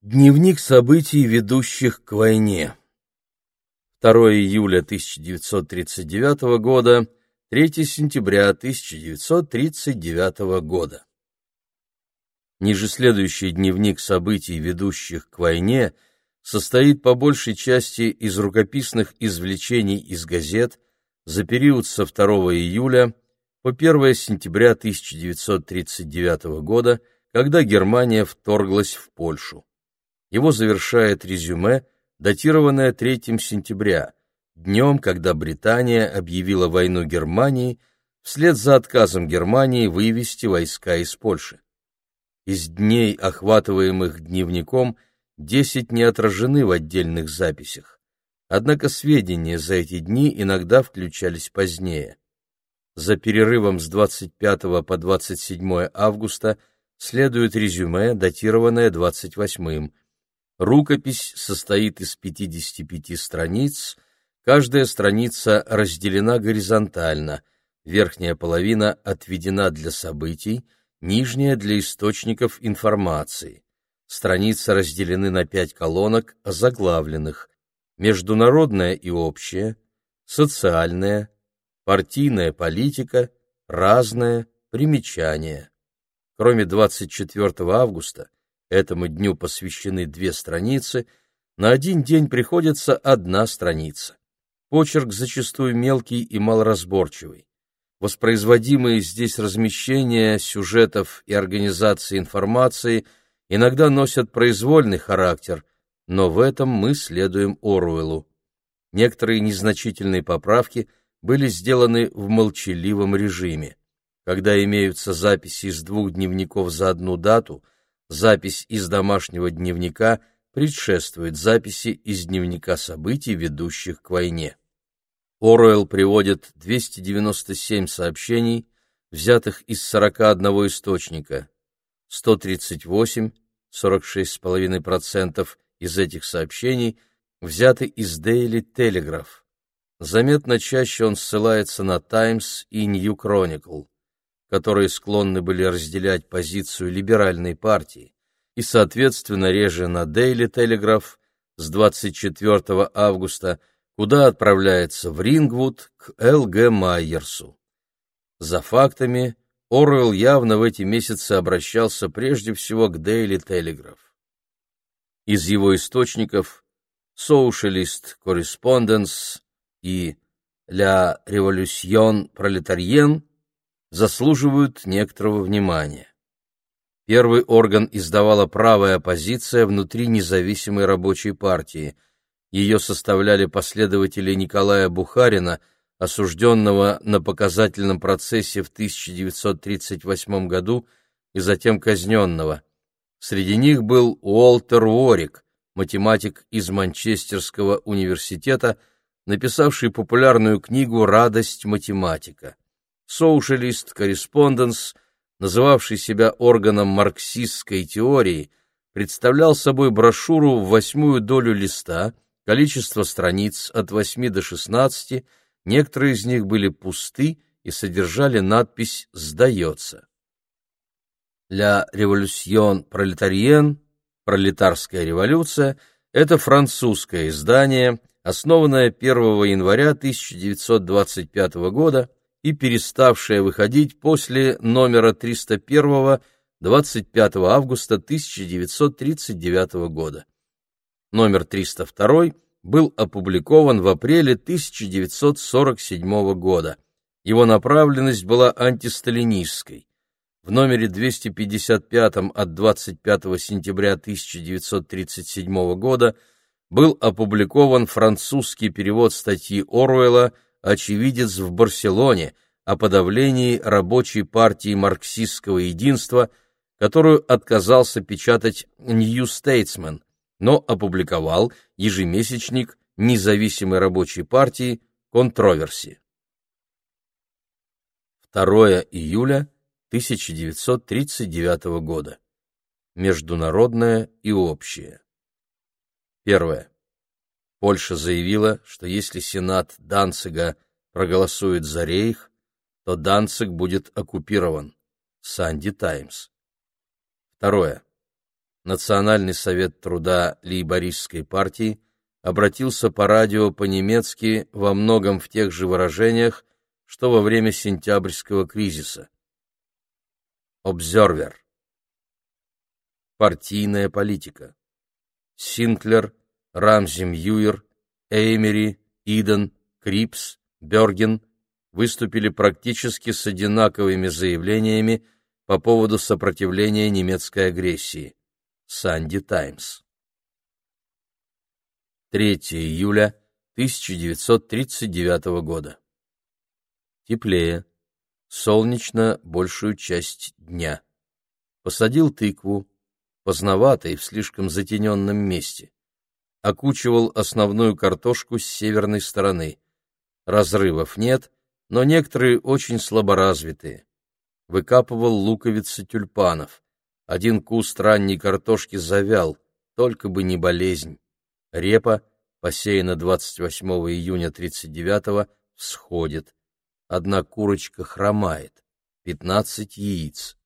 Дневник событий, ведущих к войне. 2 июля 1939 года, 3 сентября 1939 года. Ниже следующий дневник событий, ведущих к войне, состоит по большей части из рукописных извлечений из газет за период со 2 июля по 1 сентября 1939 года, когда Германия вторглась в Польшу. Его завершает резюме, датированное 3 сентября, днем, когда Британия объявила войну Германии вслед за отказом Германии вывести войска из Польши. Из дней, охватываемых дневником, 10 не отражены в отдельных записях. Однако сведения за эти дни иногда включались позднее. За перерывом с 25 по 27 августа следует резюме, датированное 28 Рукопись состоит из 55 страниц, каждая страница разделена горизонтально, верхняя половина отведена для событий, нижняя для источников информации. Страницы разделены на пять колонок, заглавленных «Международная и общая», «Социальная», «Партийная политика», «Разное», «Примечания». Кроме 24 августа, Этому дню посвящены две страницы, на один день приходится одна страница. Почерк зачастую мелкий и малоразборчивый. Воспроизводимые здесь размещения сюжетов и организации информации иногда носят произвольный характер, но в этом мы следуем Оруэллу. Некоторые незначительные поправки были сделаны в молчаливом режиме. Когда имеются записи из двух дневников за одну дату – Запись из домашнего дневника предшествует записи из дневника событий, ведущих к войне. Оруэлл приводит 297 сообщений, взятых из 41 источника. 138, 46,5% из этих сообщений взяты из Daily Telegraph. Заметно чаще он ссылается на Times и New Chronicle которые склонны были разделять позицию либеральной партии, и, соответственно, реже на Daily Telegraph с 24 августа, куда отправляется в Рингвуд к Л.Г. Майерсу. За фактами Оруэлл явно в эти месяцы обращался прежде всего к Daily Telegraph. Из его источников Socialist Correspondence и La Révolution Prolétarienne заслуживают некоторого внимания. Первый орган издавала правая оппозиция внутри независимой рабочей партии. Ее составляли последователи Николая Бухарина, осужденного на показательном процессе в 1938 году и затем казненного. Среди них был Уолтер Уорик, математик из Манчестерского университета, написавший популярную книгу «Радость математика». Socialist Correspondence, называвший себя органом марксистской теории, представлял собой брошюру в восьмую долю листа, количество страниц от 8 до 16, некоторые из них были пусты и содержали надпись «Сдается». «La Révolution Prolétarienne» «Пролетарская революция» — это французское издание, основанное 1 января 1925 года и переставшая выходить после номера 301 25 августа 1939 года. Номер 302 был опубликован в апреле 1947 года. Его направленность была антисталинистской. В номере 255 от 25 сентября 1937 года был опубликован французский перевод статьи Оруэлла очевидец в Барселоне о подавлении рабочей партии марксистского единства, которую отказался печатать New Statesman, но опубликовал ежемесячник независимой рабочей партии «Контроверси». 2 июля 1939 года. Международное и общее. Первое. Польша заявила, что если Сенат Данцига проголосует за рейх, то Данциг будет оккупирован. Санди Таймс. Второе. Национальный совет труда лейбористской партии обратился по радио по-немецки во многом в тех же выражениях, что во время сентябрьского кризиса. Observer. Партийная политика. Синклер, Рамзи Мьюер, Эймери, Иден, Крипс, Берген выступили практически с одинаковыми заявлениями по поводу сопротивления немецкой агрессии. Санди Таймс. 3 июля 1939 года. Теплее. Солнечно большую часть дня. Посадил тыкву, поздновато и в слишком затененном месте. Окучивал основную картошку с северной стороны. Разрывов нет, но некоторые очень слаборазвитые. Выкапывал луковицы тюльпанов. Один куст ранней картошки завял, только бы не болезнь. Репа, посеяна 28 июня 39-го, всходит. Одна курочка хромает. 15 яиц.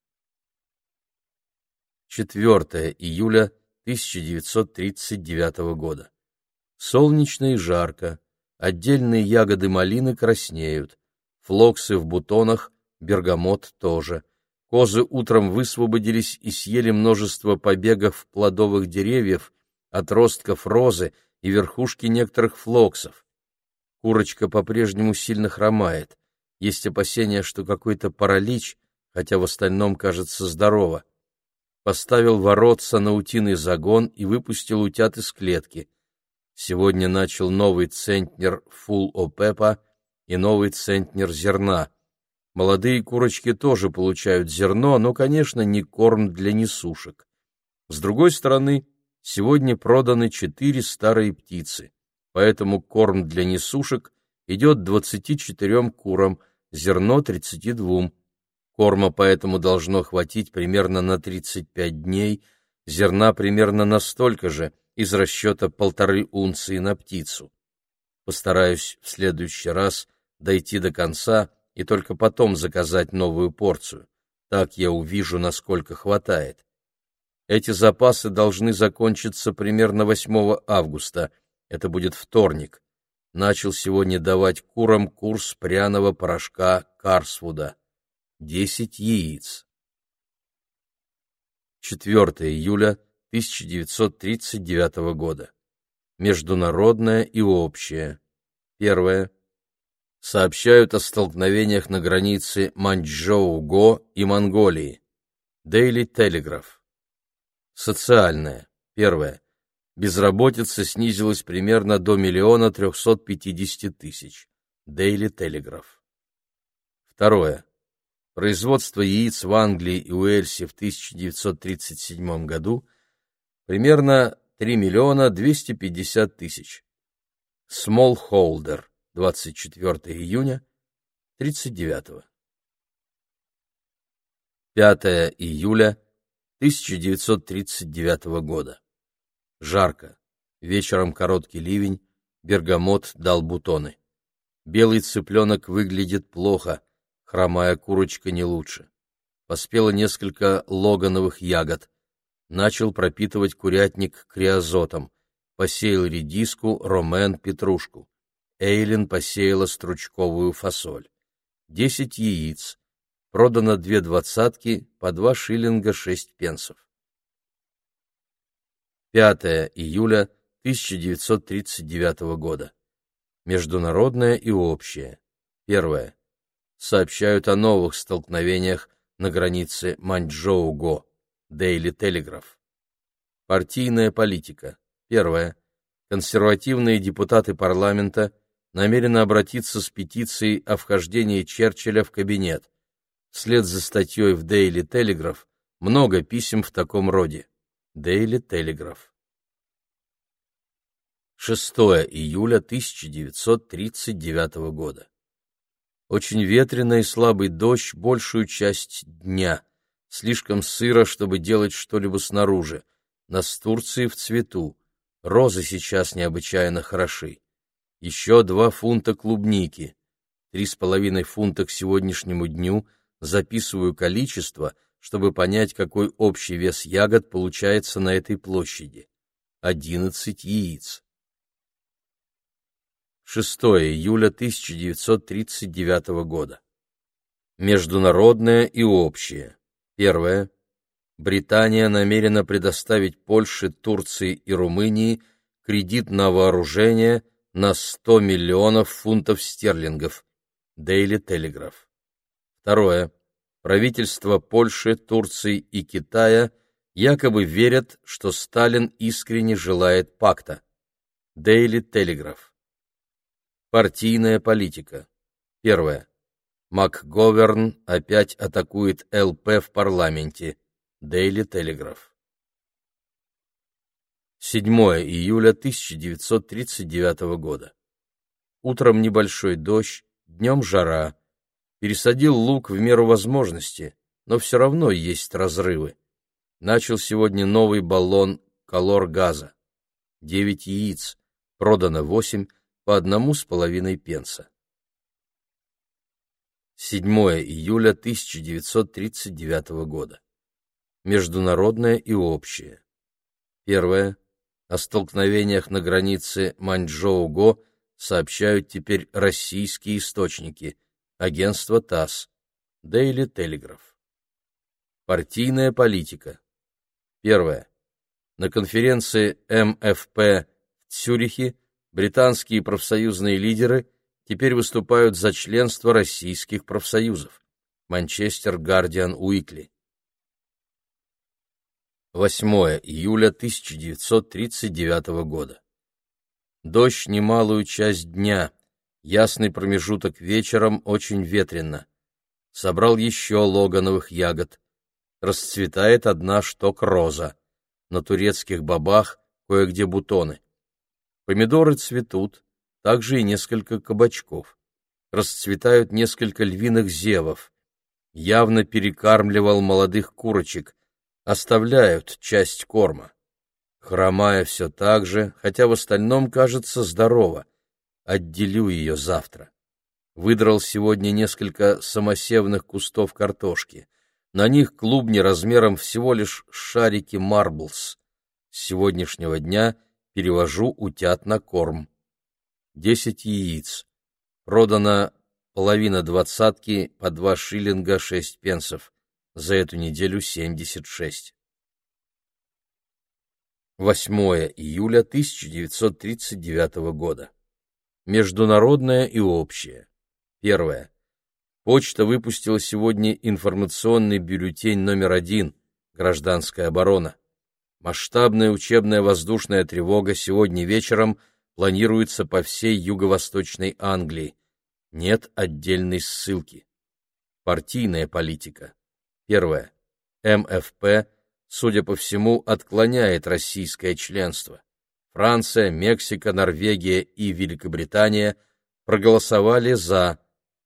4 июля 1939 года. Солнечно и жарко. Отдельные ягоды малины краснеют. Флоксы в бутонах, бергамот тоже. Козы утром высвободились и съели множество побегов плодовых деревьев, отростков розы и верхушки некоторых флоксов. Курочка по-прежнему сильно хромает. Есть опасения, что какой-то паралич, хотя в остальном кажется здорово. Поставил воротца на утиный загон и выпустил утят из клетки. Сегодня начал новый центнер фул опепа и новый центнер зерна. Молодые курочки тоже получают зерно, но, конечно, не корм для несушек. С другой стороны, сегодня проданы четыре старые птицы, поэтому корм для несушек идет 24 курам – зерно 32. Корма поэтому должно хватить примерно на 35 дней, зерна примерно на столько же, из расчета полторы унции на птицу. Постараюсь в следующий раз дойти до конца и только потом заказать новую порцию. Так я увижу, насколько хватает. Эти запасы должны закончиться примерно 8 августа. Это будет вторник начал сегодня давать курам курс пряного порошка Карсвуда. Десять яиц. 4 июля 1939 года. Международное и общее. Первое. Сообщают о столкновениях на границе Маньчжоу-Го и Монголии. Daily Telegraph. Социальное. Первое. Безработица снизилась примерно до миллиона трехсот пятидесяти тысяч. Daily Telegraph. Второе. Производство яиц в Англии и Уэльсе в 1937 году примерно 3 миллиона 250 тысяч. Smallholder. 24 июня 39 5 июля 1939 года. Жарко. Вечером короткий ливень, бергамот дал бутоны. Белый цыпленок выглядит плохо, хромая курочка не лучше. Поспело несколько логановых ягод. Начал пропитывать курятник криозотом. Посеял редиску, ромен, петрушку. Эйлин посеяла стручковую фасоль. Десять яиц. Продано две двадцатки по два шиллинга шесть пенсов. 5 июля 1939 года. Международное и общее. Первое. Сообщают о новых столкновениях на границе Маньчжоу-Го. Daily Telegraph. Партийная политика. Первое. Консервативные депутаты парламента намерены обратиться с петицией о вхождении Черчилля в кабинет. Вслед за статьей в Daily Telegraph много писем в таком роде. Daily Telegraph. 6 июля 1939 года. Очень ветреный и слабый дождь большую часть дня. Слишком сыро, чтобы делать что-либо снаружи. Настурции в цвету. Розы сейчас необычайно хороши. Еще два фунта клубники. Три с половиной фунта к сегодняшнему дню. Записываю количество, чтобы понять, какой общий вес ягод получается на этой площади. 11 яиц. 6 июля 1939 года. Международное и общее. Первое. Британия намерена предоставить Польше, Турции и Румынии кредит на вооружение на 100 миллионов фунтов стерлингов. Daily Telegraph. Второе. Правительства Польши, Турции и Китая якобы верят, что Сталин искренне желает пакта. Daily Telegraph. Партийная политика. Первое. МакГоверн опять атакует ЛП в парламенте. Daily Telegraph. 7 июля 1939 года. Утром небольшой дождь, днем жара. Пересадил лук в меру возможности, но все равно есть разрывы. Начал сегодня новый баллон колор газа. Девять яиц, продано восемь по одному с половиной пенса. 7 июля 1939 года. Международное и общее. Первое. О столкновениях на границе Маньчжоу-Го сообщают теперь российские источники, агентство ТАСС, Daily Telegraph. Партийная политика. Первое. На конференции МФП в Цюрихе британские профсоюзные лидеры теперь выступают за членство российских профсоюзов. Манчестер Гардиан Уикли. 8 июля 1939 года. Дождь немалую часть дня, ясный промежуток вечером очень ветрено. Собрал еще логановых ягод. Расцветает одна шток-роза. На турецких бобах кое-где бутоны. Помидоры цветут, также и несколько кабачков. Расцветают несколько львиных зевов. Явно перекармливал молодых курочек, оставляют часть корма хромая все так же, хотя в остальном кажется здорово. Отделю ее завтра. Выдрал сегодня несколько самосевных кустов картошки. На них клубни размером всего лишь шарики марблс. С сегодняшнего дня перевожу утят на корм. Десять яиц. Продано половина двадцатки по два шиллинга шесть пенсов. За эту неделю семьдесят шесть. 8 июля 1939 года. Международное и общее. Первое. Почта выпустила сегодня информационный бюллетень номер один «Гражданская оборона». Масштабная учебная воздушная тревога сегодня вечером планируется по всей юго-восточной Англии. Нет отдельной ссылки. Партийная политика. Первое. МФП – судя по всему, отклоняет российское членство. Франция, Мексика, Норвегия и Великобритания проголосовали «за»,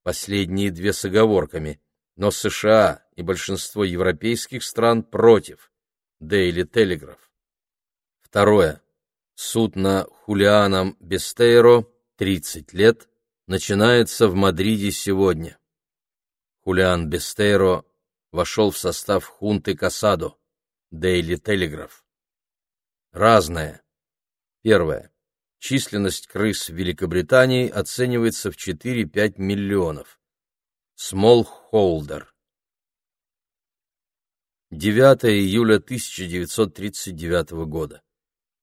последние две с оговорками, но США и большинство европейских стран против. Daily Telegraph. Второе. Суд на Хулианом Бестейро, 30 лет, начинается в Мадриде сегодня. Хулиан Бестейро вошел в состав хунты Касадо. Daily Telegraph. Разное. Первое. Численность крыс в Великобритании оценивается в 4-5 миллионов. Смолхолдер. 9 июля 1939 года.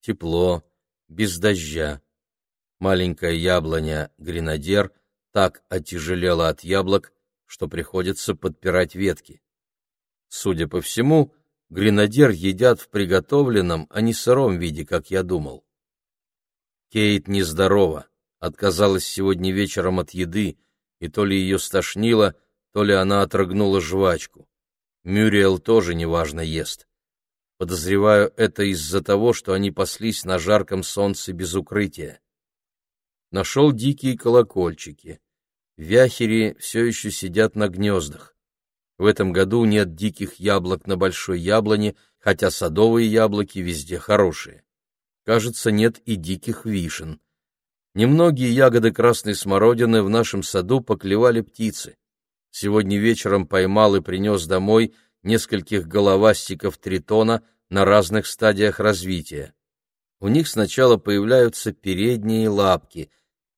Тепло, без дождя. Маленькая яблоня «Гренадер» так отяжелела от яблок, что приходится подпирать ветки. Судя по всему, Гренадер едят в приготовленном, а не сыром виде, как я думал. Кейт нездорова, отказалась сегодня вечером от еды, и то ли ее стошнило, то ли она отрыгнула жвачку. Мюриэл тоже неважно ест. Подозреваю, это из-за того, что они паслись на жарком солнце без укрытия. Нашел дикие колокольчики. Вяхери все еще сидят на гнездах. В этом году нет диких яблок на большой яблоне, хотя садовые яблоки везде хорошие. Кажется, нет и диких вишен. Немногие ягоды красной смородины в нашем саду поклевали птицы. Сегодня вечером поймал и принес домой нескольких головастиков тритона на разных стадиях развития. У них сначала появляются передние лапки.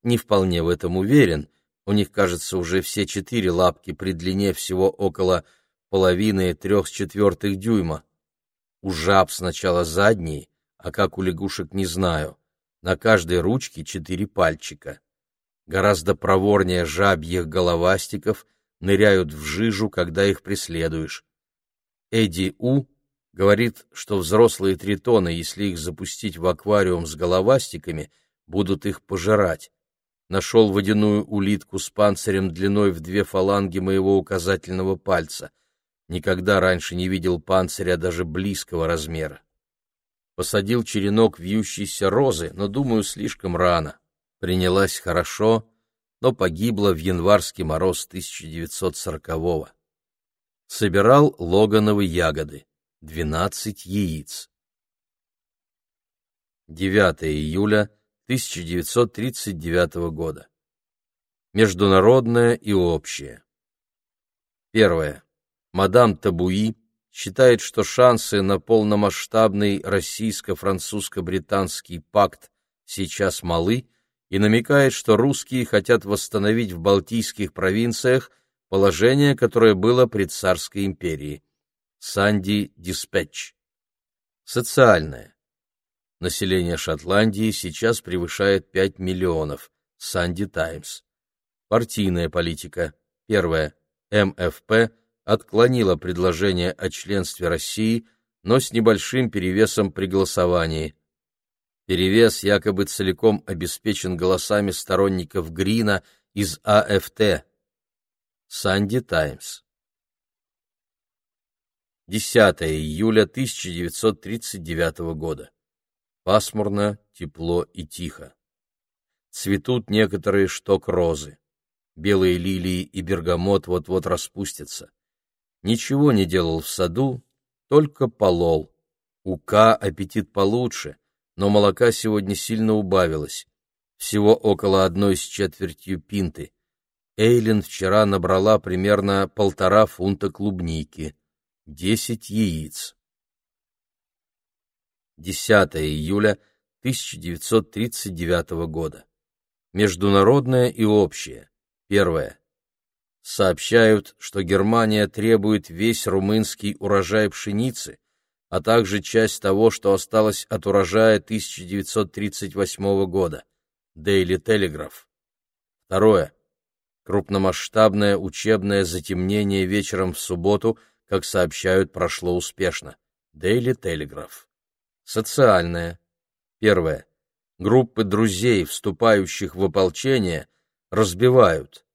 Не вполне в этом уверен. У них, кажется, уже все четыре лапки при длине всего около половины трех с четвертых дюйма. У жаб сначала задние, а как у лягушек не знаю. На каждой ручке четыре пальчика. Гораздо проворнее жабьих головастиков ныряют в жижу, когда их преследуешь. Эдди У говорит, что взрослые тритоны, если их запустить в аквариум с головастиками, будут их пожирать. Нашел водяную улитку с панцирем длиной в две фаланги моего указательного пальца. Никогда раньше не видел панциря даже близкого размера. Посадил черенок вьющейся розы, но, думаю, слишком рано. Принялась хорошо, но погибла в январский мороз 1940-го. Собирал логановые ягоды. 12 яиц. 9 июля 1939 года. Международное и общее. Первое. Мадам Табуи считает, что шансы на полномасштабный российско-французско-британский пакт сейчас малы и намекает, что русские хотят восстановить в Балтийских провинциях положение, которое было при царской империи. Санди Диспетч. Социальное. Население Шотландии сейчас превышает 5 миллионов. Санди Таймс. Партийная политика. Первое. МФП отклонила предложение о членстве России, но с небольшим перевесом при голосовании. Перевес якобы целиком обеспечен голосами сторонников Грина из АФТ. Санди Таймс. 10 июля 1939 года. Пасмурно, тепло и тихо. Цветут некоторые шток-розы. Белые лилии и бергамот вот-вот распустятся. Ничего не делал в саду, только полол. У К аппетит получше, но молока сегодня сильно убавилось. Всего около одной с четвертью пинты. Эйлин вчера набрала примерно полтора фунта клубники. Десять яиц. 10 июля 1939 года. Международное и общее. Первое. Сообщают, что Германия требует весь румынский урожай пшеницы, а также часть того, что осталось от урожая 1938 года. Daily Telegraph. Второе. Крупномасштабное учебное затемнение вечером в субботу – как сообщают, прошло успешно. Daily Telegraph. Социальное. Первое. Группы друзей, вступающих в ополчение, разбивают.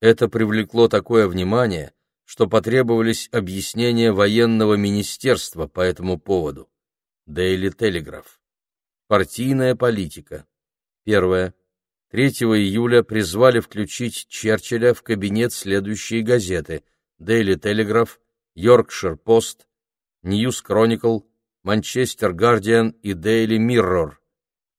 Это привлекло такое внимание, что потребовались объяснения военного министерства по этому поводу. Daily Telegraph. Партийная политика. Первое. 3 июля призвали включить Черчилля в кабинет следующие газеты Daily Telegraph, Йоркшир Пост, Ньюс Кроникл, Манчестер Гардиан и Дейли Миррор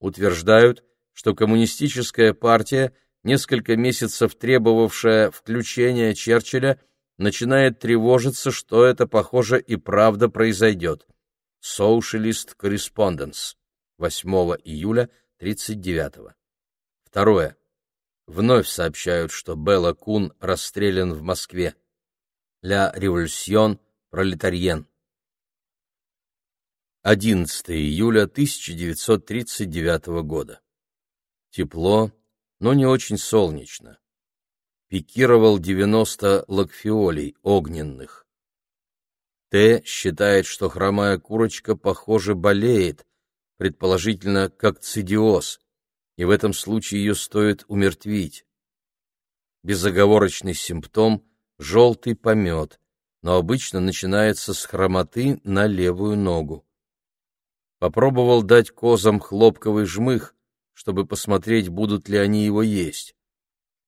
утверждают, что коммунистическая партия, несколько месяцев требовавшая включения Черчилля, начинает тревожиться, что это, похоже, и правда произойдет. Socialist Correspondence. 8 июля 39 -го. Второе. Вновь сообщают, что Белла Кун расстрелян в Москве. «Ля революцион пролетариен». 11 июля 1939 года. Тепло, но не очень солнечно. Пикировал 90 лакфиолей огненных. Т. считает, что хромая курочка, похоже, болеет, предположительно, как цидиоз, и в этом случае ее стоит умертвить. Безоговорочный симптом – желтый помет, но обычно начинается с хромоты на левую ногу. Попробовал дать козам хлопковый жмых, чтобы посмотреть, будут ли они его есть.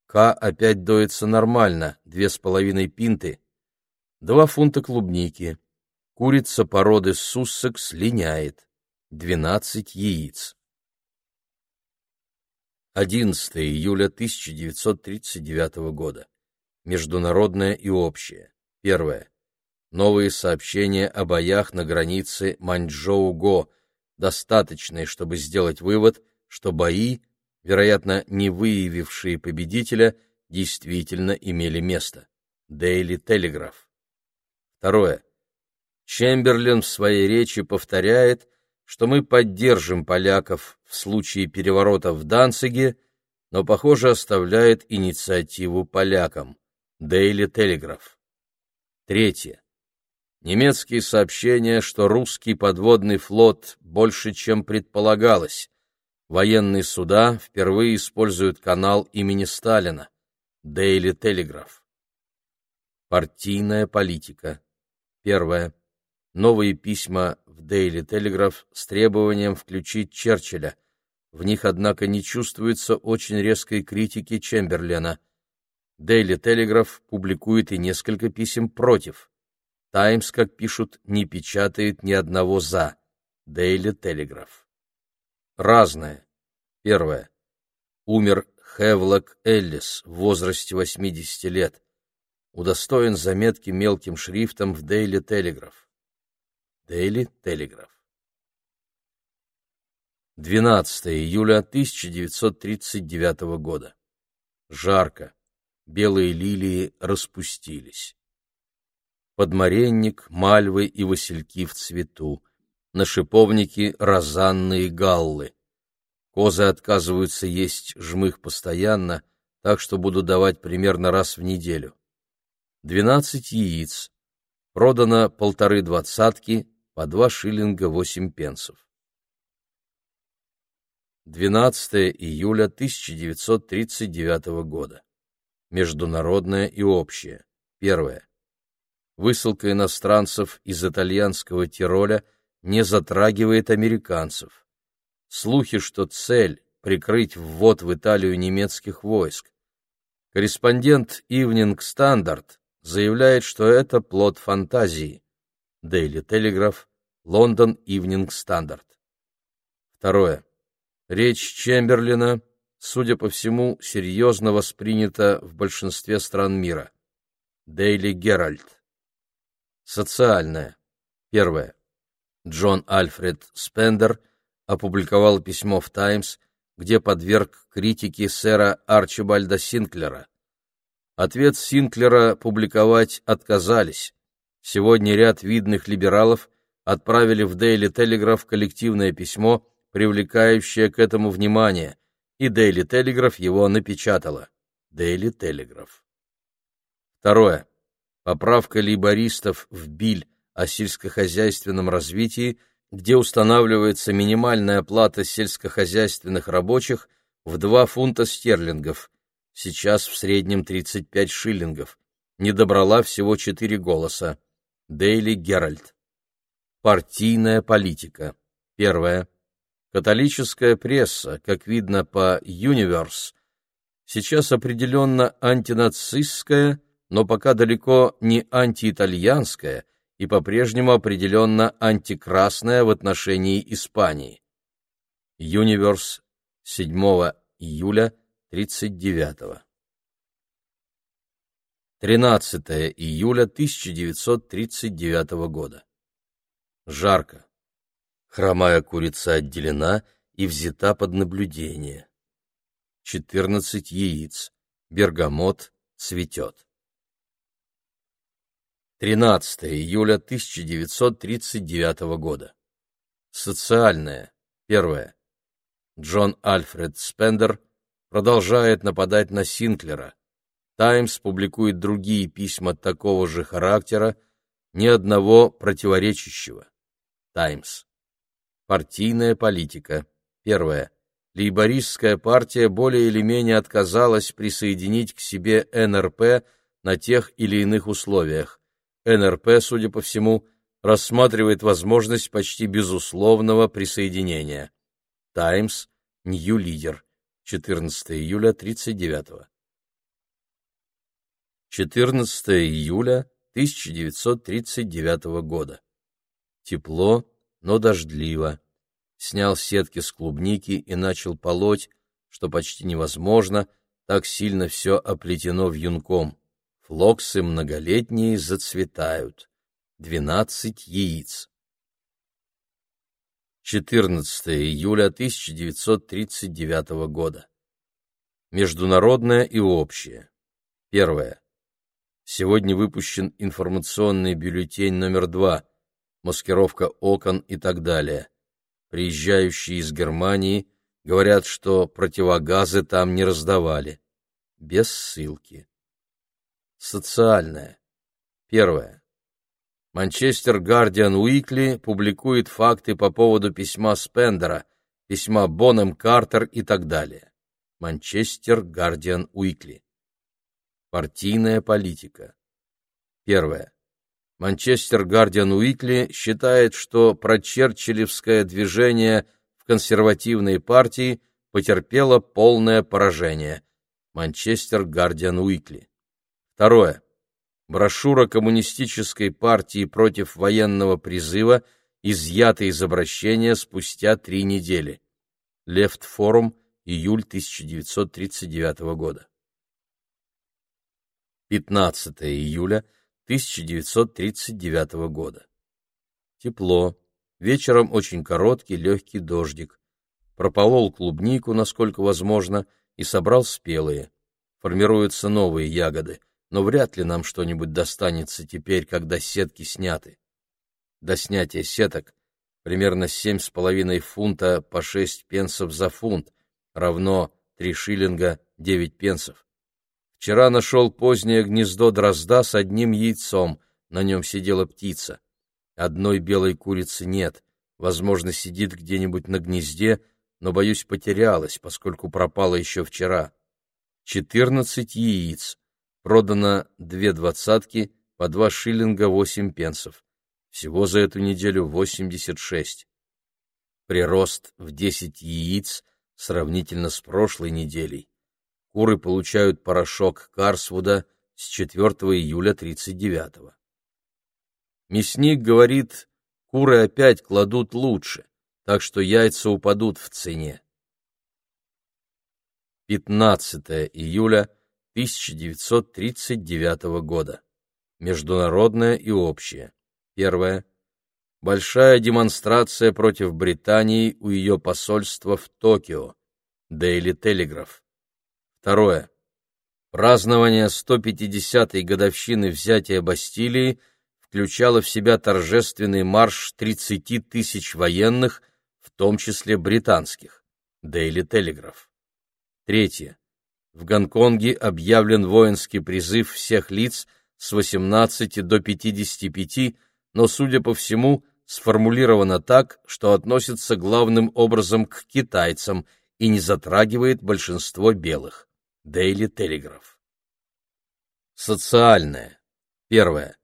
К опять доится нормально, две с половиной пинты, два фунта клубники. Курица породы суссекс линяет, двенадцать яиц. 11 июля 1939 года. Международное и общее. Первое. новые сообщения о боях на границе Маньчжоу-Го, достаточные, чтобы сделать вывод, что бои, вероятно, не выявившие победителя, действительно имели место. Daily Telegraph. Второе. Чемберлен в своей речи повторяет, что мы поддержим поляков в случае переворота в Данциге, но, похоже, оставляет инициативу полякам. Daily Telegraph. Третье. Немецкие сообщения, что русский подводный флот больше, чем предполагалось. Военные суда впервые используют канал имени Сталина. Daily Telegraph. Партийная политика. Первое. Новые письма в Daily Telegraph с требованием включить Черчилля. В них, однако, не чувствуется очень резкой критики Чемберлена. Daily Telegraph публикует и несколько писем против. Таймс, как пишут, не печатает ни одного «за». Daily Telegraph. Разное. Первое. Умер Хевлок Эллис в возрасте 80 лет. Удостоен заметки мелким шрифтом в Daily Telegraph. Daily Telegraph. 12 июля 1939 года. Жарко. Белые лилии распустились. Подмаренник, мальвы и васильки в цвету. На шиповнике розанные галлы. Козы отказываются есть жмых постоянно, так что буду давать примерно раз в неделю. Двенадцать яиц. Продано полторы двадцатки, по два шиллинга восемь пенсов. 12 июля 1939 года. Международное и общее. Первое. Высылка иностранцев из итальянского Тироля не затрагивает американцев. Слухи, что цель — прикрыть ввод в Италию немецких войск. Корреспондент Evening Standard заявляет, что это плод фантазии. Daily Telegraph, Лондон Evening Standard. Второе. Речь Чемберлина, судя по всему, серьезно воспринята в большинстве стран мира. Daily Herald. Социальное. Первое. Джон Альфред Спендер опубликовал письмо в «Таймс», где подверг критике сэра Арчибальда Синклера. Ответ Синклера публиковать отказались. Сегодня ряд видных либералов отправили в Daily Telegraph коллективное письмо, привлекающее к этому внимание, и Daily Telegraph его напечатала. Daily Telegraph. Второе. Поправка лейбористов в Биль о сельскохозяйственном развитии, где устанавливается минимальная плата сельскохозяйственных рабочих в 2 фунта стерлингов, сейчас в среднем 35 шиллингов, не добрала всего 4 голоса. Дейли Геральт. Партийная политика. Первое. Католическая пресса, как видно по Universe, сейчас определенно антинацистская, но пока далеко не антиитальянская и по-прежнему определенно антикрасная в отношении Испании. Universe 7 июля 39 -го. 13 июля 1939 года. Жарко. Хромая курица отделена и взята под наблюдение. 14 яиц. Бергамот цветет. 13 июля 1939 года. Социальное. Первое. Джон Альфред Спендер продолжает нападать на Синклера, Таймс публикует другие письма такого же характера, ни одного противоречащего. Таймс. Партийная политика. Первое. Лейбористская партия более или менее отказалась присоединить к себе НРП на тех или иных условиях. НРП, судя по всему, рассматривает возможность почти безусловного присоединения. Таймс, Нью-Лидер, 14 июля 39 -го. 14 июля 1939 года. Тепло, но дождливо. Снял сетки с клубники и начал полоть, что почти невозможно, так сильно все оплетено вьюнком. Флоксы многолетние зацветают. 12 яиц. 14 июля 1939 года. Международное и общее. Первое. Сегодня выпущен информационный бюллетень номер два «Маскировка окон» и так далее. Приезжающие из Германии говорят, что противогазы там не раздавали. Без ссылки. Социальное. Первое. Манчестер Гардиан Уикли публикует факты по поводу письма Спендера, письма Бонем Картер и так далее. Манчестер Гардиан Уикли. Партийная политика. Первое. Манчестер Гардиан Уикли считает, что прочерчилевское движение в консервативной партии потерпело полное поражение. Манчестер Гардиан Уикли. Второе брошюра Коммунистической партии против военного призыва изъята из обращения спустя три недели. Лефт-форум, июль 1939 года. 15 июля 1939 года. Тепло. Вечером очень короткий легкий дождик. Прополол клубнику, насколько возможно, и собрал спелые. Формируются новые ягоды но вряд ли нам что-нибудь достанется теперь, когда сетки сняты. До снятия сеток примерно семь с половиной фунта по шесть пенсов за фунт, равно три шиллинга девять пенсов. Вчера нашел позднее гнездо дрозда с одним яйцом, на нем сидела птица. Одной белой курицы нет, возможно, сидит где-нибудь на гнезде, но, боюсь, потерялась, поскольку пропала еще вчера. Четырнадцать яиц, Продано две двадцатки по два шиллинга восемь пенсов. Всего за эту неделю восемьдесят шесть. Прирост в десять яиц сравнительно с прошлой неделей. Куры получают порошок Карсвуда с 4 июля 39-го. Мясник говорит, куры опять кладут лучше, так что яйца упадут в цене. 15 июля 1939 года. Международное и общее. Первое. Большая демонстрация против Британии у ее посольства в Токио. Daily Telegraph. Второе. Празднование 150-й годовщины взятия Бастилии включало в себя торжественный марш 30 тысяч военных, в том числе британских. Daily Telegraph. Третье в Гонконге объявлен воинский призыв всех лиц с 18 до 55, но, судя по всему, сформулировано так, что относится главным образом к китайцам и не затрагивает большинство белых. Daily Telegraph. Социальное. Первое.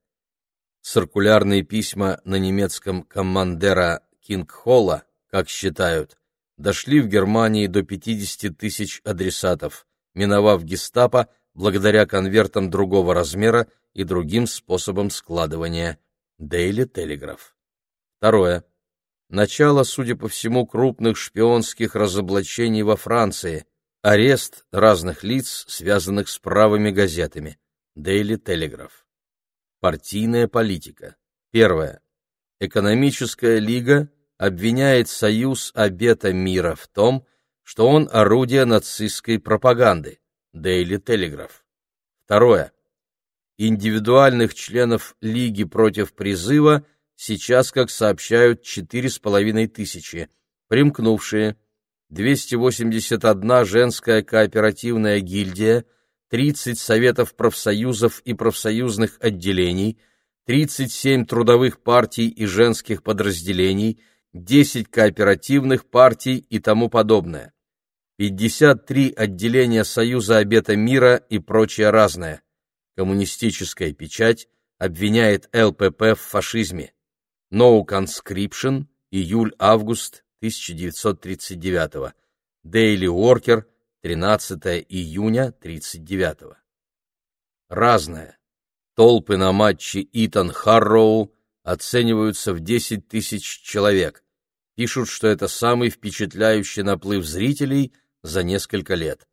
Циркулярные письма на немецком командера Кингхолла, как считают, дошли в Германии до 50 тысяч адресатов миновав гестапо благодаря конвертам другого размера и другим способам складывания. Daily Telegraph. Второе. Начало, судя по всему, крупных шпионских разоблачений во Франции. Арест разных лиц, связанных с правыми газетами. Daily Telegraph. Партийная политика. Первое. Экономическая лига обвиняет Союз Обета мира в том, что он орудие нацистской пропаганды. Daily Telegraph. Второе. Индивидуальных членов Лиги против призыва сейчас, как сообщают, четыре с половиной тысячи, примкнувшие 281 женская кооперативная гильдия, 30 советов профсоюзов и профсоюзных отделений, 37 трудовых партий и женских подразделений – 10 кооперативных партий и тому подобное. 53 отделения Союза Обета Мира и прочее разное. Коммунистическая печать обвиняет ЛПП в фашизме. No Conscription, июль-август 1939 Daily Worker, 13 июня 1939 Разное. Толпы на матче Итан Харроу оцениваются в 10 тысяч человек. Пишут, что это самый впечатляющий наплыв зрителей за несколько лет.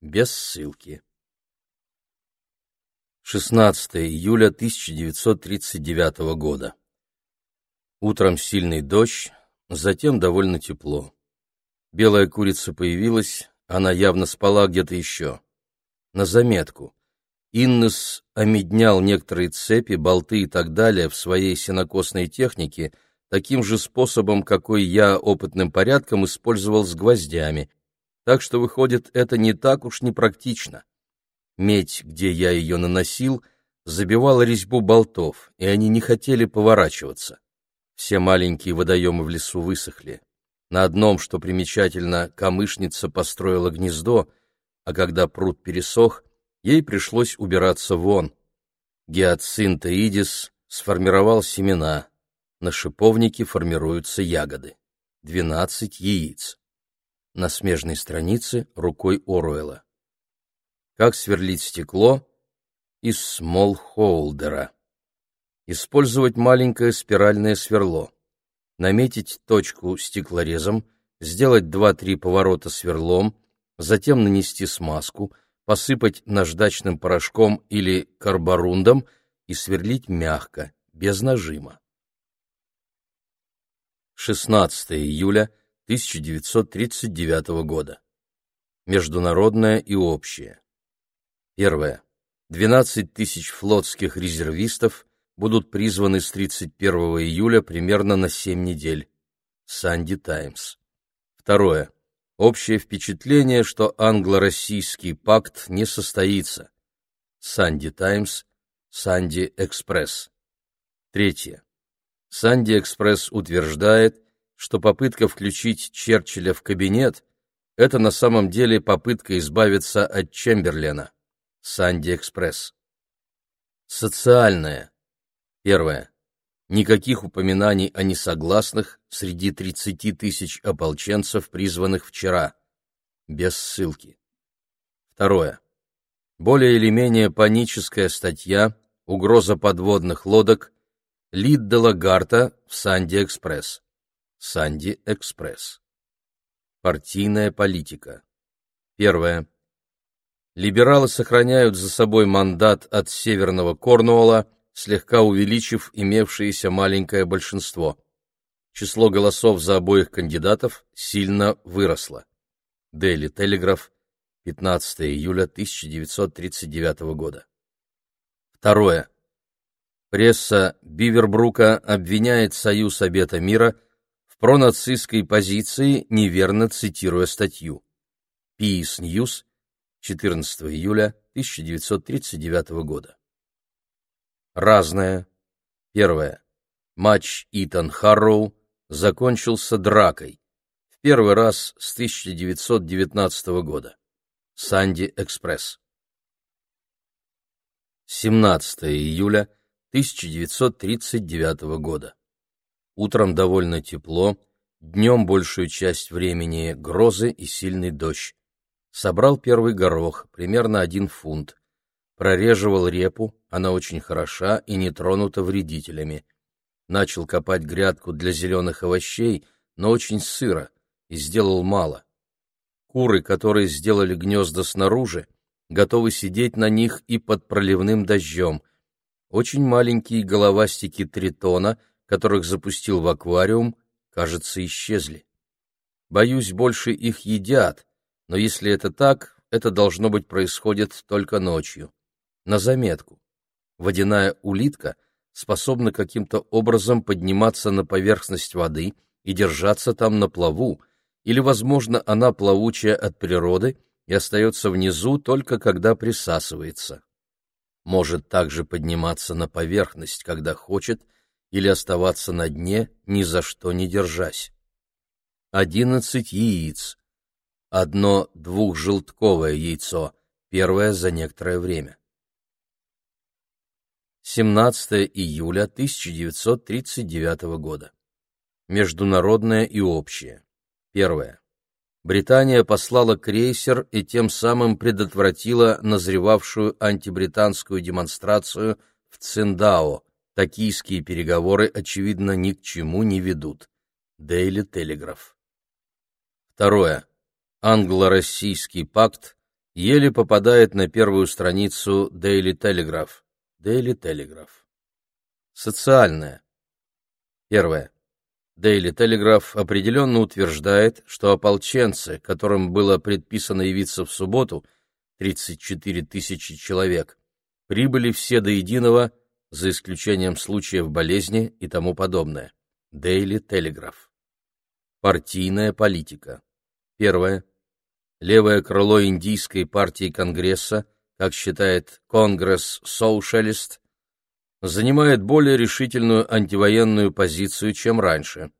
Без ссылки. 16 июля 1939 года. Утром сильный дождь, затем довольно тепло. Белая курица появилась, она явно спала где-то еще. На заметку. Иннес омеднял некоторые цепи, болты и так далее в своей сенокосной технике таким же способом, какой я опытным порядком использовал с гвоздями. Так что, выходит, это не так уж непрактично. Медь, где я ее наносил, забивала резьбу болтов, и они не хотели поворачиваться. Все маленькие водоемы в лесу высохли. На одном, что примечательно, камышница построила гнездо, а когда пруд пересох, ей пришлось убираться вон. Гиацинт Идис сформировал семена. На шиповнике формируются ягоды. Двенадцать яиц. На смежной странице рукой Оруэлла. Как сверлить стекло из смолхолдера. Использовать маленькое спиральное сверло. Наметить точку стеклорезом, сделать 2-3 поворота сверлом, затем нанести смазку, посыпать наждачным порошком или карборундом и сверлить мягко, без нажима. 16 июля 1939 года. Международное и общее. Первое. 12 тысяч флотских резервистов будут призваны с 31 июля примерно на 7 недель. Санди Таймс. Второе. Общее впечатление, что англо-российский пакт не состоится. Санди Таймс, Санди Экспресс. Третье. Санди Экспресс утверждает, что попытка включить Черчилля в кабинет – это на самом деле попытка избавиться от Чемберлена. Санди Экспресс. Социальное. Первое. Никаких упоминаний о несогласных среди 30 тысяч ополченцев, призванных вчера. Без ссылки. Второе. Более или менее паническая статья «Угроза подводных лодок» Лид де Лагарта в Санди Экспресс. Санди Экспресс. Партийная политика. Первое. Либералы сохраняют за собой мандат от Северного Корнуолла, слегка увеличив имевшееся маленькое большинство. Число голосов за обоих кандидатов сильно выросло. Дели Телеграф, 15 июля 1939 года. Второе. Пресса Бивербрука обвиняет Союз Обета мира в пронацистской позиции, неверно цитируя статью. Peace News, 14 июля 1939 года. Разное. Первое. Матч Итан Харроу закончился дракой. В первый раз с 1919 года. Санди Экспресс. 17 июля 1939 года. Утром довольно тепло, днем большую часть времени грозы и сильный дождь. Собрал первый горох, примерно один фунт. Прореживал репу, она очень хороша и не тронута вредителями. Начал копать грядку для зеленых овощей, но очень сыро, и сделал мало. Куры, которые сделали гнезда снаружи, готовы сидеть на них и под проливным дождем. Очень маленькие головастики тритона, которых запустил в аквариум, кажется, исчезли. Боюсь, больше их едят, но если это так, это должно быть происходит только ночью. На заметку. Водяная улитка способна каким-то образом подниматься на поверхность воды и держаться там на плаву, или, возможно, она плавучая от природы и остается внизу только когда присасывается. Может также подниматься на поверхность, когда хочет, или оставаться на дне, ни за что не держась. Одиннадцать яиц, одно двухжелтковое яйцо, первое за некоторое время. 17 июля 1939 года. Международное и общее. Первое. Британия послала крейсер и тем самым предотвратила назревавшую антибританскую демонстрацию в Циндао. Токийские переговоры, очевидно, ни к чему не ведут. Дейли Телеграф. Второе англо-российский пакт еле попадает на первую страницу Daily Telegraph. Daily Telegraph. Социальное. Первое. Daily Telegraph определенно утверждает, что ополченцы, которым было предписано явиться в субботу, 34 тысячи человек, прибыли все до единого, за исключением случаев болезни и тому подобное. Daily Telegraph. Партийная политика. Первое. Левое крыло Индийской партии Конгресса, как считает Конгресс Socialist, занимает более решительную антивоенную позицию, чем раньше.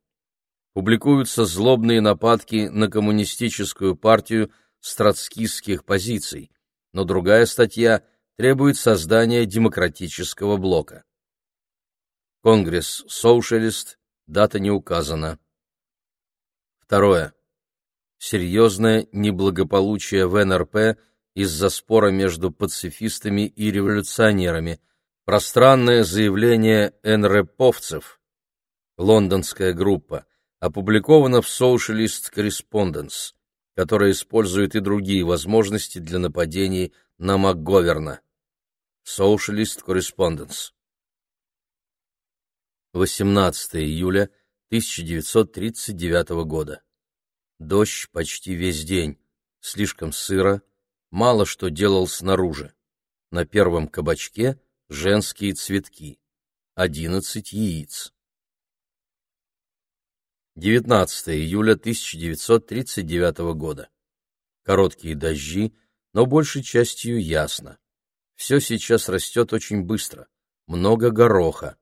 Публикуются злобные нападки на коммунистическую партию с троцкистских позиций, но другая статья требует создания демократического блока. Конгресс Socialist, дата не указана. Второе. Серьезное неблагополучие в НРП из-за спора между пацифистами и революционерами – Пространное заявление НРПовцев, лондонская группа, опубликовано в Socialist Correspondence, которая использует и другие возможности для нападений на МакГоверна. Socialist Correspondence. 18 июля 1939 года. Дождь почти весь день, слишком сыро, мало что делал снаружи. На первом кабачке Женские цветки. 11 яиц. 19 июля 1939 года. Короткие дожди, но большей частью ясно. Все сейчас растет очень быстро. Много гороха.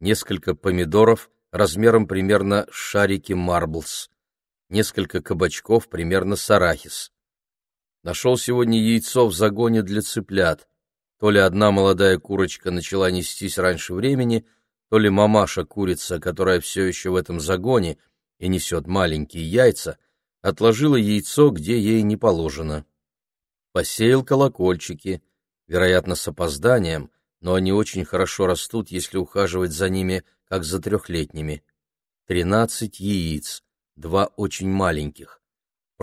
Несколько помидоров размером примерно шарики марблс. Несколько кабачков примерно с арахис. Нашел сегодня яйцо в загоне для цыплят. То ли одна молодая курочка начала нестись раньше времени, то ли мамаша-курица, которая все еще в этом загоне и несет маленькие яйца, отложила яйцо, где ей не положено. Посеял колокольчики, вероятно, с опозданием, но они очень хорошо растут, если ухаживать за ними, как за трехлетними. Тринадцать яиц, два очень маленьких.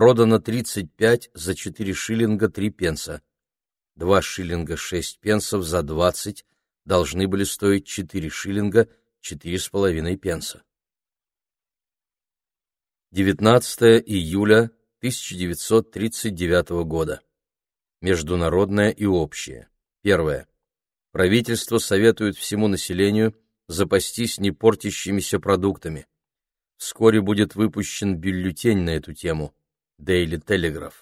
Продано тридцать пять за четыре шиллинга три пенса. Два шиллинга шесть пенсов за двадцать должны были стоить четыре шиллинга четыре с половиной пенса. 19 июля 1939 года. Международное и общее. Первое. Правительство советует всему населению запастись непортящимися продуктами. Вскоре будет выпущен бюллетень на эту тему. Daily Telegraph.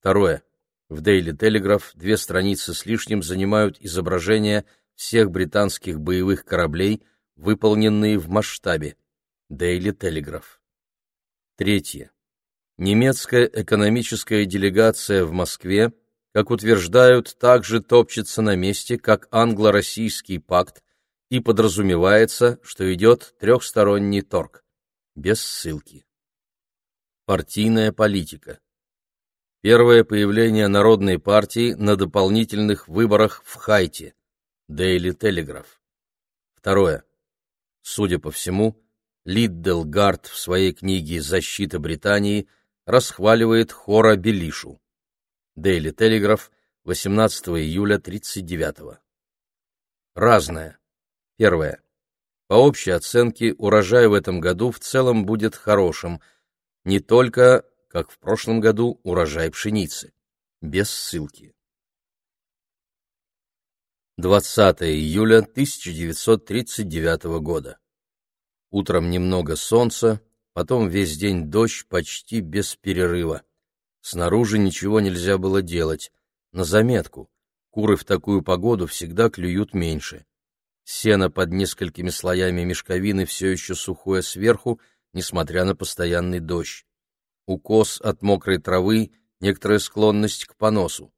Второе. В Daily Telegraph две страницы с лишним занимают изображения всех британских боевых кораблей, выполненные в масштабе. Daily Telegraph. Третье. Немецкая экономическая делегация в Москве, как утверждают, также топчется на месте, как англо-российский пакт, и подразумевается, что идет трехсторонний торг. Без ссылки. Партийная политика. Первое появление Народной партии на дополнительных выборах в Хайте. Daily Telegraph. Второе. Судя по всему, Лидделгард в своей книге «Защита Британии» расхваливает Хора Белишу. Daily Telegraph, 18 июля 39 -го. Разное. Первое. По общей оценке, урожай в этом году в целом будет хорошим, не только как в прошлом году урожай пшеницы. Без ссылки. 20 июля 1939 года. Утром немного солнца, потом весь день дождь почти без перерыва. Снаружи ничего нельзя было делать. На заметку. Куры в такую погоду всегда клюют меньше. Сено под несколькими слоями мешковины все еще сухое сверху, несмотря на постоянный дождь укос от мокрой травы, некоторая склонность к поносу.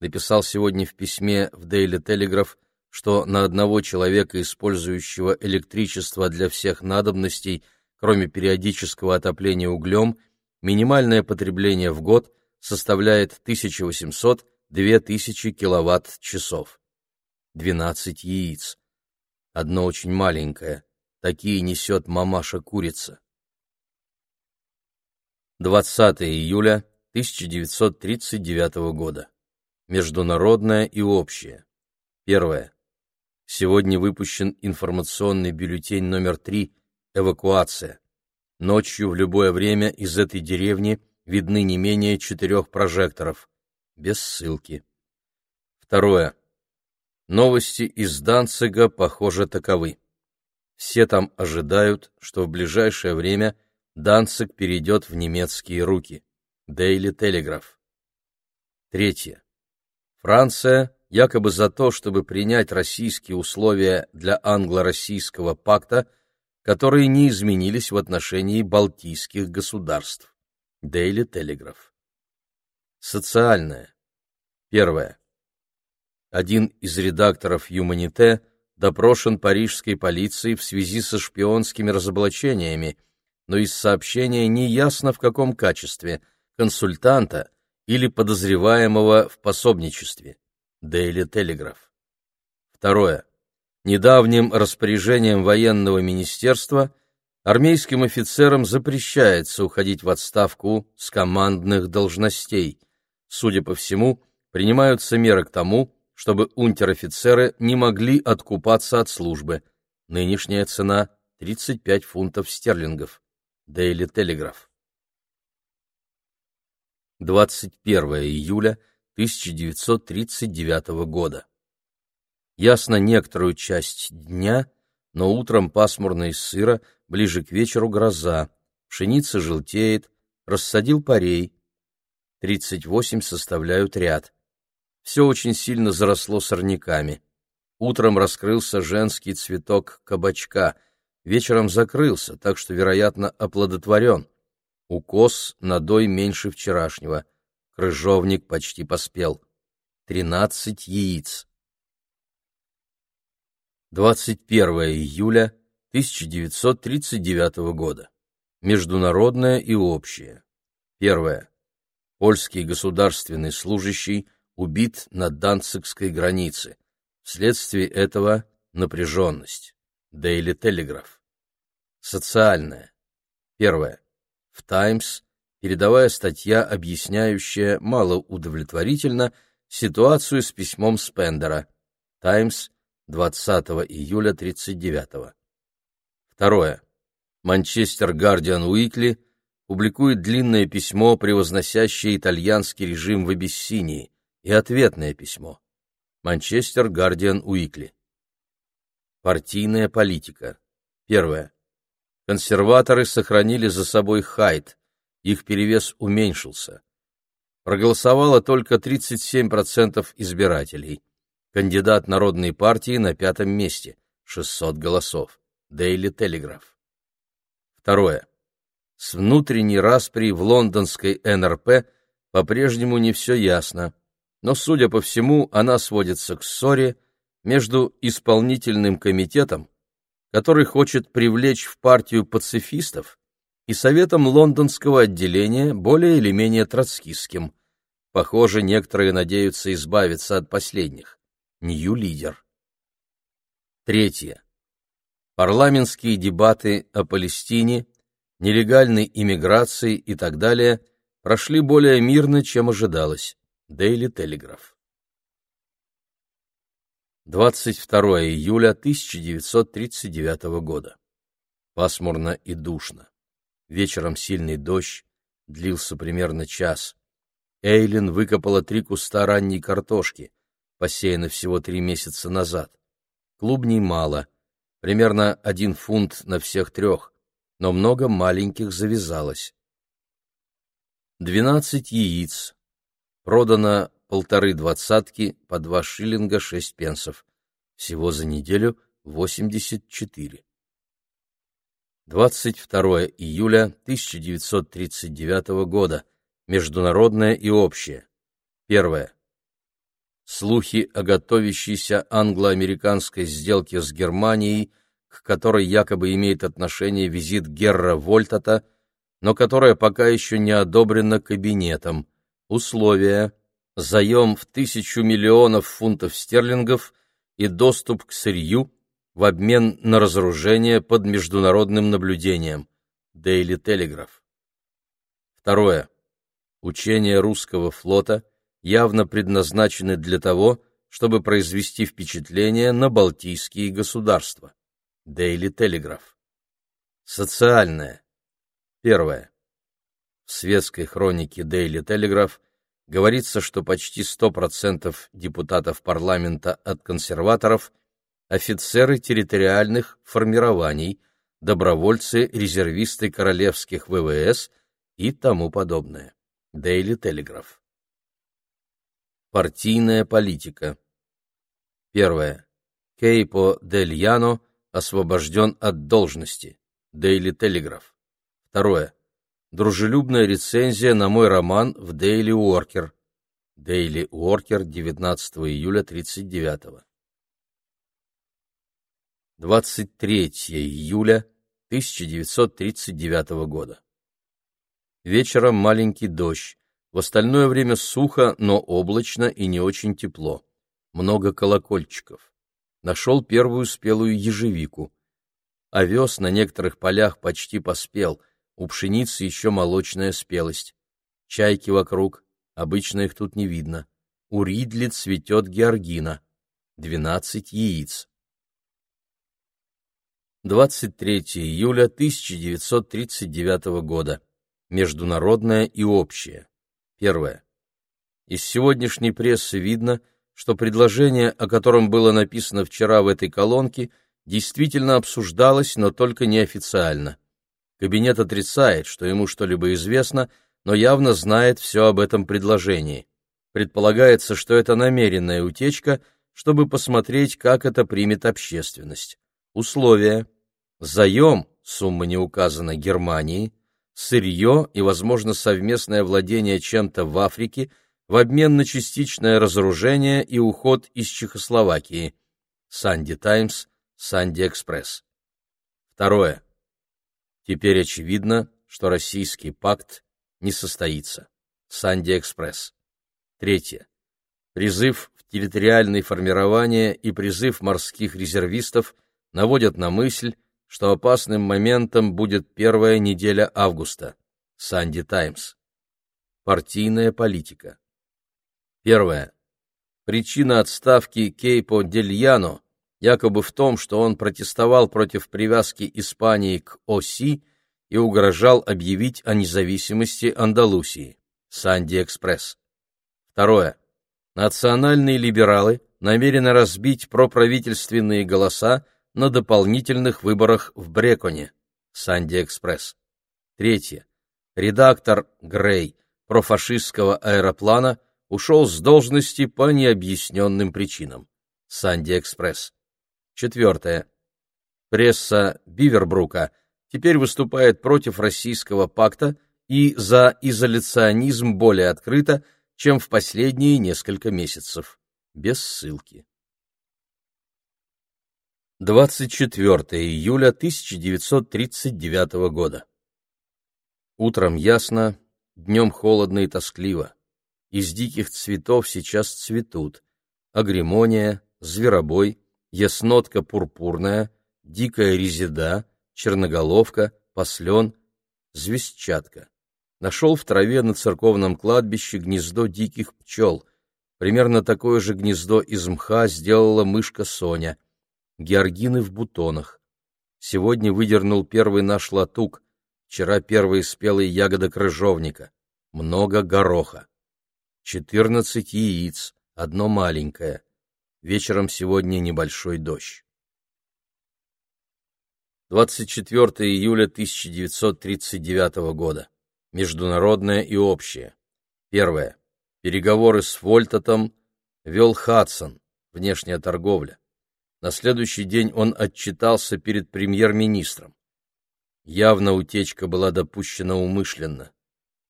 Написал сегодня в письме в Daily Telegraph, что на одного человека, использующего электричество для всех надобностей, кроме периодического отопления углем, минимальное потребление в год составляет 1800-2000 киловатт-часов. 12 яиц. Одно очень маленькое. Такие несет мамаша-курица. 20 июля 1939 года. Международное и общее. Первое. Сегодня выпущен информационный бюллетень номер 3 «Эвакуация». Ночью в любое время из этой деревни видны не менее четырех прожекторов. Без ссылки. Второе. Новости из Данцига, похоже, таковы. Все там ожидают, что в ближайшее время Данциг перейдет в немецкие руки. Daily Telegraph. Третье. Франция якобы за то, чтобы принять российские условия для англо-российского пакта, которые не изменились в отношении балтийских государств. Daily Telegraph. Социальное. Первое. Один из редакторов «Юманите» допрошен парижской полицией в связи со шпионскими разоблачениями, но из сообщения не ясно в каком качестве – консультанта или подозреваемого в пособничестве. Daily Telegraph. Второе. Недавним распоряжением военного министерства армейским офицерам запрещается уходить в отставку с командных должностей. Судя по всему, принимаются меры к тому, чтобы унтер-офицеры не могли откупаться от службы. Нынешняя цена — 35 фунтов стерлингов. Daily Telegraph. 21 июля 1939 года. Ясно некоторую часть дня, но утром пасмурно и сыро, ближе к вечеру гроза, пшеница желтеет, рассадил парей. 38 составляют ряд. Все очень сильно заросло сорняками. Утром раскрылся женский цветок кабачка, вечером закрылся, так что, вероятно, оплодотворен. Укос надой меньше вчерашнего. Крыжовник почти поспел. Тринадцать яиц. 21 июля 1939 года. Международное и общее. Первое. Польский государственный служащий убит на Данцигской границе. Вследствие этого напряженность. Daily Telegraph. Социальное. Первое. В Таймс передовая статья, объясняющая малоудовлетворительно ситуацию с письмом Спендера. Таймс, 20 июля 39 Второе. Манчестер Гардиан Уикли публикует длинное письмо, превозносящее итальянский режим в Абиссинии, и ответное письмо. Манчестер Гардиан Уикли. Партийная политика. Первое. Консерваторы сохранили за собой Хайт, их перевес уменьшился. Проголосовало только 37% избирателей. Кандидат Народной партии на пятом месте, 600 голосов. Daily Telegraph. Второе. С внутренней распри в лондонской НРП по-прежнему не все ясно, но, судя по всему, она сводится к ссоре между исполнительным комитетом, который хочет привлечь в партию пацифистов, и советом лондонского отделения, более или менее троцкистским. Похоже, некоторые надеются избавиться от последних. Нью-лидер. Третье. Парламентские дебаты о Палестине, нелегальной иммиграции и так далее прошли более мирно, чем ожидалось. Дейли Телеграф. 22 июля 1939 года. Пасмурно и душно. Вечером сильный дождь, длился примерно час. Эйлин выкопала три куста ранней картошки, посеяны всего три месяца назад. Клубней мало, примерно один фунт на всех трех, но много маленьких завязалось. Двенадцать яиц. Продано полторы двадцатки по два шиллинга шесть пенсов. Всего за неделю восемьдесят четыре. 22 июля 1939 года. Международное и общее. Первое. Слухи о готовящейся англо-американской сделке с Германией, к которой якобы имеет отношение визит Герра Вольтата, но которая пока еще не одобрена кабинетом. Условия заем в тысячу миллионов фунтов стерлингов и доступ к сырью в обмен на разоружение под международным наблюдением. Daily Telegraph. Второе. Учения русского флота явно предназначены для того, чтобы произвести впечатление на балтийские государства. Daily Telegraph. Социальное. Первое. В светской хронике Daily Telegraph говорится, что почти 100% депутатов парламента от консерваторов – офицеры территориальных формирований, добровольцы, резервисты королевских ВВС и тому подобное. Daily Telegraph. Партийная политика. Первое. Кейпо Дель Яно освобожден от должности. Daily Telegraph. Второе. Дружелюбная рецензия на мой роман в Daily Worker. Daily Worker, 19 июля 39 -го. 23 июля 1939 года. Вечером маленький дождь. В остальное время сухо, но облачно и не очень тепло. Много колокольчиков. Нашел первую спелую ежевику. Овес на некоторых полях почти поспел, у пшеницы еще молочная спелость. Чайки вокруг, обычно их тут не видно. У Ридли цветет георгина. Двенадцать яиц. 23 июля 1939 года. Международное и общее. Первое. Из сегодняшней прессы видно, что предложение, о котором было написано вчера в этой колонке, действительно обсуждалось, но только неофициально. Кабинет отрицает, что ему что-либо известно, но явно знает все об этом предложении. Предполагается, что это намеренная утечка, чтобы посмотреть, как это примет общественность. Условия. Заем, сумма не указана, Германии, сырье и, возможно, совместное владение чем-то в Африке в обмен на частичное разоружение и уход из Чехословакии. Санди Таймс, Санди Экспресс. Второе. Теперь очевидно, что российский пакт не состоится. Санди Экспресс. Третье. Призыв в территориальные формирования и призыв морских резервистов наводят на мысль, что опасным моментом будет первая неделя августа. Санди Таймс. Партийная политика. Первое. Причина отставки Кейпо Дельяно якобы в том, что он протестовал против привязки Испании к оси и угрожал объявить о независимости Андалусии. Санди Экспресс. Второе. Национальные либералы намерены разбить проправительственные голоса на дополнительных выборах в Бреконе. Санди Экспресс. Третье. Редактор Грей профашистского аэроплана ушел с должности по необъясненным причинам. Санди Экспресс. Четвертое. Пресса Бивербрука теперь выступает против российского пакта и за изоляционизм более открыто, чем в последние несколько месяцев. Без ссылки. 24 июля 1939 года. Утром ясно, днем холодно и тоскливо. Из диких цветов сейчас цветут агримония, зверобой, яснотка пурпурная, дикая резида, черноголовка, послен, звездчатка. Нашел в траве на церковном кладбище гнездо диких пчел. Примерно такое же гнездо из мха сделала мышка Соня — георгины в бутонах. Сегодня выдернул первый наш латук, вчера первые спелые ягоды крыжовника. Много гороха. Четырнадцать яиц, одно маленькое. Вечером сегодня небольшой дождь. 24 июля 1939 года. Международное и общее. Первое. Переговоры с Вольтотом вел Хадсон, внешняя торговля. На следующий день он отчитался перед премьер-министром. Явно утечка была допущена умышленно.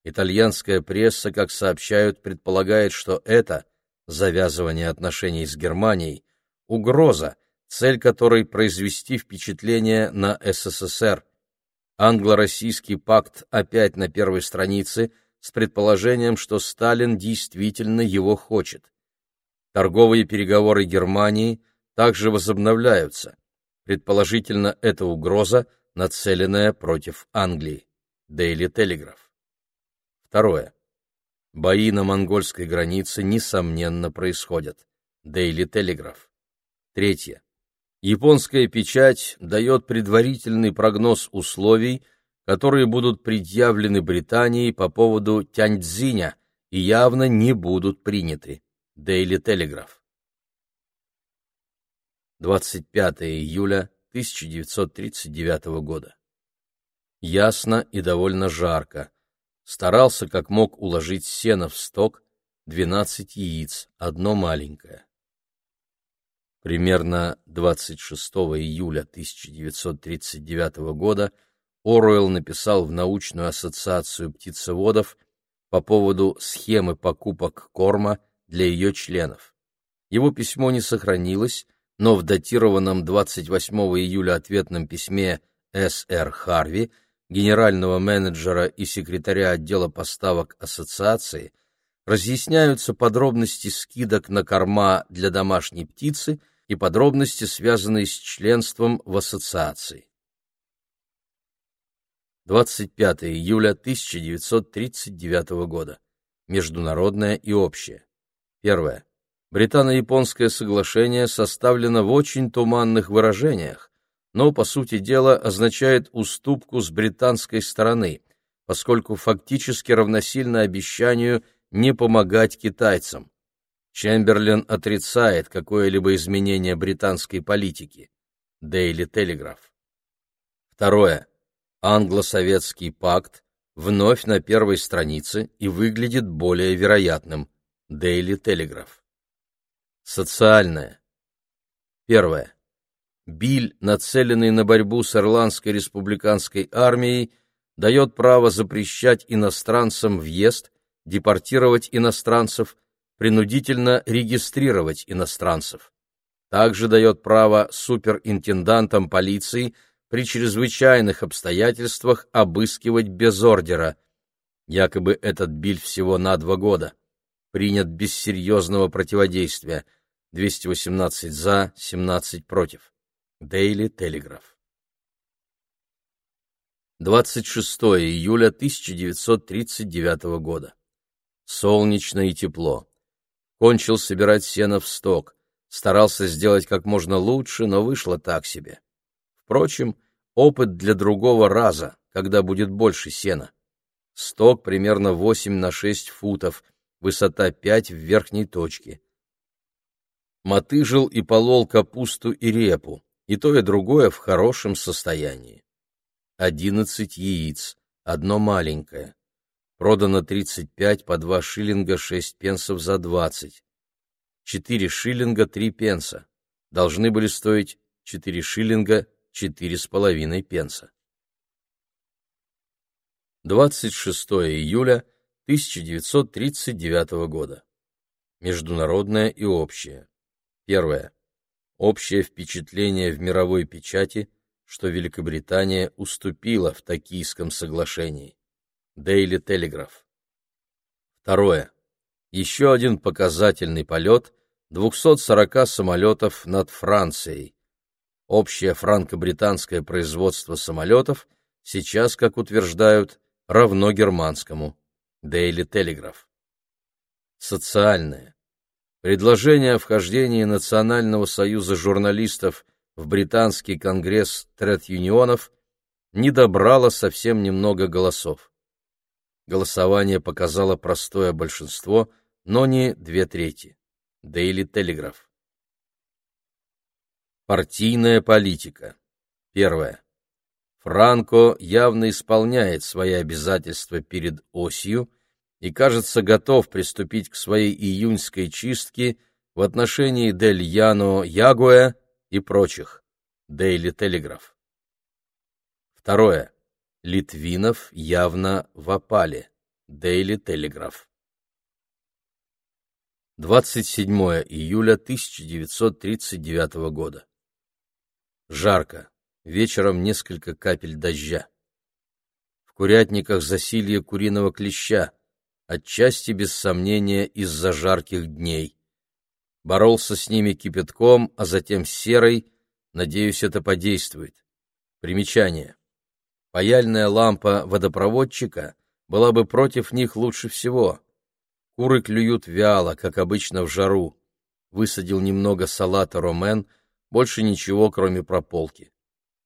Итальянская пресса, как сообщают, предполагает, что это завязывание отношений с Германией угроза, цель которой произвести впечатление на СССР. Англо-российский пакт опять на первой странице с предположением, что Сталин действительно его хочет. Торговые переговоры Германии – также возобновляются. Предположительно, это угроза, нацеленная против Англии. Daily Telegraph. Второе. Бои на монгольской границе, несомненно, происходят. Daily Telegraph. Третье. Японская печать дает предварительный прогноз условий, которые будут предъявлены Британии по поводу Тяньцзиня и явно не будут приняты. Daily Telegraph. 25 июля 1939 года. Ясно и довольно жарко. Старался как мог уложить сено в сток, 12 яиц, одно маленькое. Примерно 26 июля 1939 года Оруэлл написал в научную ассоциацию птицеводов по поводу схемы покупок корма для ее членов. Его письмо не сохранилось, но в датированном 28 июля ответном письме С.Р. Харви, генерального менеджера и секретаря отдела поставок ассоциации, разъясняются подробности скидок на корма для домашней птицы и подробности, связанные с членством в ассоциации. 25 июля 1939 года. Международное и общее. Первое. Британо-японское соглашение составлено в очень туманных выражениях, но, по сути дела, означает уступку с британской стороны, поскольку фактически равносильно обещанию не помогать китайцам. Чемберлен отрицает какое-либо изменение британской политики. Daily Telegraph. Второе. Англо-советский пакт вновь на первой странице и выглядит более вероятным. Daily Telegraph. Социальное. Первое. Биль, нацеленный на борьбу с Ирландской республиканской армией, дает право запрещать иностранцам въезд, депортировать иностранцев, принудительно регистрировать иностранцев. Также дает право суперинтендантам полиции при чрезвычайных обстоятельствах обыскивать без ордера. Якобы этот биль всего на два года принят без серьезного противодействия. 218 за, 17 против. Daily Telegraph. 26 июля 1939 года. Солнечно и тепло. Кончил собирать сено в сток. Старался сделать как можно лучше, но вышло так себе. Впрочем, опыт для другого раза, когда будет больше сена. Сток примерно 8 на 6 футов, высота 5 в верхней точке. Мотыжил и полол капусту и репу, и то и другое в хорошем состоянии. Одиннадцать яиц, одно маленькое. Продано 35 по 2 шиллинга 6 пенсов за 20. 4 шиллинга 3 пенса. Должны были стоить 4 шиллинга 4,5 пенса. 26 июля 1939 года. Международное и общее. Первое. Общее впечатление в мировой печати, что Великобритания уступила в Токийском соглашении. Daily Telegraph. Второе. Еще один показательный полет 240 самолетов над Францией. Общее франко-британское производство самолетов сейчас, как утверждают, равно германскому. Daily Telegraph. Социальное. Предложение о вхождении Национального союза журналистов в британский конгресс тред-юнионов не добрало совсем немного голосов. Голосование показало простое большинство, но не две трети. Daily Telegraph. Партийная политика. Первое. Франко явно исполняет свои обязательства перед осью и, кажется, готов приступить к своей июньской чистке в отношении Дель Яно Ягуэ и прочих. Дейли Телеграф. Второе. Литвинов явно в опале. Дейли Телеграф. 27 июля 1939 года. Жарко вечером несколько капель дождя. В курятниках засилье куриного клеща, отчасти без сомнения из-за жарких дней. Боролся с ними кипятком, а затем серой, надеюсь, это подействует. Примечание. Паяльная лампа водопроводчика была бы против них лучше всего. Куры клюют вяло, как обычно в жару. Высадил немного салата ромен, больше ничего, кроме прополки.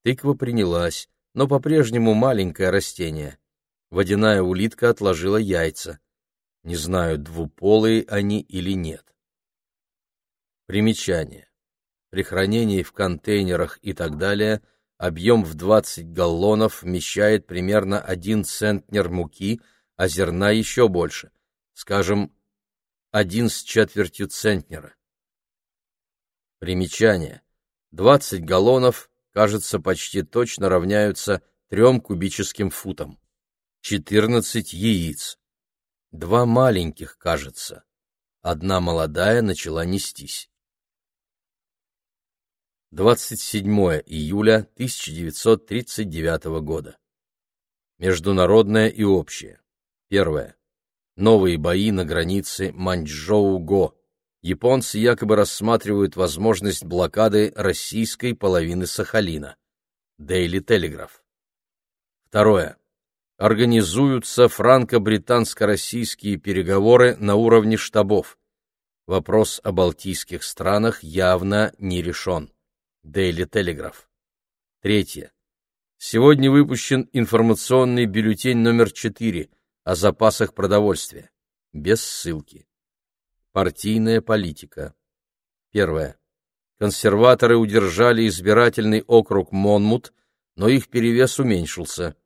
Тыква принялась, но по-прежнему маленькое растение. Водяная улитка отложила яйца. Не знаю, двуполые они или нет. Примечание. При хранении в контейнерах и так далее объем в 20 галлонов вмещает примерно 1 центнер муки, а зерна еще больше, скажем, 1 с четвертью центнера. Примечание. 20 галлонов, кажется, почти точно равняются 3 кубическим футам. 14 яиц. Два маленьких, кажется. Одна молодая начала нестись. 27 июля 1939 года. Международное и общее. Первое. Новые бои на границе Маньчжоу-Го. Японцы якобы рассматривают возможность блокады российской половины Сахалина. Дейли Телеграф. Второе. Организуются франко-британско-российские переговоры на уровне штабов. Вопрос о балтийских странах явно не решен. Дейли Телеграф. Третье. Сегодня выпущен информационный бюллетень номер 4 о запасах продовольствия. Без ссылки. Партийная политика. Первое. Консерваторы удержали избирательный округ Монмут, но их перевес уменьшился.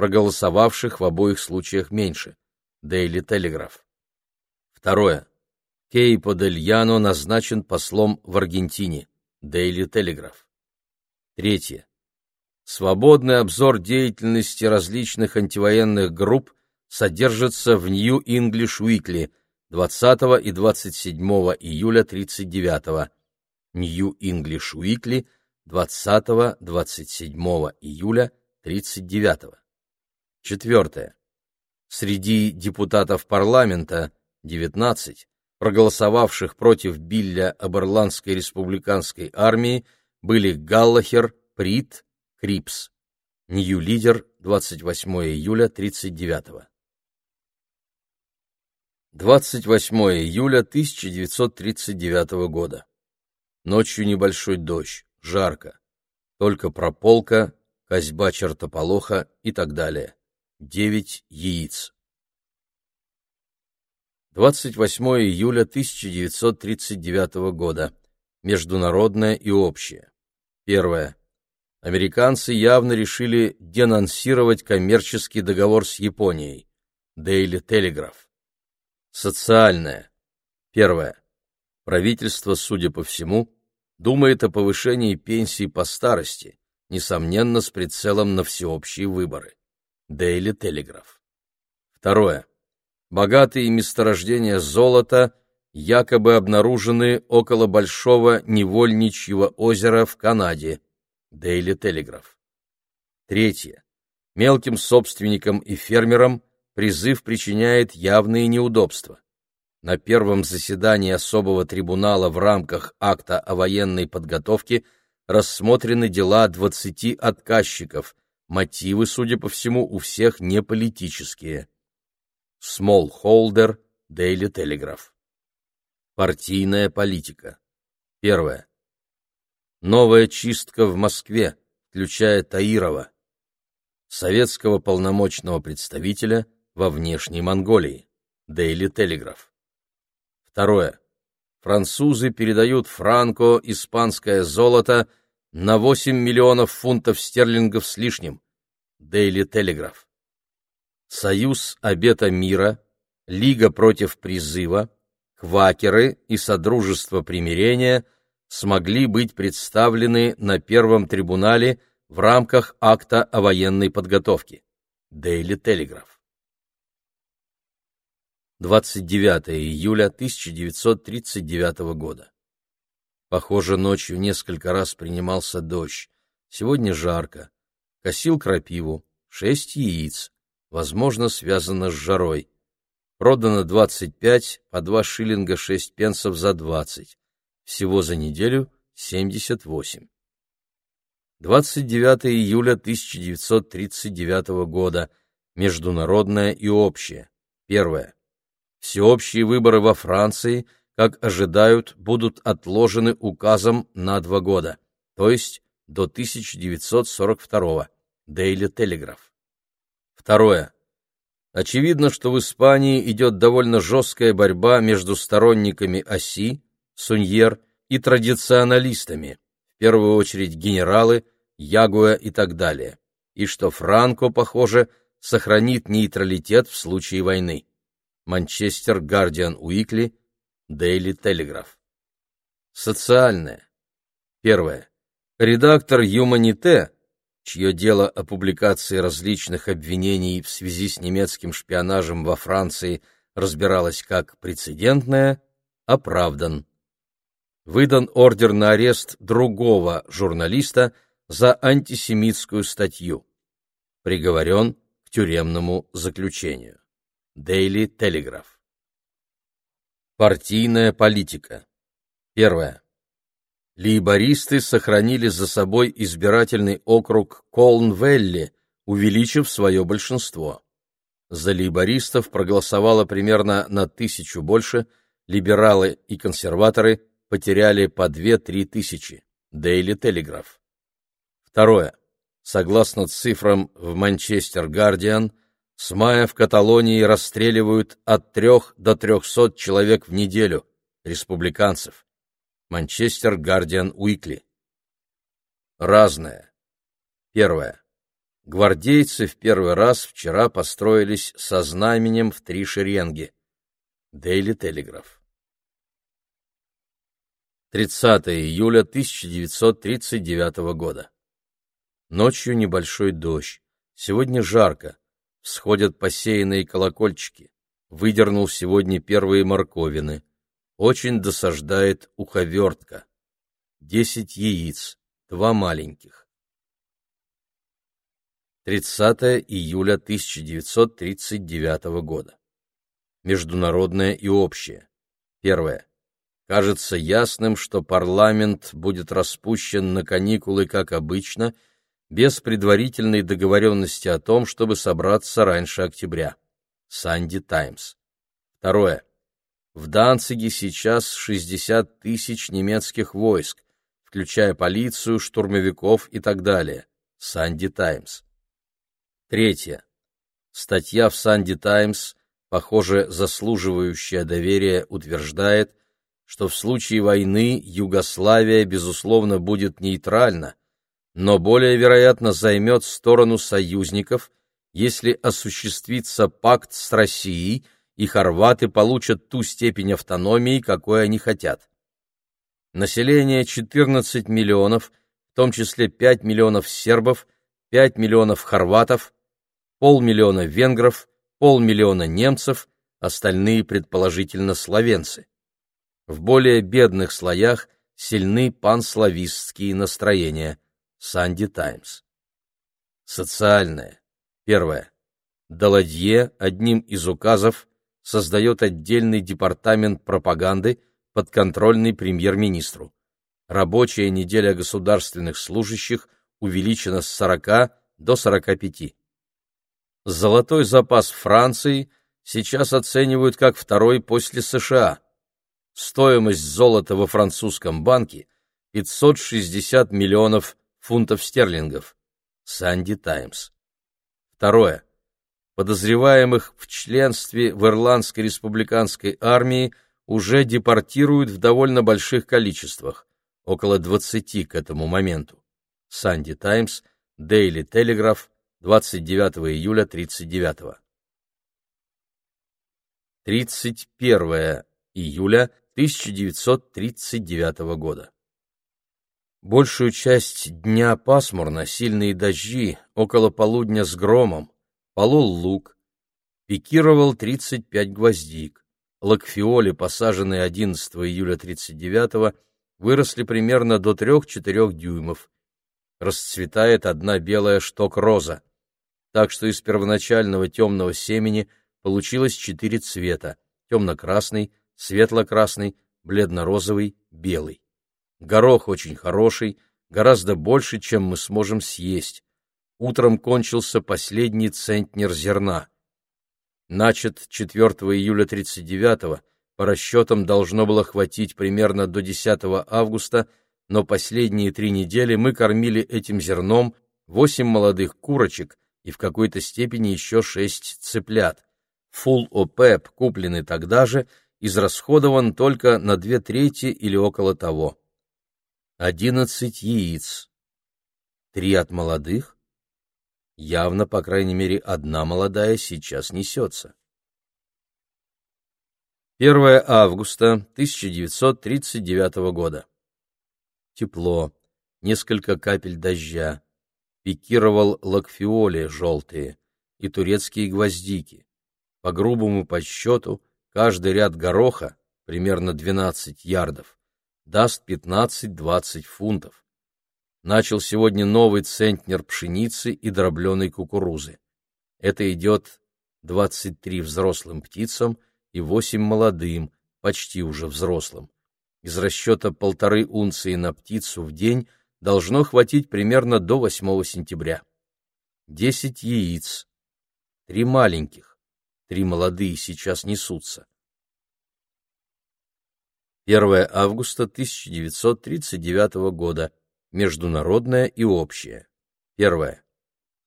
Проголосовавших в обоих случаях меньше. Дейли Телеграф. Второе. Кейпо Дель Яно назначен послом в Аргентине. Дейли Телеграф. Третье. Свободный обзор деятельности различных антивоенных групп содержится в New English Weekly 20 и 27 июля 39 New English Weekly 20-27 июля 39 Четвертое. Среди депутатов парламента 19 проголосовавших против Билля об Ирландской республиканской армии были Галлахер, Прит, Крипс. Нью-лидер, 28 июля 39 -го. 28 июля 1939 года. Ночью небольшой дождь, жарко. Только прополка, козьба чертополоха и так далее. Девять яиц. 28 июля 1939 года. Международное и общее. Первое. Американцы явно решили денонсировать коммерческий договор с Японией. Daily Telegraph. Социальное. Первое. Правительство, судя по всему, думает о повышении пенсий по старости, несомненно, с прицелом на всеобщие выборы. Daily Telegraph. Второе. Богатые месторождения золота якобы обнаружены около большого невольничьего озера в Канаде. Daily Telegraph. Третье. Мелким собственникам и фермерам призыв причиняет явные неудобства. На первом заседании особого трибунала в рамках акта о военной подготовке рассмотрены дела 20 отказчиков. Мотивы, судя по всему, у всех не политические. Смолхолдер, Дейли Телеграф. Партийная политика. Первое. Новая чистка в Москве, включая Таирова, советского полномочного представителя во внешней Монголии. Дейли Телеграф. Второе. Французы передают Франко испанское золото на 8 миллионов фунтов стерлингов с лишним. Дейли Телеграф. Союз Обета Мира, Лига против призыва, Квакеры и Содружество примирения смогли быть представлены на Первом трибунале в рамках акта о военной подготовке. Дейли Телеграф. 29 июля 1939 года. Похоже, ночью несколько раз принимался дождь. Сегодня жарко. Косил крапиву, шесть яиц возможно, связано с жарой. Продано 25, по 2 шиллинга 6 пенсов за 20. Всего за неделю 78. 29 июля 1939 года. Международное и общее. Первое. Всеобщие выборы во Франции, как ожидают, будут отложены указом на два года, то есть до 1942 Daily Telegraph. Второе. Очевидно, что в Испании идет довольно жесткая борьба между сторонниками оси, Суньер и традиционалистами, в первую очередь генералы, Ягуа и так далее, и что Франко, похоже, сохранит нейтралитет в случае войны. Манчестер Гардиан Уикли, Дейли Телеграф. Социальное. Первое. Редактор «Юманите», чье дело о публикации различных обвинений в связи с немецким шпионажем во Франции разбиралось как прецедентное, оправдан. Выдан ордер на арест другого журналиста за антисемитскую статью. Приговорен к тюремному заключению. Daily Telegraph. Партийная политика. Первое. Лейбористы сохранили за собой избирательный округ Колнвелли, увеличив свое большинство. За лейбористов проголосовало примерно на тысячу больше, либералы и консерваторы потеряли по 2-3 тысячи. Daily Telegraph. Второе. Согласно цифрам в Манчестер Гардиан, с мая в Каталонии расстреливают от 3 до 300 человек в неделю, республиканцев. Манчестер Гардиан Уикли. Разное. Первое. Гвардейцы в первый раз вчера построились со знаменем в три шеренги. Дейли Телеграф. 30 июля 1939 года. Ночью небольшой дождь. Сегодня жарко. Всходят посеянные колокольчики. Выдернул сегодня первые морковины. Очень досаждает уховертка. Десять яиц, два маленьких. 30 июля 1939 года. Международное и общее. Первое. Кажется ясным, что парламент будет распущен на каникулы, как обычно, без предварительной договоренности о том, чтобы собраться раньше октября. Санди Таймс. Второе. В Данциге сейчас 60 тысяч немецких войск, включая полицию, штурмовиков и так далее. Санди Таймс. Третье. Статья в Санди Таймс, похоже, заслуживающая доверия, утверждает, что в случае войны Югославия, безусловно, будет нейтральна, но более вероятно займет сторону союзников, если осуществится пакт с Россией – и хорваты получат ту степень автономии, какой они хотят. Население 14 миллионов, в том числе 5 миллионов сербов, 5 миллионов хорватов, полмиллиона венгров, полмиллиона немцев, остальные предположительно словенцы. В более бедных слоях сильны панславистские настроения. Санди Таймс. Социальное. Первое. Даладье одним из указов создает отдельный департамент пропаганды, подконтрольный премьер-министру. Рабочая неделя государственных служащих увеличена с 40 до 45. Золотой запас Франции сейчас оценивают как второй после США. Стоимость золота во французском банке 560 миллионов фунтов стерлингов. Санди Таймс. Второе подозреваемых в членстве в Ирландской республиканской армии уже депортируют в довольно больших количествах, около 20 к этому моменту. Санди Таймс, Дейли Телеграф, 29 июля 39 -го. 31 июля 1939 года. Большую часть дня пасмурно, сильные дожди, около полудня с громом, полол лук, пикировал 35 гвоздик. Лакфиоли, посаженные 11 июля 39 выросли примерно до 3-4 дюймов. Расцветает одна белая шток-роза. Так что из первоначального темного семени получилось четыре цвета — темно-красный, светло-красный, бледно-розовый, белый. Горох очень хороший, гораздо больше, чем мы сможем съесть утром кончился последний центнер зерна. начат 4 июля 39 по расчетам должно было хватить примерно до 10 августа, но последние три недели мы кормили этим зерном восемь молодых курочек и в какой-то степени еще шесть цыплят. Фул ОПЕП, купленный тогда же, израсходован только на две трети или около того. Одиннадцать яиц. Три от молодых? Явно, по крайней мере, одна молодая сейчас несется. 1 августа 1939 года. Тепло, несколько капель дождя, пикировал лакфиоли желтые и турецкие гвоздики. По грубому подсчету, каждый ряд гороха, примерно 12 ярдов, даст 15-20 фунтов. Начал сегодня новый центнер пшеницы и дробленой кукурузы. Это идет 23 взрослым птицам и 8 молодым, почти уже взрослым. Из расчета полторы унции на птицу в день должно хватить примерно до 8 сентября. 10 яиц, три маленьких, три молодые сейчас несутся. 1 августа 1939 года. Международное и общее. Первое.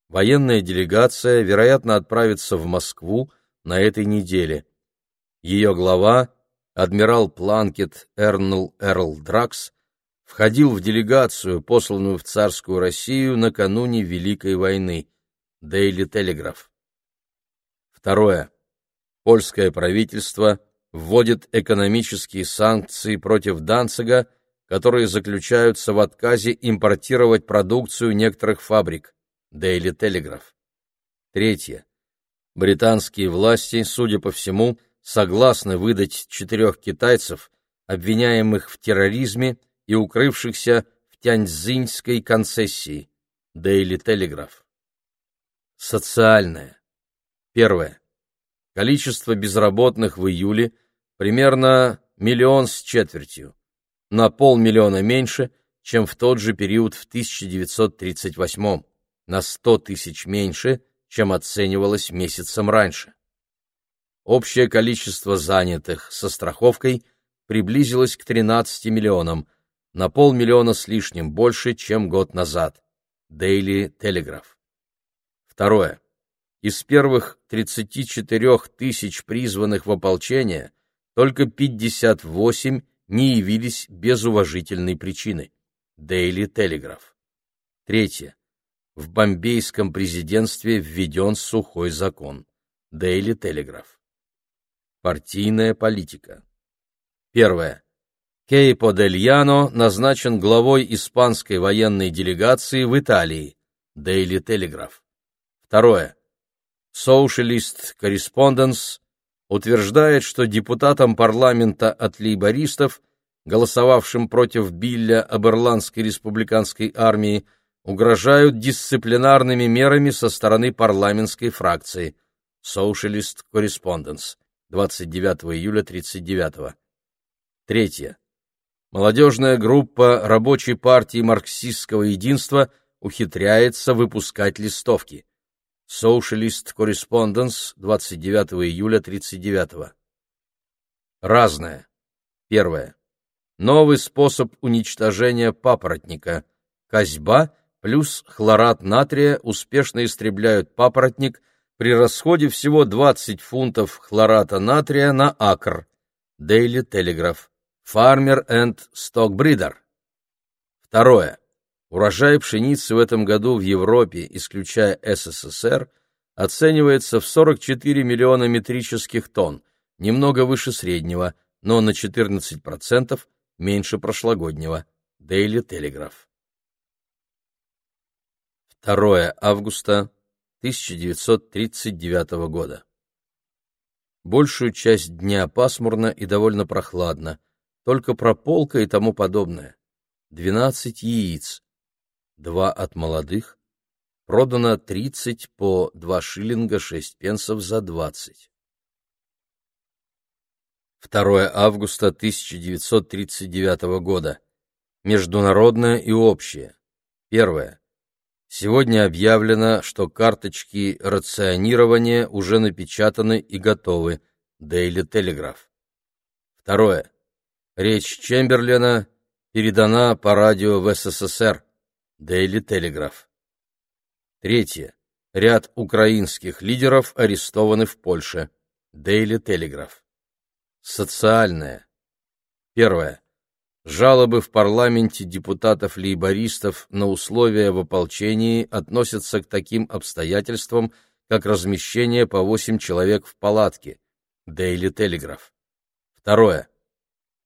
Военная делегация, вероятно, отправится в Москву на этой неделе. Ее глава, адмирал Планкет Эрнл Эрл Дракс, входил в делегацию, посланную в царскую Россию накануне Великой войны. Дейли Телеграф. Второе. Польское правительство вводит экономические санкции против Данцига, которые заключаются в отказе импортировать продукцию некоторых фабрик. Дейли Телеграф. Третье. Британские власти, судя по всему, согласны выдать четырех китайцев, обвиняемых в терроризме, и укрывшихся в Тяньцзиньской концессии. Дейли Телеграф. Социальное. Первое. Количество безработных в июле примерно миллион с четвертью, на полмиллиона меньше, чем в тот же период в 1938, на 100 тысяч меньше, чем оценивалось месяцем раньше. Общее количество занятых со страховкой приблизилось к 13 миллионам, на полмиллиона с лишним больше, чем год назад. Daily Telegraph. Второе. Из первых 34 тысяч призванных в ополчение только 58 не явились без уважительной причины. Daily Telegraph. Третье. В бомбейском президентстве введен сухой закон. Daily Telegraph. Партийная политика. Первое. Кейпо дель Яно назначен главой испанской военной делегации в Италии. Daily Telegraph. Второе. Socialist Correspondence утверждает, что депутатам парламента от лейбористов, голосовавшим против Билля об Ирландской республиканской армии, угрожают дисциплинарными мерами со стороны парламентской фракции. Socialist Correspondence. 29 июля 39 Третье. Молодежная группа Рабочей партии марксистского единства ухитряется выпускать листовки. Socialist Correspondence, 29 июля 39 Разное. Первое. Новый способ уничтожения папоротника. Козьба плюс хлорат натрия успешно истребляют папоротник при расходе всего 20 фунтов хлората натрия на акр. Daily Telegraph. Farmer and Stockbreeder. Второе. Урожай пшеницы в этом году в Европе, исключая СССР, оценивается в 44 миллиона метрических тонн, немного выше среднего, но на 14% меньше прошлогоднего. Daily Telegraph. 2 августа 1939 года. Большую часть дня пасмурно и довольно прохладно, только прополка и тому подобное. Двенадцать яиц, два от молодых, продано тридцать по два шиллинга шесть пенсов за двадцать. 2 августа 1939 года. Международное и общее. Первое. Сегодня объявлено, что карточки рационирования уже напечатаны и готовы. Daily Telegraph. Второе. Речь Чемберлена передана по радио в СССР. Daily Telegraph. Третье. Ряд украинских лидеров арестованы в Польше. Daily Telegraph. Социальное. Первое. Жалобы в парламенте депутатов-лейбористов на условия в ополчении относятся к таким обстоятельствам, как размещение по 8 человек в палатке. Daily Telegraph. Второе.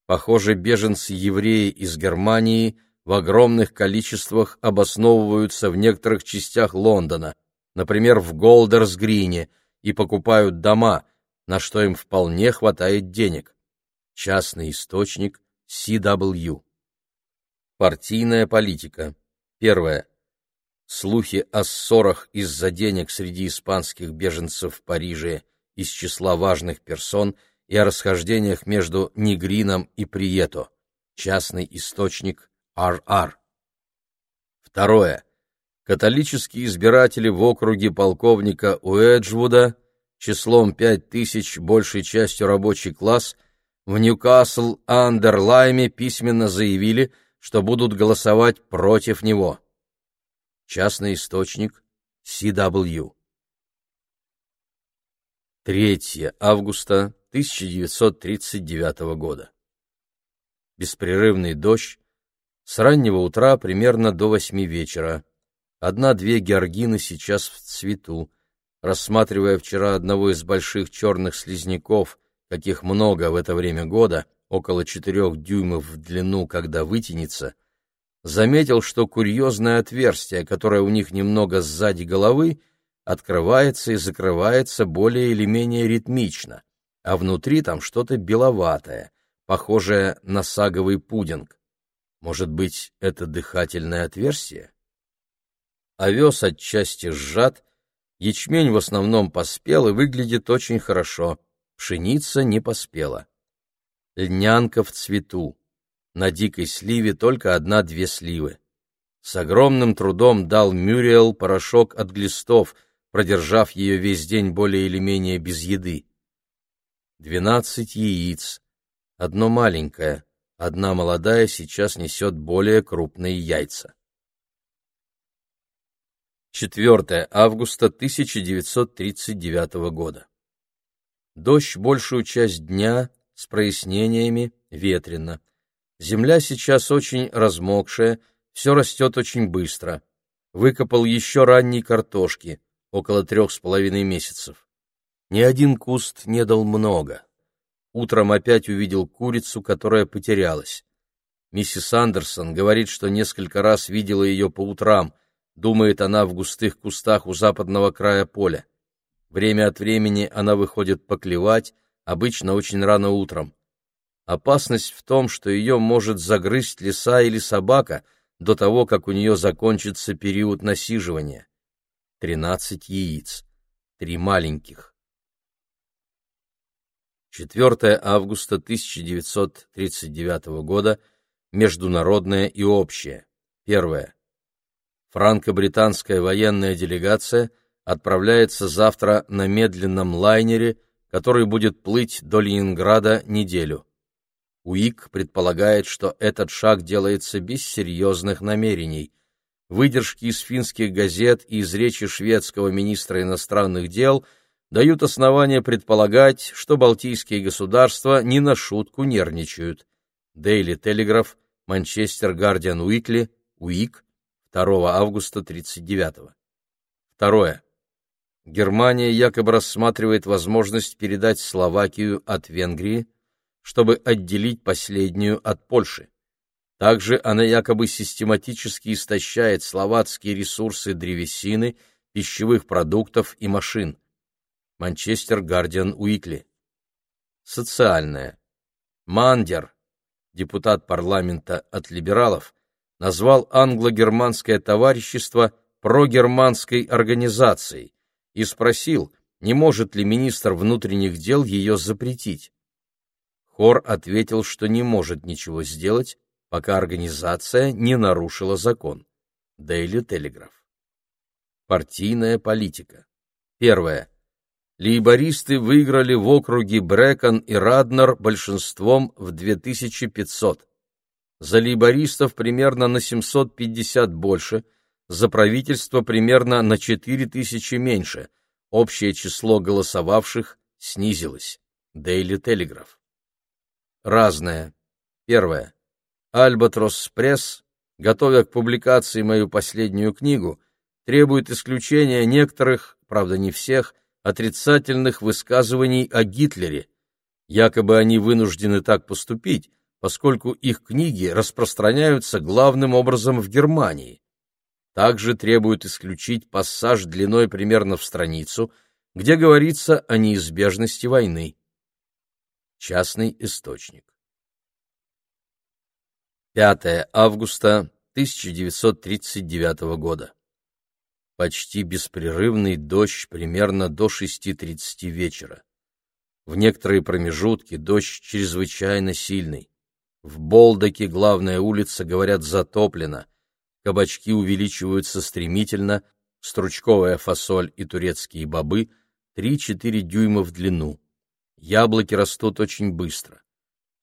Похоже, беженцы-евреи из Германии в огромных количествах обосновываются в некоторых частях Лондона, например, в Голдерс-Грине, и покупают дома, на что им вполне хватает денег. Частный источник CW. Партийная политика. Первое. Слухи о ссорах из-за денег среди испанских беженцев в Париже из числа важных персон и о расхождениях между Негрином и Прието. Частный источник RR. Второе. Католические избиратели в округе полковника Уэджвуда числом 5000 большей частью рабочий класс – в Ньюкасл-Андерлайме письменно заявили, что будут голосовать против него. Частный источник CW. 3 августа 1939 года. Беспрерывный дождь, с раннего утра примерно до восьми вечера. Одна-две георгины сейчас в цвету. Рассматривая вчера одного из больших черных слизняков, каких много в это время года, около четырех дюймов в длину, когда вытянется, заметил, что курьезное отверстие, которое у них немного сзади головы, открывается и закрывается более или менее ритмично, а внутри там что-то беловатое, похожее на саговый пудинг. Может быть, это дыхательное отверстие? Овес отчасти сжат, ячмень в основном поспел и выглядит очень хорошо, Пшеница не поспела. Льнянка в цвету. На дикой сливе только одна-две сливы. С огромным трудом дал Мюриэл порошок от глистов, продержав ее весь день более или менее без еды. Двенадцать яиц. Одно маленькое, одна молодая сейчас несет более крупные яйца. 4 августа 1939 года. Дождь большую часть дня, с прояснениями, ветрено. Земля сейчас очень размокшая, все растет очень быстро. Выкопал еще ранней картошки, около трех с половиной месяцев. Ни один куст не дал много. Утром опять увидел курицу, которая потерялась. Миссис Андерсон говорит, что несколько раз видела ее по утрам, думает она в густых кустах у западного края поля. Время от времени она выходит поклевать, обычно очень рано утром. Опасность в том, что ее может загрызть лиса или собака до того, как у нее закончится период насиживания. Тринадцать яиц. Три маленьких. 4 августа 1939 года. Международное и общее. Первое. Франко-британская военная делегация – отправляется завтра на медленном лайнере, который будет плыть до Ленинграда неделю. УИК предполагает, что этот шаг делается без серьезных намерений. Выдержки из финских газет и из речи шведского министра иностранных дел дают основания предполагать, что балтийские государства не на шутку нервничают. Дейли Телеграф, Манчестер Гардиан Уикли, УИК, 2 августа 1939. Второе. Германия якобы рассматривает возможность передать Словакию от Венгрии, чтобы отделить последнюю от Польши. Также она якобы систематически истощает словацкие ресурсы древесины, пищевых продуктов и машин. Манчестер Гардиан Уикли. Социальное. Мандер, депутат парламента от либералов, назвал англо-германское товарищество прогерманской организацией, и спросил, не может ли министр внутренних дел ее запретить. Хор ответил, что не может ничего сделать, пока организация не нарушила закон. Дейли Телеграф. Партийная политика. Первое. Лейбористы выиграли в округе Брэкон и Раднер большинством в 2500. За лейбористов примерно на 750 больше, за правительство примерно на 4000 меньше. Общее число голосовавших снизилось. Дейли Телеграф. Разное. Первое. Альбатрос Пресс, готовя к публикации мою последнюю книгу, требует исключения некоторых, правда не всех, отрицательных высказываний о Гитлере. Якобы они вынуждены так поступить, поскольку их книги распространяются главным образом в Германии. Также требуют исключить пассаж длиной примерно в страницу, где говорится о неизбежности войны. Частный источник. 5 августа 1939 года почти беспрерывный дождь примерно до 6.30 вечера. В некоторые промежутки дождь чрезвычайно сильный. В Болдаке главная улица, говорят, затоплена. Кабачки увеличиваются стремительно, стручковая фасоль и турецкие бобы 3-4 дюйма в длину. Яблоки растут очень быстро.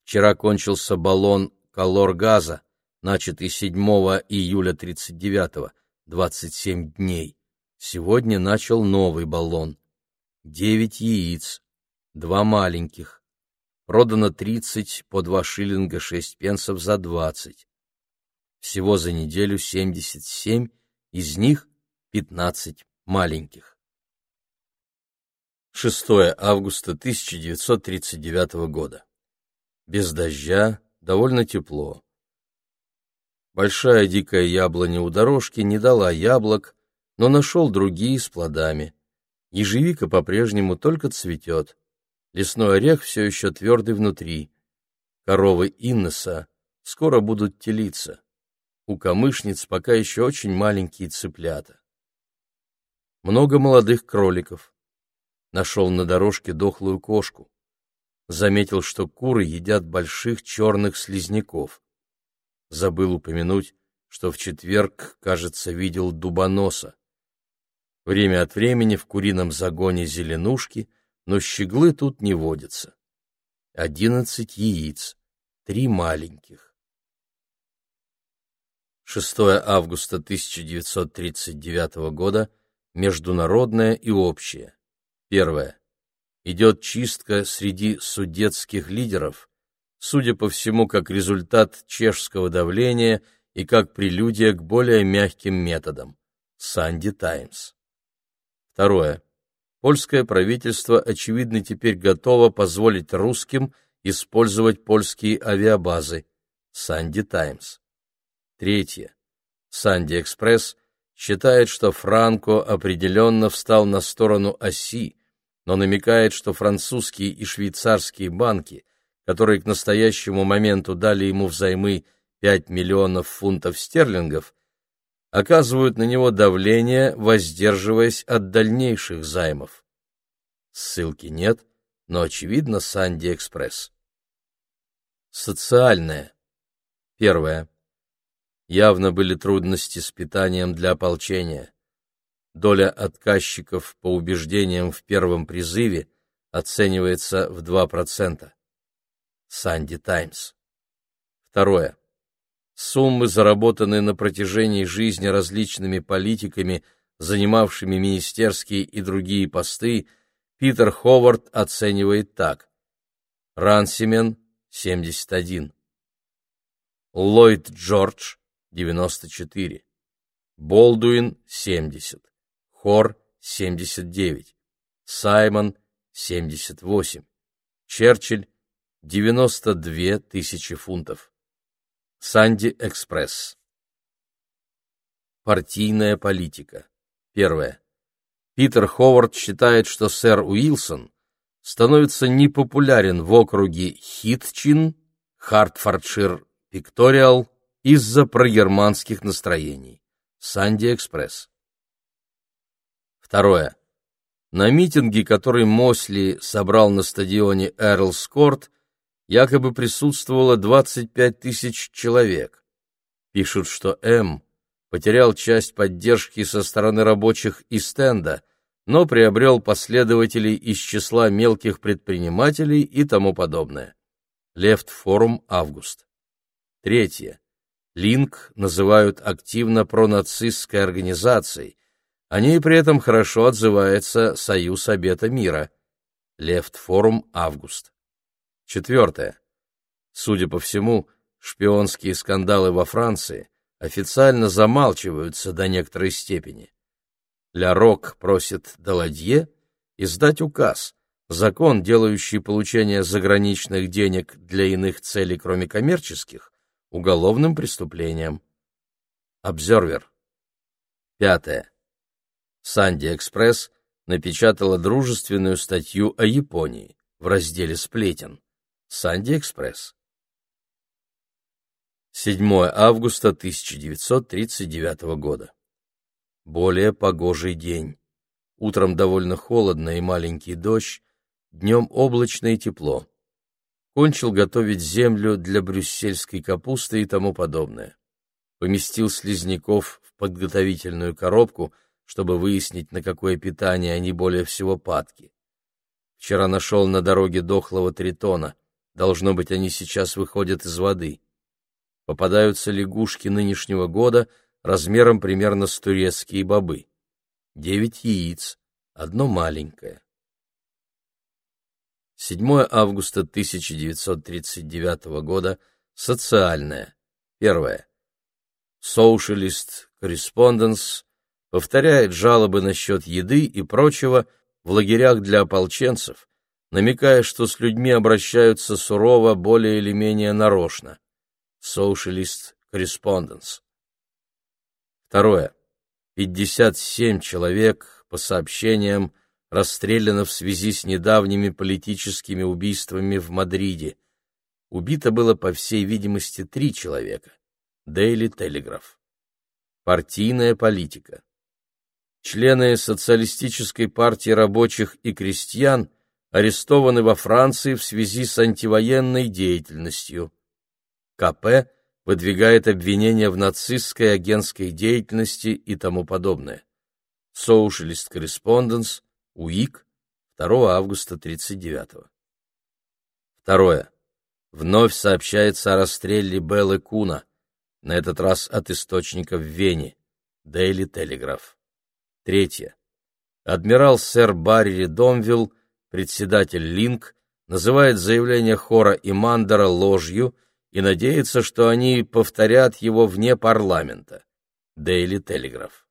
Вчера кончился баллон колор газа, начатый 7 июля 39 -го 27 дней. Сегодня начал новый баллон. Девять яиц, два маленьких. Продано 30 по 2 шиллинга 6 пенсов за 20. Всего за неделю 77, из них 15 маленьких. 6 августа 1939 года. Без дождя, довольно тепло. Большая дикая яблоня у дорожки не дала яблок, но нашел другие с плодами. Ежевика по-прежнему только цветет. Лесной орех все еще твердый внутри. Коровы Иннеса скоро будут телиться. У камышниц пока еще очень маленькие цыплята. Много молодых кроликов. Нашел на дорожке дохлую кошку. Заметил, что куры едят больших черных слизняков забыл упомянуть, что в четверг, кажется, видел дубоноса. Время от времени в курином загоне зеленушки, но щеглы тут не водятся. Одиннадцать яиц, три маленьких. 6 августа 1939 года. Международное и общее. Первое. Идет чистка среди судетских лидеров, судя по всему, как результат чешского давления и как прелюдия к более мягким методам. Санди Таймс. Второе. Польское правительство, очевидно, теперь готово позволить русским использовать польские авиабазы. Санди Таймс. Третье. Санди Экспресс считает, что Франко определенно встал на сторону оси, но намекает, что французские и швейцарские банки – которые к настоящему моменту дали ему взаймы 5 миллионов фунтов стерлингов, оказывают на него давление, воздерживаясь от дальнейших займов. Ссылки нет, но очевидно Санди Экспресс. Социальное. Первое. Явно были трудности с питанием для ополчения. Доля отказчиков по убеждениям в первом призыве оценивается в 2%. Санди Таймс. Второе. Суммы, заработанные на протяжении жизни различными политиками, занимавшими министерские и другие посты, Питер Ховард оценивает так. Рансимен – 71. Ллойд Джордж – 94. Болдуин – 70. Хор – 79. Саймон – 78. Черчилль 92 тысячи фунтов. Санди Экспресс. Партийная политика. Первое. Питер Ховард считает, что сэр Уилсон становится непопулярен в округе Хитчин, Хартфордшир, Пикториал из-за прогерманских настроений. Санди Экспресс. Второе. На митинге, который Мосли собрал на стадионе Эрлс Корт, якобы присутствовало 25 тысяч человек. Пишут, что М. потерял часть поддержки со стороны рабочих и стенда, но приобрел последователей из числа мелких предпринимателей и тому подобное. Лефт Форум Август. Третье. Линк называют активно пронацистской организацией, о ней при этом хорошо отзывается Союз Обета Мира. Лефт Форум Август. Четвертое. Судя по всему, шпионские скандалы во Франции официально замалчиваются до некоторой степени. Ля Рок просит Даладье издать указ, закон, делающий получение заграничных денег для иных целей, кроме коммерческих, уголовным преступлением. Обзервер. Пятое. Санди Экспресс напечатала дружественную статью о Японии в разделе «Сплетен». Санди Экспресс. 7 августа 1939 года. Более погожий день. Утром довольно холодно и маленький дождь, днем облачно и тепло. Кончил готовить землю для брюссельской капусты и тому подобное. Поместил слизняков в подготовительную коробку, чтобы выяснить, на какое питание они более всего падки. Вчера нашел на дороге дохлого тритона. Должно быть, они сейчас выходят из воды попадаются лягушки нынешнего года размером примерно с турецкие бобы. Девять яиц, одно маленькое. 7 августа 1939 года. Социальное. Первое. Socialist Correspondence повторяет жалобы насчет еды и прочего в лагерях для ополченцев, намекая, что с людьми обращаются сурово, более или менее нарочно. Socialist Correspondence. Второе. 57 человек, по сообщениям, расстреляно в связи с недавними политическими убийствами в Мадриде. Убито было, по всей видимости, три человека. Daily Telegraph. Партийная политика. Члены Социалистической партии рабочих и крестьян арестованы во Франции в связи с антивоенной деятельностью. КП выдвигает обвинения в нацистской агентской деятельности и тому подобное. Socialist Correspondence, УИК, 2 августа 1939. Второе. Вновь сообщается о расстреле Беллы Куна, на этот раз от источника в Вене, Daily Telegraph. Третье. Адмирал сэр Барри Домвилл, председатель Линк, называет заявление Хора и Мандера ложью и надеется, что они повторят его вне парламента. Дейли Телеграф.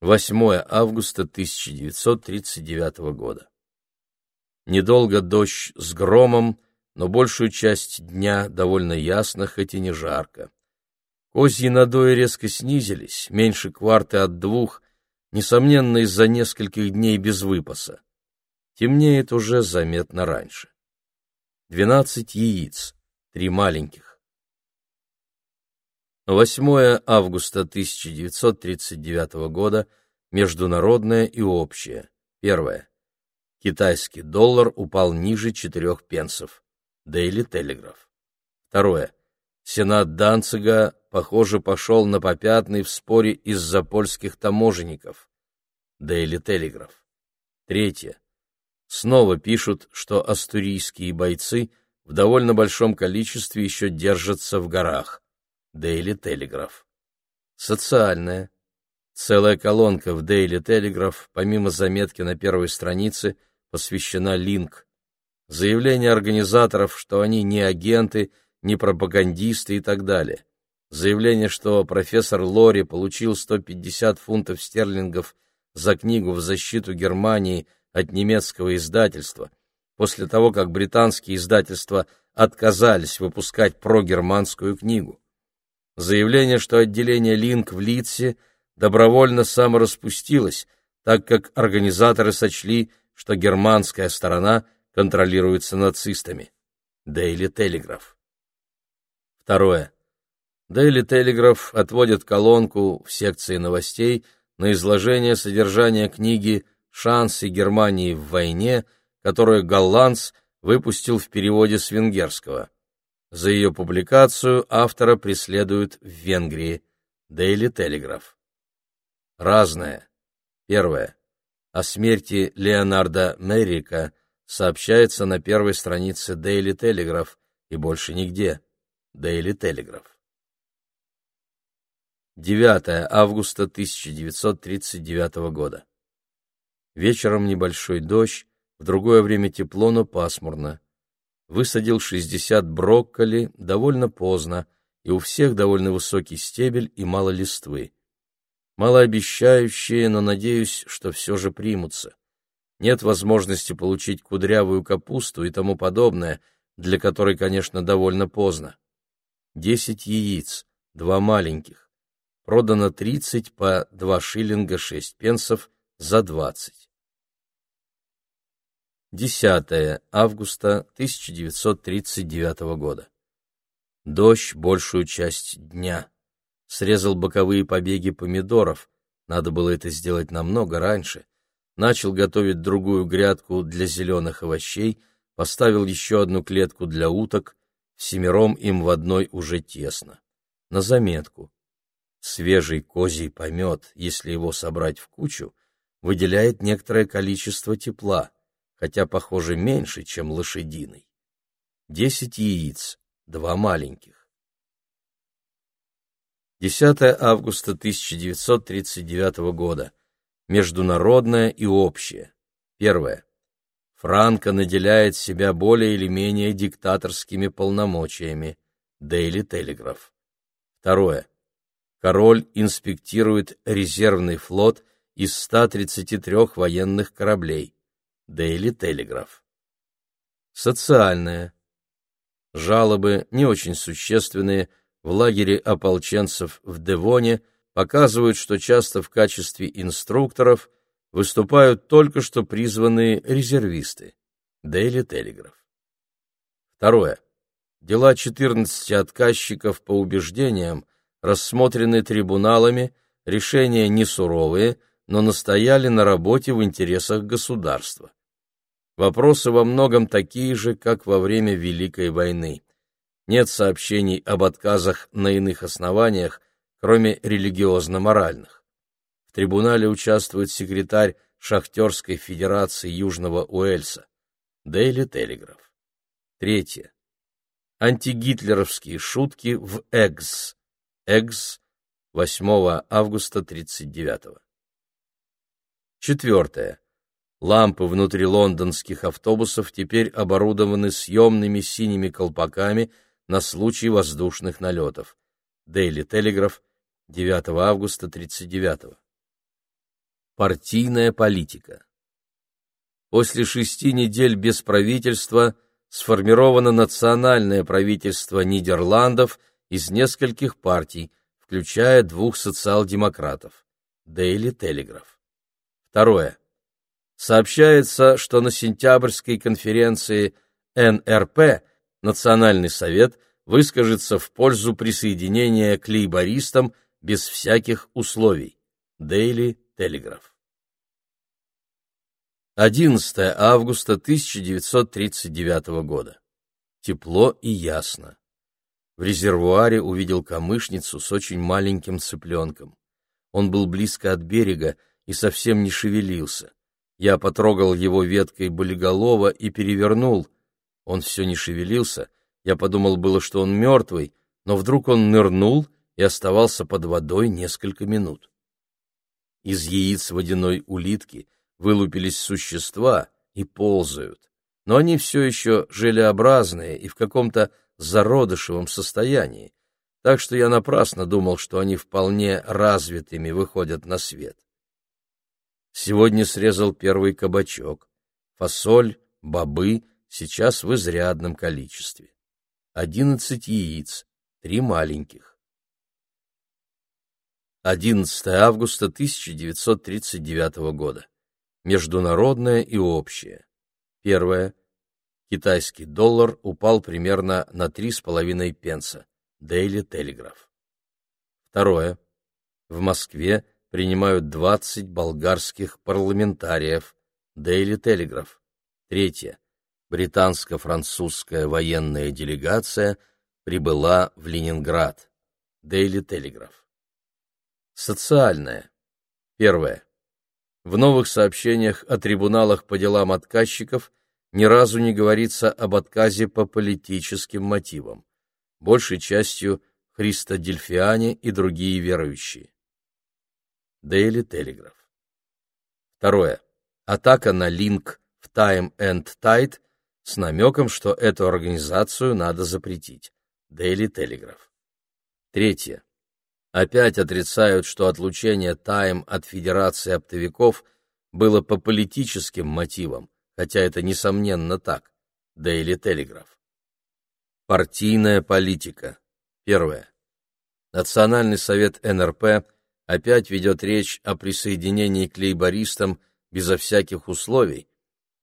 8 августа 1939 года. Недолго дождь с громом, но большую часть дня довольно ясно, хоть и не жарко. Козьи надои резко снизились, меньше кварты от двух, несомненно, из-за нескольких дней без выпаса. Темнеет уже заметно раньше. 12 яиц, три маленьких. 8 августа 1939 года. Международное и общее. Первое. Китайский доллар упал ниже 4 пенсов. Daily Telegraph. Второе. Сенат Данцига, похоже, пошел на попятный в споре из-за польских таможенников. Daily Telegraph. Третье. Снова пишут, что астурийские бойцы в довольно большом количестве еще держатся в горах. Daily Telegraph. Социальная. Целая колонка в Daily Telegraph, помимо заметки на первой странице, посвящена Линк. Заявление организаторов, что они не агенты, не пропагандисты и так далее. Заявление, что профессор Лори получил 150 фунтов стерлингов за книгу в защиту Германии от немецкого издательства, после того, как британские издательства отказались выпускать прогерманскую книгу. Заявление, что отделение Линк в Литсе добровольно самораспустилось, так как организаторы сочли, что германская сторона контролируется нацистами. Daily Telegraph. Второе. Daily Telegraph отводит колонку в секции новостей на изложение содержания книги «Шансы Германии в войне», которую Голланц выпустил в переводе с венгерского. За ее публикацию автора преследуют в Венгрии. Daily Telegraph. Разное. Первое. О смерти Леонарда Меррика сообщается на первой странице Daily Telegraph и больше нигде. Daily Telegraph. 9 августа 1939 года. Вечером небольшой дождь, в другое время тепло, но пасмурно. Высадил 60 брокколи довольно поздно, и у всех довольно высокий стебель и мало листвы. Малообещающие, но надеюсь, что все же примутся. Нет возможности получить кудрявую капусту и тому подобное, для которой, конечно, довольно поздно. Десять яиц, два маленьких. Продано тридцать по два шиллинга шесть пенсов за двадцать. 10 августа 1939 года. Дождь большую часть дня. Срезал боковые побеги помидоров. Надо было это сделать намного раньше. Начал готовить другую грядку для зеленых овощей, поставил еще одну клетку для уток. Семером им в одной уже тесно. На заметку. Свежий козий помет, если его собрать в кучу, выделяет некоторое количество тепла хотя, похоже, меньше, чем лошадиный. Десять яиц, два маленьких. 10 августа 1939 года. Международное и общее. Первое. Франко наделяет себя более или менее диктаторскими полномочиями. Дейли Телеграф. Второе. Король инспектирует резервный флот из 133 военных кораблей. Daily Telegraph. Социальное. Жалобы, не очень существенные, в лагере ополченцев в Девоне показывают, что часто в качестве инструкторов выступают только что призванные резервисты. Daily Telegraph. Второе. Дела 14 отказчиков по убеждениям рассмотрены трибуналами, решения не суровые, но настояли на работе в интересах государства. Вопросы во многом такие же, как во время Великой войны. Нет сообщений об отказах на иных основаниях, кроме религиозно-моральных. В трибунале участвует секретарь Шахтерской Федерации Южного Уэльса. Дейли Телеграф. Третье. Антигитлеровские шутки в Эгс. Эгс. 8 августа 39 Четвертое. Лампы внутри лондонских автобусов теперь оборудованы съемными синими колпаками на случай воздушных налетов. Дейли Телеграф, 9 августа 39 Партийная политика После шести недель без правительства сформировано национальное правительство Нидерландов из нескольких партий, включая двух социал-демократов. Дейли Телеграф. Второе. Сообщается, что на сентябрьской конференции НРП Национальный совет выскажется в пользу присоединения к лейбористам без всяких условий. Дейли Телеграф. 11 августа 1939 года. Тепло и ясно. В резервуаре увидел камышницу с очень маленьким цыпленком. Он был близко от берега и совсем не шевелился. Я потрогал его веткой болиголова и перевернул. Он все не шевелился. Я подумал было, что он мертвый, но вдруг он нырнул и оставался под водой несколько минут. Из яиц водяной улитки вылупились существа и ползают, но они все еще желеобразные и в каком-то зародышевом состоянии, так что я напрасно думал, что они вполне развитыми выходят на свет. Сегодня срезал первый кабачок. Фасоль, бобы сейчас в изрядном количестве. Одиннадцать яиц, три маленьких. 11 августа 1939 года. Международное и общее. Первое. Китайский доллар упал примерно на 3,5 пенса. Daily Telegraph. Второе. В Москве принимают 20 болгарских парламентариев. Daily Telegraph. Третье. Британско-французская военная делегация прибыла в Ленинград. Дейли Телеграф. Социальное. Первое. В новых сообщениях о трибуналах по делам отказчиков ни разу не говорится об отказе по политическим мотивам, большей частью христодельфиане и другие верующие. Дейли Телеграф. Второе. Атака на линк в Time and Tide с намеком, что эту организацию надо запретить. Дейли Телеграф. Третье. Опять отрицают, что отлучение Time от Федерации оптовиков было по политическим мотивам, хотя это несомненно так. Дейли Телеграф. Партийная политика. Первое. Национальный совет НРП опять ведет речь о присоединении к лейбористам безо всяких условий,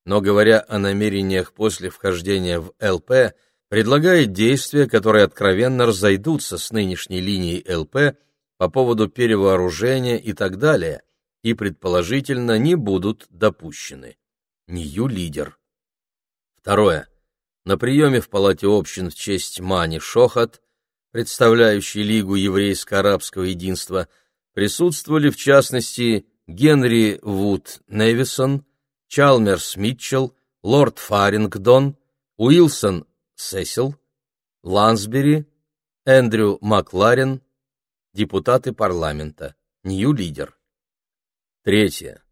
но, говоря о намерениях после вхождения в ЛП, предлагает действия, которые откровенно разойдутся с нынешней линией ЛП по поводу перевооружения и так далее, и, предположительно, не будут допущены. Нью-лидер. Второе. На приеме в Палате общин в честь Мани Шохат, представляющей Лигу еврейско-арабского единства, присутствовали, в частности, Генри Вуд Невисон, Чалмерс Митчелл, лорд Фарингдон, Уилсон Сесил, Лансбери, Эндрю Макларен, депутаты парламента, Нью-лидер. Третье.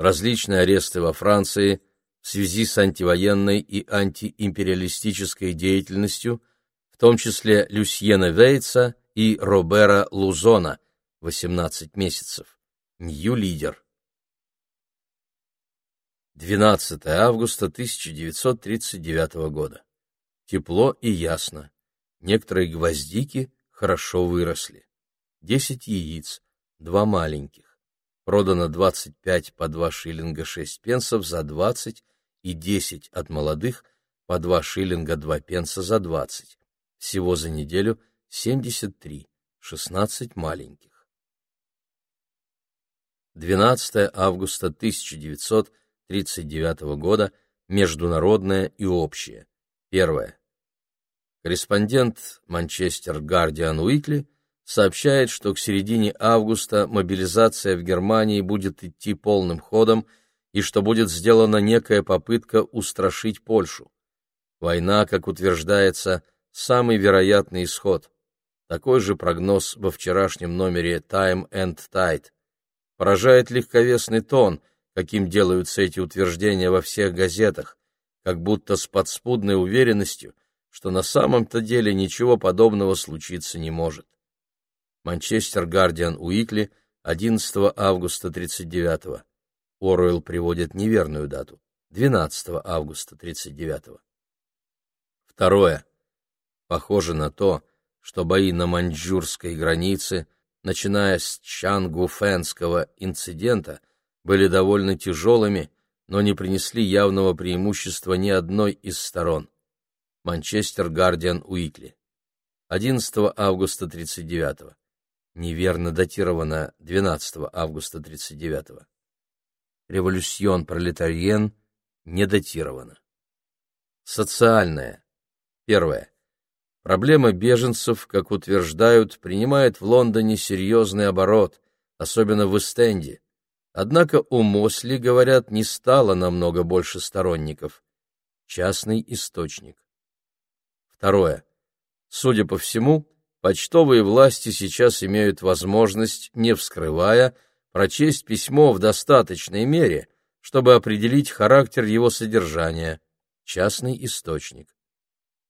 Различные аресты во Франции в связи с антивоенной и антиимпериалистической деятельностью, в том числе Люсьена Вейтса и Робера Лузона, 18 месяцев. Нью-лидер. 12 августа 1939 года. Тепло и ясно. Некоторые гвоздики хорошо выросли. 10 яиц, два маленьких. Продано 25 по 2 шиллинга 6 пенсов за 20 и 10 от молодых по 2 шиллинга 2 пенса за 20. Всего за неделю 73, 16 маленьких. 12 августа 1939 года, международное и общее. Первое. Корреспондент Манчестер Гардиан Уикли сообщает, что к середине августа мобилизация в Германии будет идти полным ходом и что будет сделана некая попытка устрашить Польшу. Война, как утверждается, самый вероятный исход. Такой же прогноз во вчерашнем номере Time and Tide. Поражает легковесный тон, каким делаются эти утверждения во всех газетах, как будто с подспудной уверенностью, что на самом-то деле ничего подобного случиться не может. Манчестер Гардиан Уикли, 11 августа 39 -го. Оруэлл приводит неверную дату. 12 августа 39 -го. Второе. Похоже на то, что бои на маньчжурской границе – начиная с Чангуфенского инцидента, были довольно тяжелыми, но не принесли явного преимущества ни одной из сторон. Манчестер Гардиан Уикли. 11 августа 39 -го. Неверно датировано 12 августа 39 -го. Революцион пролетариен не датировано. Социальное. Первое. Проблема беженцев, как утверждают, принимает в Лондоне серьезный оборот, особенно в Эстенде. Однако у Мосли, говорят, не стало намного больше сторонников. Частный источник. Второе. Судя по всему, почтовые власти сейчас имеют возможность, не вскрывая, прочесть письмо в достаточной мере, чтобы определить характер его содержания. Частный источник.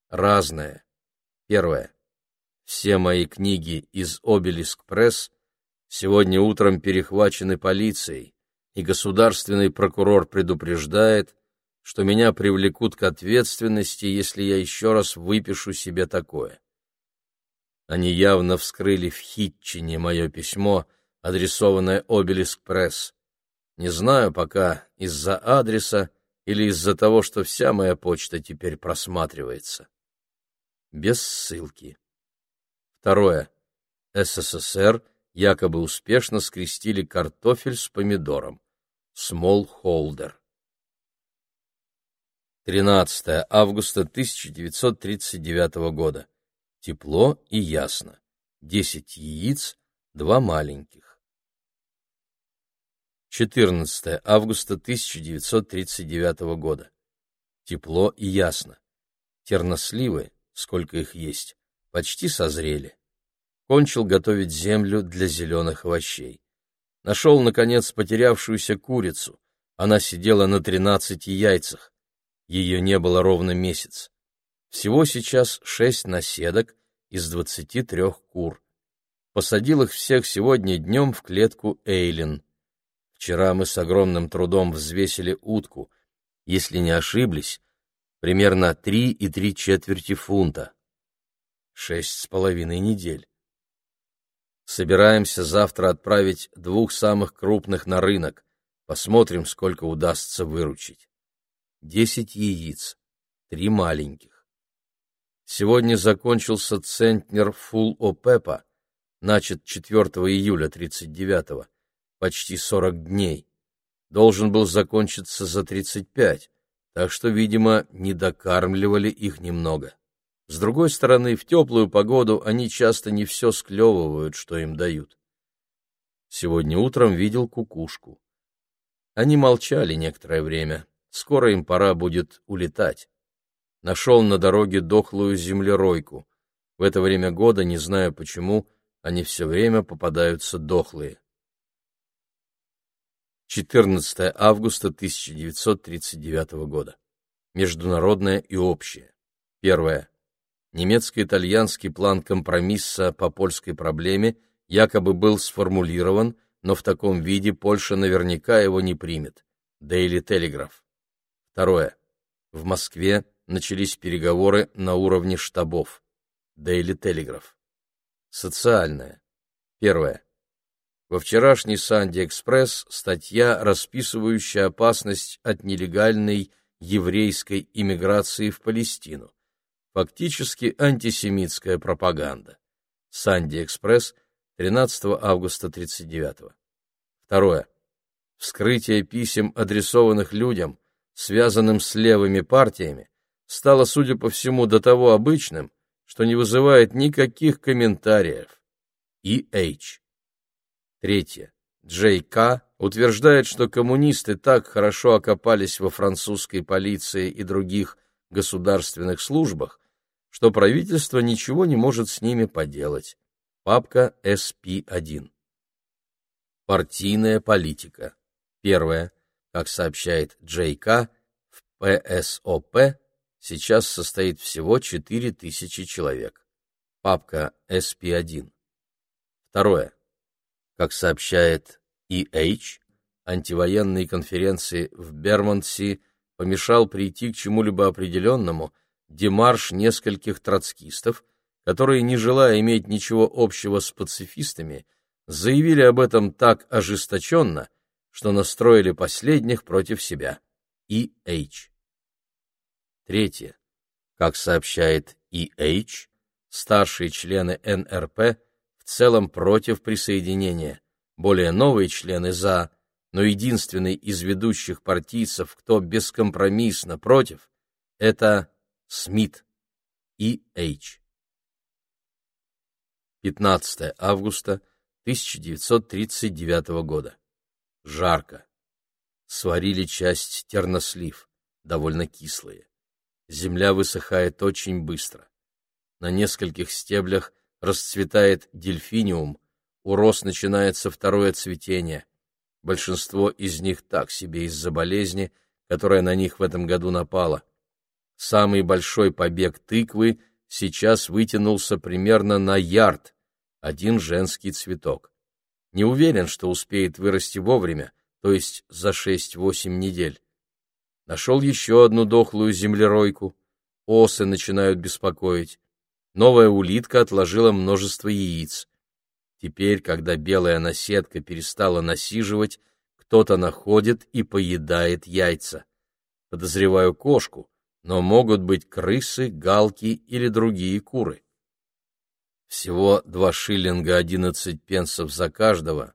Разное. Первое. Все мои книги из Обелиск Пресс сегодня утром перехвачены полицией, и государственный прокурор предупреждает, что меня привлекут к ответственности, если я еще раз выпишу себе такое. Они явно вскрыли в Хитчине мое письмо, адресованное Обелиск Пресс. Не знаю пока, из-за адреса или из-за того, что вся моя почта теперь просматривается без ссылки. Второе. СССР якобы успешно скрестили картофель с помидором. Смолхолдер. 13 августа 1939 года. Тепло и ясно. 10 яиц, два маленьких. 14 августа 1939 года. Тепло и ясно. Терносливы, сколько их есть, почти созрели. Кончил готовить землю для зеленых овощей. Нашел, наконец, потерявшуюся курицу. Она сидела на тринадцати яйцах. Ее не было ровно месяц. Всего сейчас шесть наседок из двадцати трех кур. Посадил их всех сегодня днем в клетку Эйлин. Вчера мы с огромным трудом взвесили утку. Если не ошиблись, примерно три и три четверти фунта. Шесть с половиной недель. Собираемся завтра отправить двух самых крупных на рынок. Посмотрим, сколько удастся выручить. Десять яиц, три маленьких. Сегодня закончился центнер Фул Опепа, начат 4 июля 39-го, почти 40 дней. Должен был закончиться за 35, так что, видимо, не докармливали их немного. С другой стороны, в теплую погоду они часто не все склевывают, что им дают. Сегодня утром видел кукушку. Они молчали некоторое время. Скоро им пора будет улетать. Нашел на дороге дохлую землеройку. В это время года, не знаю почему, они все время попадаются дохлые. 14 августа 1939 года. Международное и общее. Первое немецко-итальянский план компромисса по польской проблеме якобы был сформулирован, но в таком виде Польша наверняка его не примет. Daily Telegraph. Второе. В Москве начались переговоры на уровне штабов. Daily Telegraph. Социальное. Первое. Во вчерашней Санди Экспресс статья, расписывающая опасность от нелегальной еврейской иммиграции в Палестину фактически антисемитская пропаганда. Санди Экспресс, 13 августа 39 Второе. Вскрытие писем, адресованных людям, связанным с левыми партиями, стало, судя по всему, до того обычным, что не вызывает никаких комментариев. И. H. Третье. Джей К. утверждает, что коммунисты так хорошо окопались во французской полиции и других государственных службах, что правительство ничего не может с ними поделать. Папка СП-1. Партийная политика. Первое. Как сообщает Джей К., в ПСОП сейчас состоит всего 4000 человек. Папка СП-1. Второе. Как сообщает ИХ, антивоенной конференции в Бермонтси помешал прийти к чему-либо определенному – демарш нескольких троцкистов, которые, не желая иметь ничего общего с пацифистами, заявили об этом так ожесточенно, что настроили последних против себя. И. Третье. Как сообщает И. H., старшие члены НРП в целом против присоединения, более новые члены за, но единственный из ведущих партийцев, кто бескомпромиссно против, это Смит, И. H. 15 августа 1939 года. Жарко. Сварили часть тернослив, довольно кислые. Земля высыхает очень быстро. На нескольких стеблях расцветает дельфиниум, у роз начинается второе цветение. Большинство из них так себе из-за болезни, которая на них в этом году напала. Самый большой побег тыквы сейчас вытянулся примерно на ярд, один женский цветок. Не уверен, что успеет вырасти вовремя, то есть за 6-8 недель. Нашел еще одну дохлую землеройку. Осы начинают беспокоить. Новая улитка отложила множество яиц. Теперь, когда белая наседка перестала насиживать, кто-то находит и поедает яйца. Подозреваю кошку, но могут быть крысы, галки или другие куры. Всего два шиллинга одиннадцать пенсов за каждого,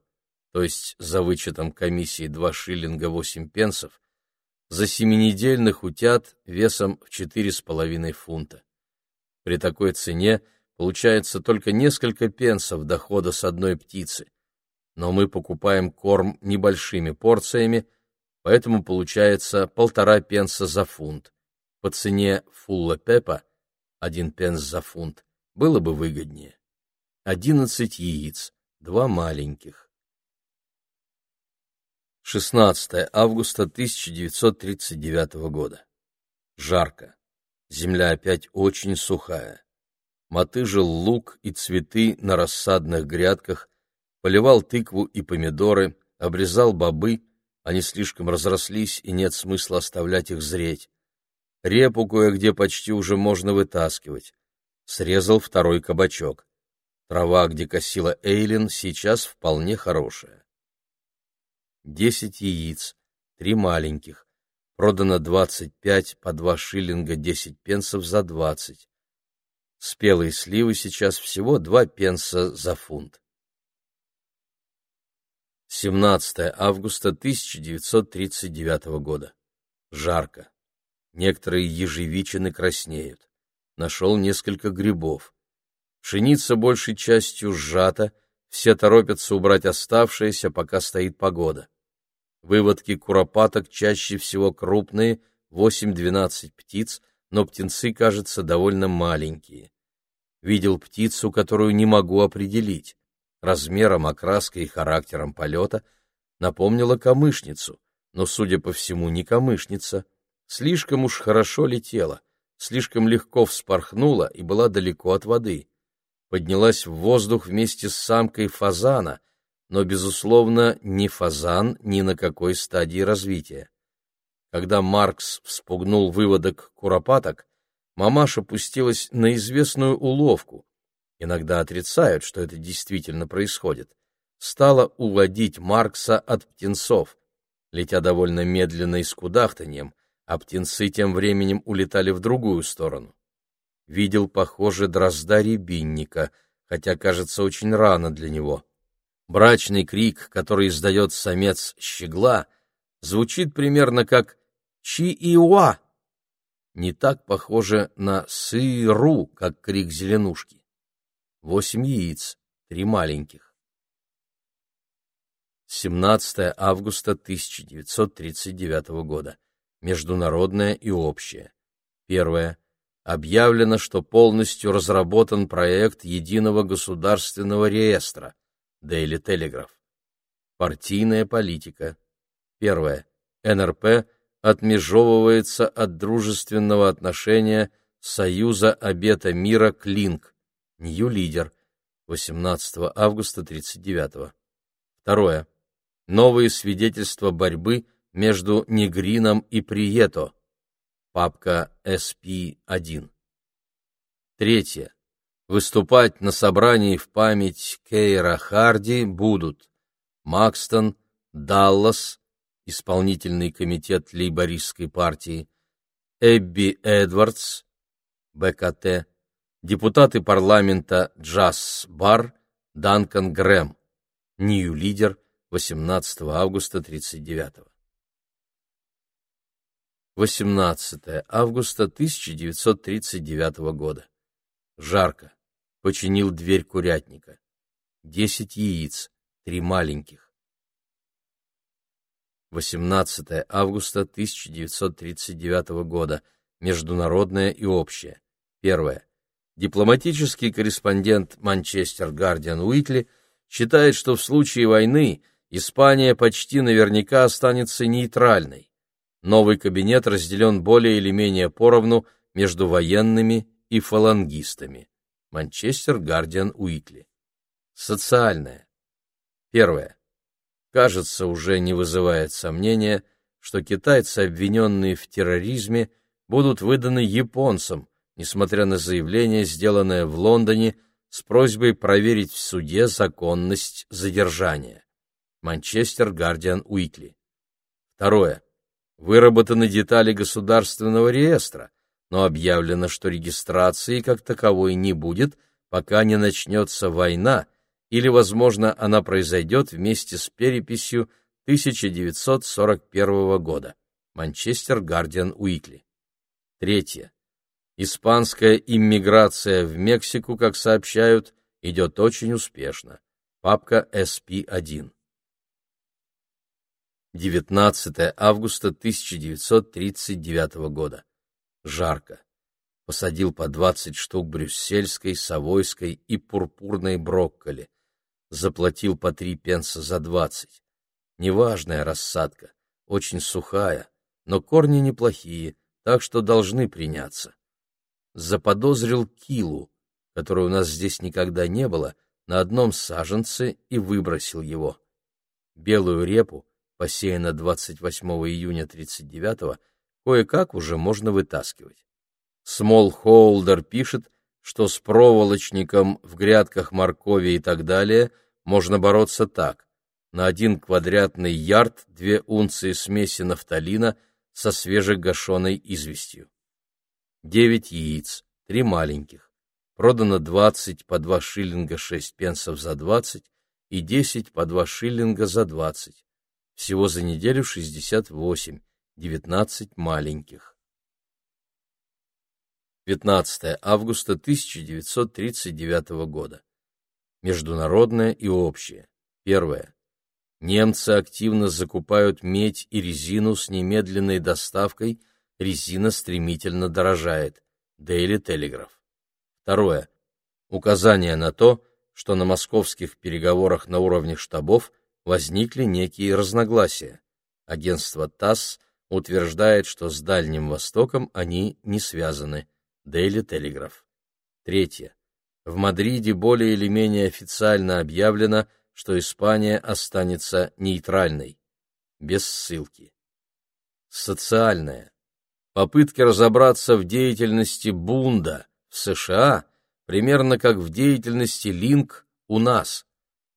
то есть за вычетом комиссии два шиллинга восемь пенсов, за семинедельных утят весом в четыре с половиной фунта. При такой цене получается только несколько пенсов дохода с одной птицы. Но мы покупаем корм небольшими порциями, поэтому получается полтора пенса за фунт. По цене фулла пепа, один пенс за фунт, было бы выгоднее. Одиннадцать яиц, два маленьких. 16 августа 1939 года. Жарко. Земля опять очень сухая. Мотыжил лук и цветы на рассадных грядках, поливал тыкву и помидоры, обрезал бобы, они слишком разрослись, и нет смысла оставлять их зреть. Репу кое-где почти уже можно вытаскивать. Срезал второй кабачок. Трава, где косила Эйлин, сейчас вполне хорошая. Десять яиц, три маленьких. Продано двадцать пять по два шиллинга десять пенсов за двадцать. Спелые сливы сейчас всего два пенса за фунт. 17 августа 1939 года. Жарко. Некоторые ежевичины краснеют. Нашел несколько грибов. Пшеница большей частью сжата, все торопятся убрать оставшееся, пока стоит погода. Выводки куропаток чаще всего крупные, 8-12 птиц, но птенцы, кажется, довольно маленькие. Видел птицу, которую не могу определить. Размером, окраской и характером полета напомнила камышницу, но, судя по всему, не камышница — Слишком уж хорошо летела, слишком легко вспорхнула и была далеко от воды. Поднялась в воздух вместе с самкой фазана, но, безусловно, ни фазан ни на какой стадии развития. Когда Маркс вспугнул выводок куропаток, мамаша пустилась на известную уловку. Иногда отрицают, что это действительно происходит. Стала уводить Маркса от птенцов, летя довольно медленно и с кудахтаньем, а птенцы тем временем улетали в другую сторону. Видел, похоже, дрозда рябинника, хотя, кажется, очень рано для него. Брачный крик, который издает самец щегла, звучит примерно как «чи-иуа», не так похоже на «сыру», как крик зеленушки. Восемь яиц, три маленьких. 17 августа 1939 года международное и общее. Первое. Объявлено, что полностью разработан проект единого государственного реестра Daily Telegraph. Партийная политика. Первое. НРП отмежевывается от дружественного отношения Союза Обета Мира Клинк. Нью-лидер. 18 августа 39 Второе. Новые свидетельства борьбы – между Негрином и Прието. Папка SP1. Третье. Выступать на собрании в память Кейра Харди будут Макстон, Даллас, исполнительный комитет лейбористской партии, Эбби Эдвардс, БКТ, депутаты парламента Джаз Бар, Данкан Грэм, Нью-лидер, 18 августа 39 -го. 18 августа 1939 года. Жарко. Починил дверь курятника. Десять яиц, три маленьких. 18 августа 1939 года. Международное и общее. Первое. Дипломатический корреспондент Манчестер Гардиан Уитли считает, что в случае войны Испания почти наверняка останется нейтральной. Новый кабинет разделен более или менее поровну между военными и фалангистами. Манчестер Гардиан Уитли. Социальное. Первое. Кажется, уже не вызывает сомнения, что китайцы, обвиненные в терроризме, будут выданы японцам, несмотря на заявление, сделанное в Лондоне с просьбой проверить в суде законность задержания. Манчестер Гардиан Уитли. Второе. Выработаны детали государственного реестра, но объявлено, что регистрации как таковой не будет, пока не начнется война, или, возможно, она произойдет вместе с переписью 1941 года. Манчестер Гардиан Уикли. Третье. Испанская иммиграция в Мексику, как сообщают, идет очень успешно. Папка SP1. 19 августа 1939 года. Жарко. Посадил по 20 штук брюссельской, совойской и пурпурной брокколи. Заплатил по 3 пенса за 20. Неважная рассадка, очень сухая, но корни неплохие, так что должны приняться. Заподозрил килу, которой у нас здесь никогда не было, на одном саженце и выбросил его. Белую репу, посеяна 28 июня 39 кое-как уже можно вытаскивать. Смолхолдер пишет, что с проволочником в грядках моркови и так далее можно бороться так. На один квадратный ярд две унции смеси нафталина со свежегашеной известью. Девять яиц, три маленьких. Продано двадцать по два шиллинга шесть пенсов за двадцать и десять по два шиллинга за двадцать. Всего за неделю 68, 19 маленьких. 15 августа 1939 года. Международное и общее. Первое. Немцы активно закупают медь и резину с немедленной доставкой, резина стремительно дорожает. Daily Telegraph. Второе. Указание на то, что на московских переговорах на уровне штабов – возникли некие разногласия. Агентство ТАСС утверждает, что с Дальним Востоком они не связаны. Daily Telegraph. Третье. В Мадриде более или менее официально объявлено, что Испания останется нейтральной. Без ссылки. Социальное. Попытки разобраться в деятельности Бунда в США примерно как в деятельности Линк у нас.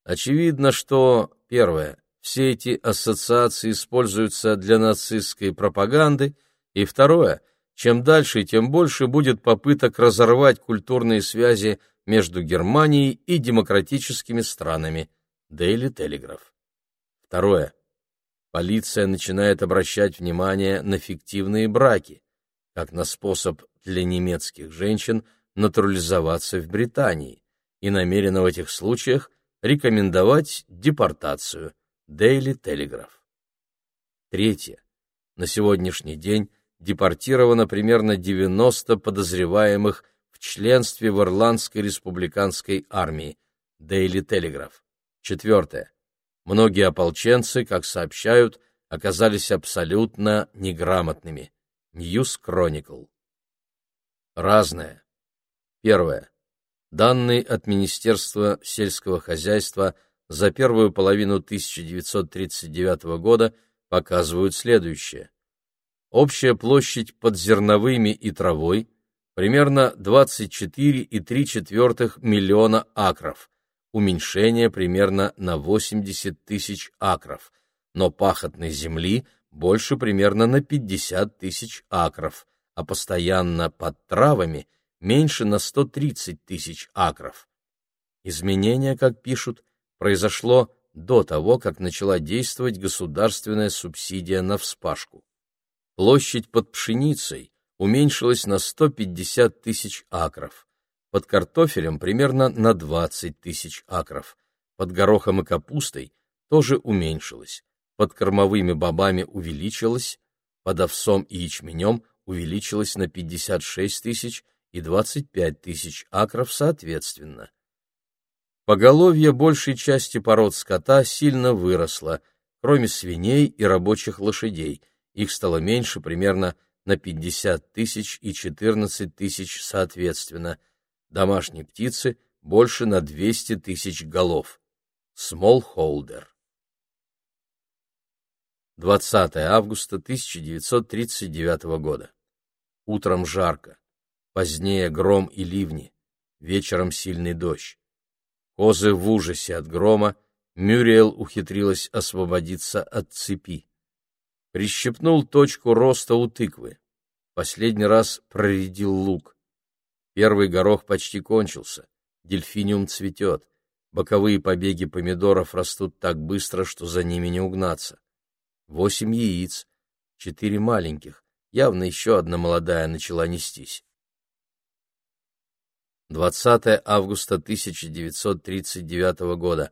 Очевидно, что Первое. Все эти ассоциации используются для нацистской пропаганды. И второе. Чем дальше, тем больше будет попыток разорвать культурные связи между Германией и демократическими странами. Daily Telegraph. Второе. Полиция начинает обращать внимание на фиктивные браки, как на способ для немецких женщин натурализоваться в Британии, и намерена в этих случаях рекомендовать депортацию. Daily Telegraph. Третье. На сегодняшний день депортировано примерно 90 подозреваемых в членстве в Ирландской республиканской армии. Daily Telegraph. Четвертое. Многие ополченцы, как сообщают, оказались абсолютно неграмотными. News Chronicle. Разное. Первое. Данные от Министерства сельского хозяйства за первую половину 1939 года показывают следующее. Общая площадь под зерновыми и травой примерно 24,3 миллиона акров, уменьшение примерно на 80 тысяч акров, но пахотной земли больше примерно на 50 тысяч акров, а постоянно под травами – меньше на 130 тысяч акров. Изменение, как пишут, произошло до того, как начала действовать государственная субсидия на вспашку. Площадь под пшеницей уменьшилась на 150 тысяч акров, под картофелем примерно на 20 тысяч акров, под горохом и капустой тоже уменьшилась, под кормовыми бобами увеличилась, под овсом и ячменем увеличилась на 56 тысяч и 25 тысяч акров соответственно. Поголовье большей части пород скота сильно выросло, кроме свиней и рабочих лошадей, их стало меньше примерно на 50 тысяч и 14 тысяч соответственно, домашней птицы больше на 200 тысяч голов. Smallholder. 20 августа 1939 года. Утром жарко. Позднее гром и ливни, вечером сильный дождь. Козы в ужасе от грома, Мюриел ухитрилась освободиться от цепи. Прищепнул точку роста у тыквы. Последний раз проредил лук. Первый горох почти кончился. Дельфиниум цветет. Боковые побеги помидоров растут так быстро, что за ними не угнаться. Восемь яиц, четыре маленьких. Явно еще одна молодая начала нестись. 20 августа 1939 года.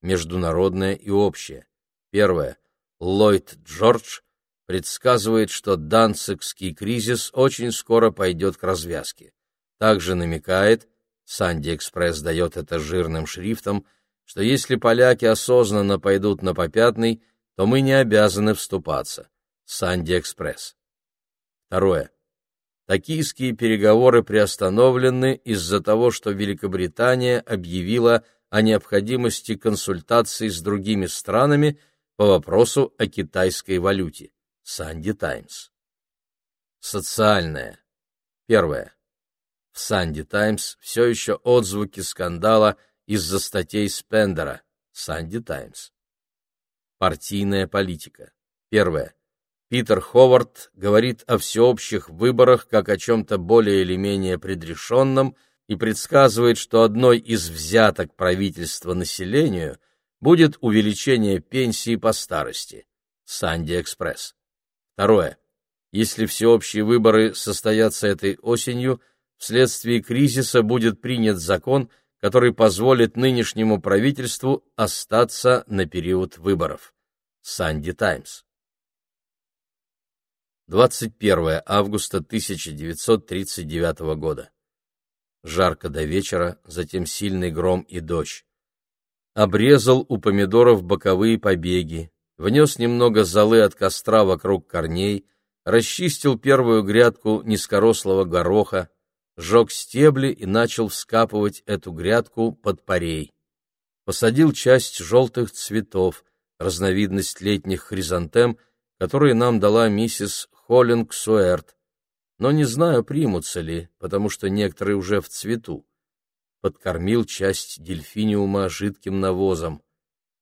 Международное и общее. Первое. Ллойд Джордж предсказывает, что Данцигский кризис очень скоро пойдет к развязке. Также намекает, Санди-экспресс дает это жирным шрифтом, что если поляки осознанно пойдут на попятный, то мы не обязаны вступаться. Санди-экспресс. Второе. Токийские переговоры приостановлены из-за того, что Великобритания объявила о необходимости консультаций с другими странами по вопросу о китайской валюте. Санди Таймс. Социальное. Первое. В Санди Таймс все еще отзвуки скандала из-за статей Спендера. Санди Таймс. Партийная политика. Первое. Питер Ховард говорит о всеобщих выборах как о чем-то более или менее предрешенном и предсказывает, что одной из взяток правительства населению будет увеличение пенсии по старости. Санди Экспресс. Второе. Если всеобщие выборы состоятся этой осенью, вследствие кризиса будет принят закон, который позволит нынешнему правительству остаться на период выборов. Санди Таймс. 21 августа 1939 года. Жарко до вечера, затем сильный гром и дождь. Обрезал у помидоров боковые побеги, внес немного золы от костра вокруг корней, расчистил первую грядку низкорослого гороха, сжег стебли и начал вскапывать эту грядку под парей. Посадил часть желтых цветов, разновидность летних хризантем, которые нам дала миссис Холлинг Суэрт, но не знаю, примутся ли, потому что некоторые уже в цвету. Подкормил часть дельфиниума жидким навозом.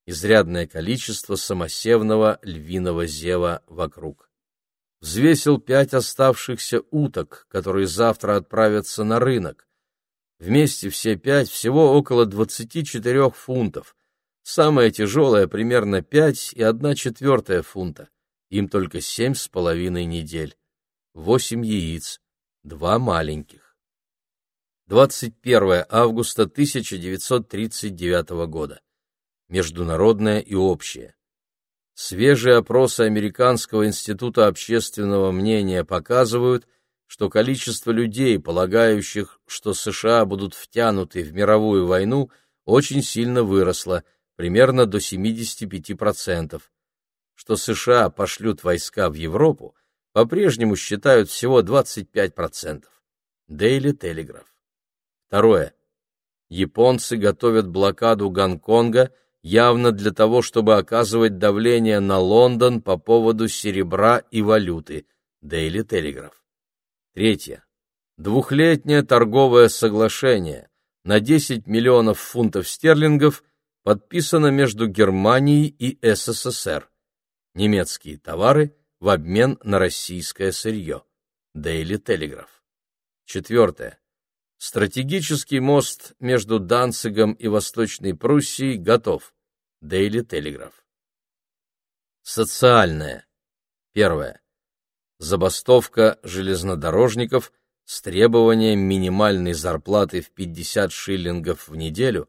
Изрядное количество самосевного львиного зева вокруг. Взвесил пять оставшихся уток, которые завтра отправятся на рынок. Вместе все пять всего около двадцати четырех фунтов. Самое тяжелое примерно пять и одна четвертая фунта. Им только семь с половиной недель. Восемь яиц, два маленьких. 21 августа 1939 года. Международное и общее. Свежие опросы Американского института общественного мнения показывают, что количество людей, полагающих, что США будут втянуты в мировую войну, очень сильно выросло, примерно до 75% что США пошлют войска в Европу, по-прежнему считают всего 25%. Daily Telegraph. Второе. Японцы готовят блокаду Гонконга явно для того, чтобы оказывать давление на Лондон по поводу серебра и валюты. Daily Telegraph. Третье. Двухлетнее торговое соглашение на 10 миллионов фунтов стерлингов подписано между Германией и СССР немецкие товары в обмен на российское сырье. Daily Telegraph. Четвертое. Стратегический мост между Данцигом и Восточной Пруссией готов. Daily Telegraph. Социальное. Первое. Забастовка железнодорожников с требованием минимальной зарплаты в 50 шиллингов в неделю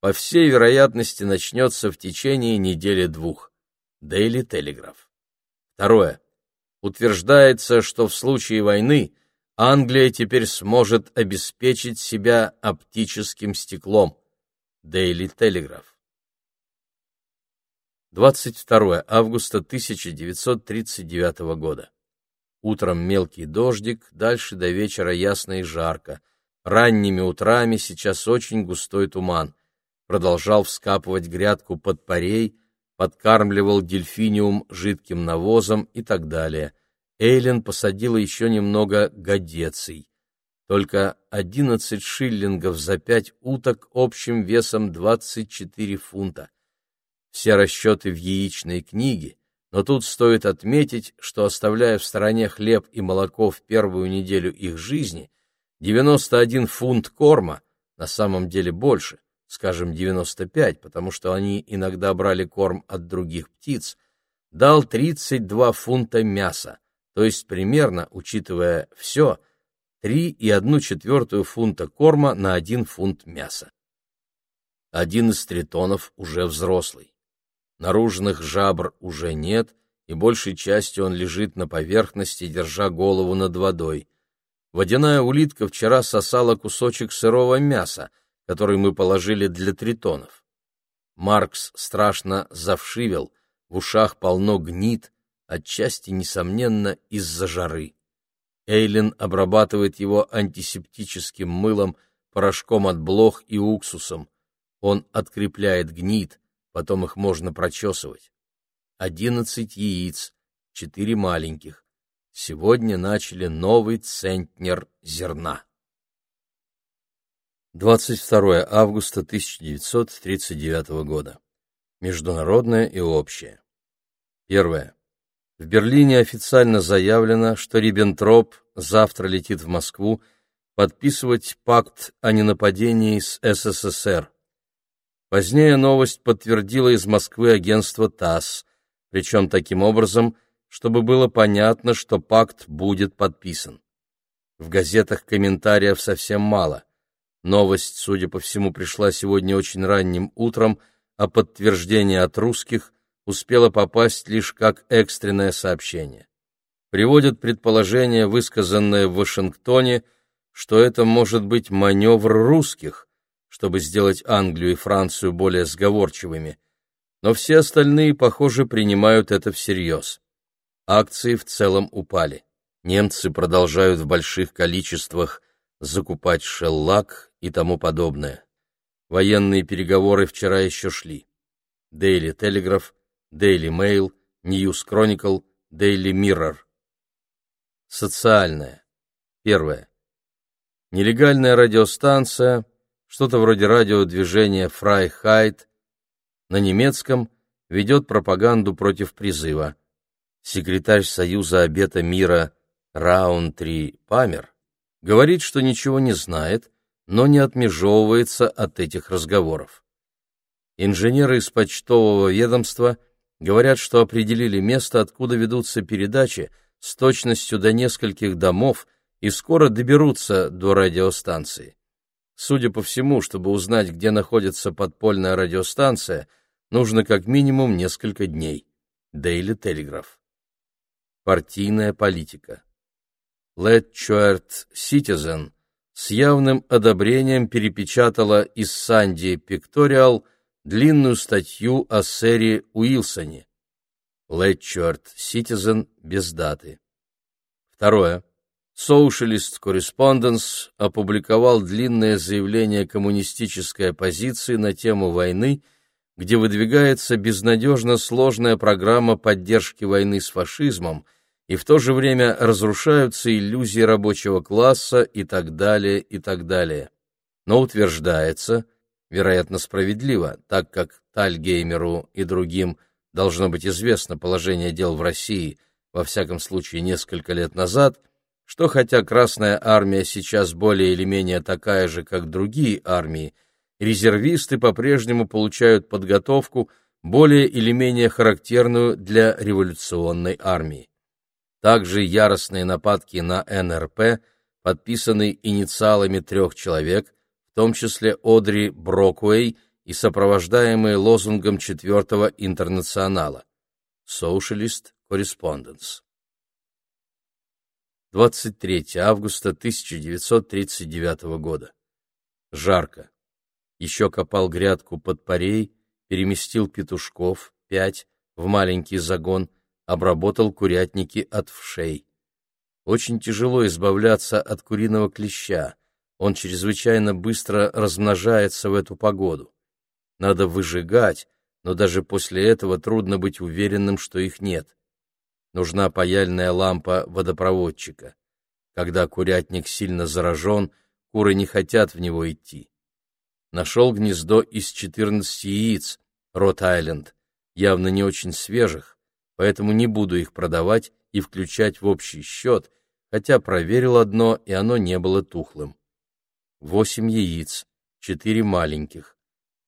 по всей вероятности начнется в течение недели-двух. Daily Telegraph. Второе. Утверждается, что в случае войны Англия теперь сможет обеспечить себя оптическим стеклом. Daily Telegraph. 22 августа 1939 года. Утром мелкий дождик, дальше до вечера ясно и жарко. Ранними утрами сейчас очень густой туман. Продолжал вскапывать грядку под парей, подкармливал дельфиниум жидким навозом и так далее. Эйлен посадила еще немного годеций. Только одиннадцать шиллингов за пять уток общим весом двадцать четыре фунта. Все расчеты в яичной книге, но тут стоит отметить, что, оставляя в стороне хлеб и молоко в первую неделю их жизни, девяносто один фунт корма, на самом деле больше, скажем, 95, потому что они иногда брали корм от других птиц, дал 32 фунта мяса, то есть примерно, учитывая все, 3,1 фунта корма на 1 фунт мяса. Один из тритонов уже взрослый. Наружных жабр уже нет, и большей частью он лежит на поверхности, держа голову над водой. Водяная улитка вчера сосала кусочек сырого мяса, который мы положили для тритонов. Маркс страшно завшивел, в ушах полно гнит, отчасти, несомненно, из-за жары. Эйлин обрабатывает его антисептическим мылом, порошком от блох и уксусом. Он открепляет гнит, потом их можно прочесывать. Одиннадцать яиц, четыре маленьких. Сегодня начали новый центнер зерна. 22 августа 1939 года. Международное и общее. Первое. В Берлине официально заявлено, что Риббентроп завтра летит в Москву подписывать пакт о ненападении с СССР. Позднее новость подтвердила из Москвы агентство ТАСС, причем таким образом, чтобы было понятно, что пакт будет подписан. В газетах комментариев совсем мало. Новость, судя по всему, пришла сегодня очень ранним утром, а подтверждение от русских успело попасть лишь как экстренное сообщение. Приводят предположение, высказанное в Вашингтоне, что это может быть маневр русских, чтобы сделать Англию и Францию более сговорчивыми, но все остальные, похоже, принимают это всерьез. Акции в целом упали. Немцы продолжают в больших количествах закупать шеллак и тому подобное. Военные переговоры вчера еще шли. Daily Telegraph Daily Mail, News Chronicle, Daily Mirror. Социальное. Первое. Нелегальная радиостанция, что-то вроде радиодвижения Freiheit, на немецком ведет пропаганду против призыва. Секретарь Союза Обета Мира Раунтри Памер говорит, что ничего не знает, но не отмежевывается от этих разговоров. Инженеры из почтового ведомства – Говорят, что определили место, откуда ведутся передачи, с точностью до нескольких домов и скоро доберутся до радиостанции. Судя по всему, чтобы узнать, где находится подпольная радиостанция, нужно как минимум несколько дней. Daily Telegraph. Партийная политика. Letchworth Citizen с явным одобрением перепечатала из Санди Pictorial длинную статью о сэре Уилсоне. Летчуарт Ситизен без даты. Второе. Socialist Correspondence опубликовал длинное заявление коммунистической оппозиции на тему войны, где выдвигается безнадежно сложная программа поддержки войны с фашизмом, и в то же время разрушаются иллюзии рабочего класса и так далее, и так далее. Но утверждается, вероятно, справедливо, так как Тальгеймеру и другим должно быть известно положение дел в России, во всяком случае несколько лет назад, что хотя Красная армия сейчас более или менее такая же, как другие армии, резервисты по-прежнему получают подготовку, более или менее характерную для революционной армии. Также яростные нападки на НРП, подписанные инициалами трех человек, в том числе Одри Броквей и сопровождаемые лозунгом Четвертого интернационала «Socialist Correspondence». 23 августа 1939 года. Жарко. Еще копал грядку под парей, переместил петушков, пять, в маленький загон, обработал курятники от вшей. Очень тяжело избавляться от куриного клеща, он чрезвычайно быстро размножается в эту погоду. Надо выжигать, но даже после этого трудно быть уверенным, что их нет. Нужна паяльная лампа водопроводчика. Когда курятник сильно заражен, куры не хотят в него идти. Нашел гнездо из 14 яиц, Рот-Айленд, явно не очень свежих, поэтому не буду их продавать и включать в общий счет, хотя проверил одно, и оно не было тухлым восемь яиц, четыре маленьких.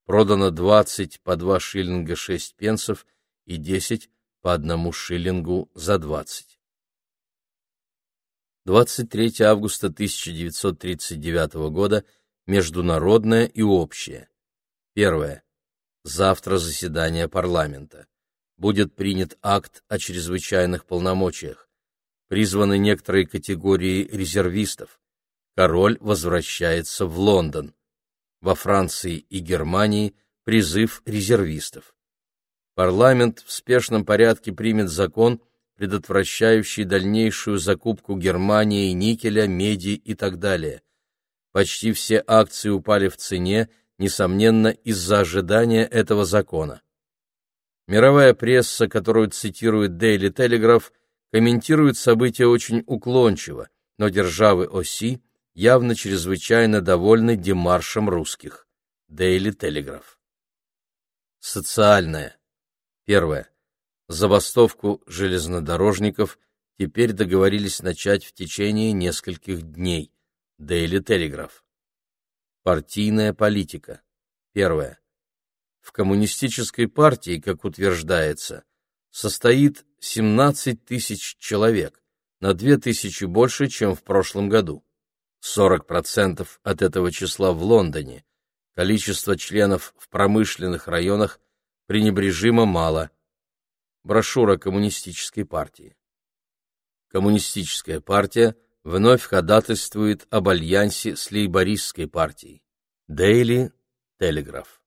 Продано двадцать по два шиллинга шесть пенсов и десять по одному шиллингу за двадцать. 23 августа 1939 года международное и общее. Первое. Завтра заседание парламента. Будет принят акт о чрезвычайных полномочиях. Призваны некоторые категории резервистов. Король возвращается в Лондон. Во Франции и Германии призыв резервистов. Парламент в спешном порядке примет закон, предотвращающий дальнейшую закупку Германии никеля, меди и так далее. Почти все акции упали в цене, несомненно, из-за ожидания этого закона. Мировая пресса, которую цитирует Daily Telegraph, комментирует события очень уклончиво, но державы оси явно чрезвычайно довольны демаршем русских. Daily Telegraph. Социальное. Первое. Забастовку железнодорожников теперь договорились начать в течение нескольких дней. Daily Telegraph. Партийная политика. Первое. В коммунистической партии, как утверждается, состоит 17 тысяч человек, на 2 тысячи больше, чем в прошлом году. 40% от этого числа в Лондоне. Количество членов в промышленных районах пренебрежимо мало. Брошюра Коммунистической партии. Коммунистическая партия – вновь ходатайствует об альянсе с лейбористской партией. Daily Telegraph.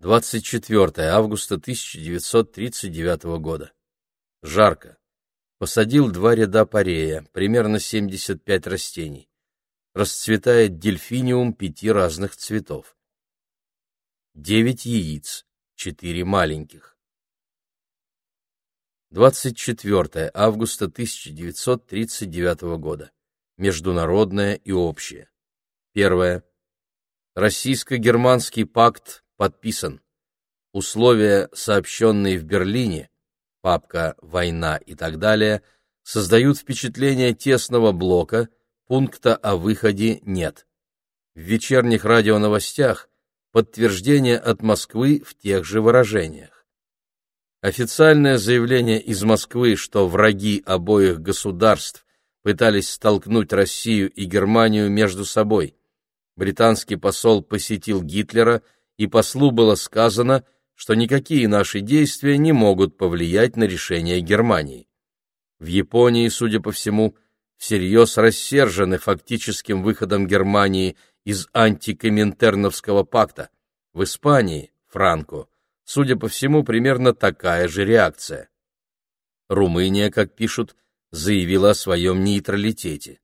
24 августа 1939 года. Жарко. Посадил два ряда парея, примерно 75 растений. Расцветает дельфиниум пяти разных цветов. Девять яиц, четыре маленьких. 24 августа 1939 года. Международное и общее. Первое. Российско-германский пакт подписан. Условия, сообщенные в Берлине, папка «Война» и так далее, создают впечатление тесного блока, пункта о выходе нет. В вечерних радионовостях подтверждение от Москвы в тех же выражениях. Официальное заявление из Москвы, что враги обоих государств пытались столкнуть Россию и Германию между собой. Британский посол посетил Гитлера, и послу было сказано, что никакие наши действия не могут повлиять на решение Германии. В Японии, судя по всему, всерьез рассержены фактическим выходом Германии из антикоминтерновского пакта. В Испании, Франко, Судя по всему, примерно такая же реакция. Румыния, как пишут, заявила о своем нейтралитете.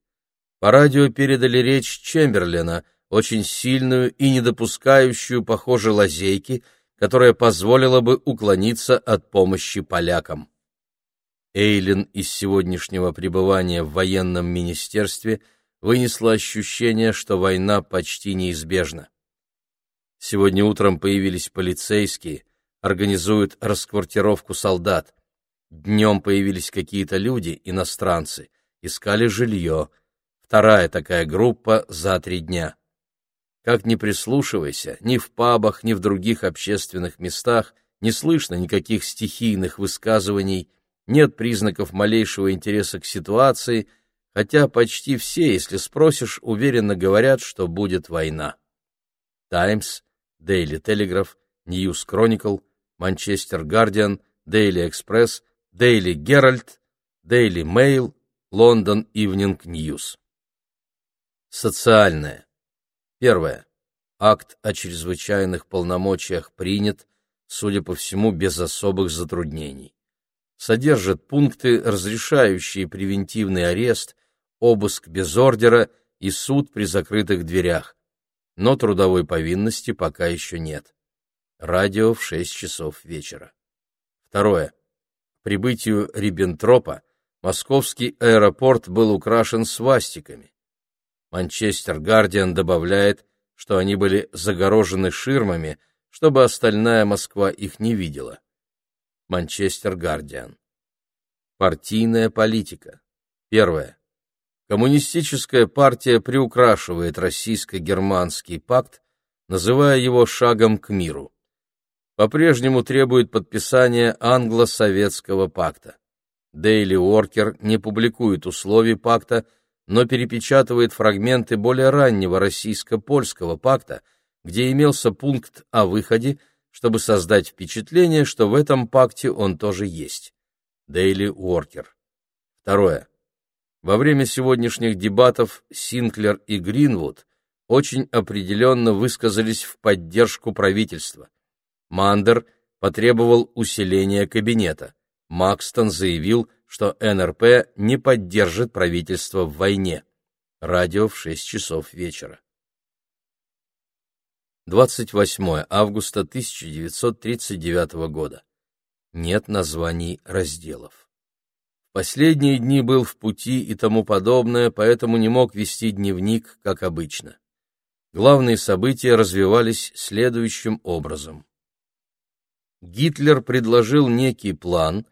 По радио передали речь Чемберлена, очень сильную и не допускающую, похоже, лазейки, которая позволила бы уклониться от помощи полякам. Эйлин из сегодняшнего пребывания в военном министерстве вынесла ощущение, что война почти неизбежна. Сегодня утром появились полицейские, организуют расквартировку солдат. Днем появились какие-то люди, иностранцы, искали жилье. Вторая такая группа за три дня. Как ни прислушивайся, ни в пабах, ни в других общественных местах не слышно никаких стихийных высказываний, нет признаков малейшего интереса к ситуации, хотя почти все, если спросишь, уверенно говорят, что будет война. Таймс, Daily Telegraph, News Chronicle – Манчестер Гардиан, Дейли Экспресс, Дейли Геральд, Дейли Мейл, Лондон Ивнинг Ньюс. Социальное. Первое. Акт о чрезвычайных полномочиях принят, судя по всему, без особых затруднений. Содержит пункты, разрешающие превентивный арест, обыск без ордера и суд при закрытых дверях. Но трудовой повинности пока еще нет. Радио в 6 часов вечера. Второе. прибытию Риббентропа московский аэропорт был украшен свастиками. Манчестер Гардиан добавляет, что они были загорожены ширмами, чтобы остальная Москва их не видела. Манчестер Гардиан. Партийная политика. Первое. Коммунистическая партия приукрашивает российско-германский пакт, называя его шагом к миру по-прежнему требует подписания англо-советского пакта. Daily Worker не публикует условий пакта, но перепечатывает фрагменты более раннего российско-польского пакта, где имелся пункт о выходе, чтобы создать впечатление, что в этом пакте он тоже есть. Daily Worker. Второе. Во время сегодняшних дебатов Синклер и Гринвуд очень определенно высказались в поддержку правительства. Мандер потребовал усиления кабинета. Макстон заявил, что НРП не поддержит правительство в войне. Радио в 6 часов вечера. 28 августа 1939 года. Нет названий разделов. Последние дни был в пути и тому подобное, поэтому не мог вести дневник, как обычно. Главные события развивались следующим образом. Гитлер предложил некий план,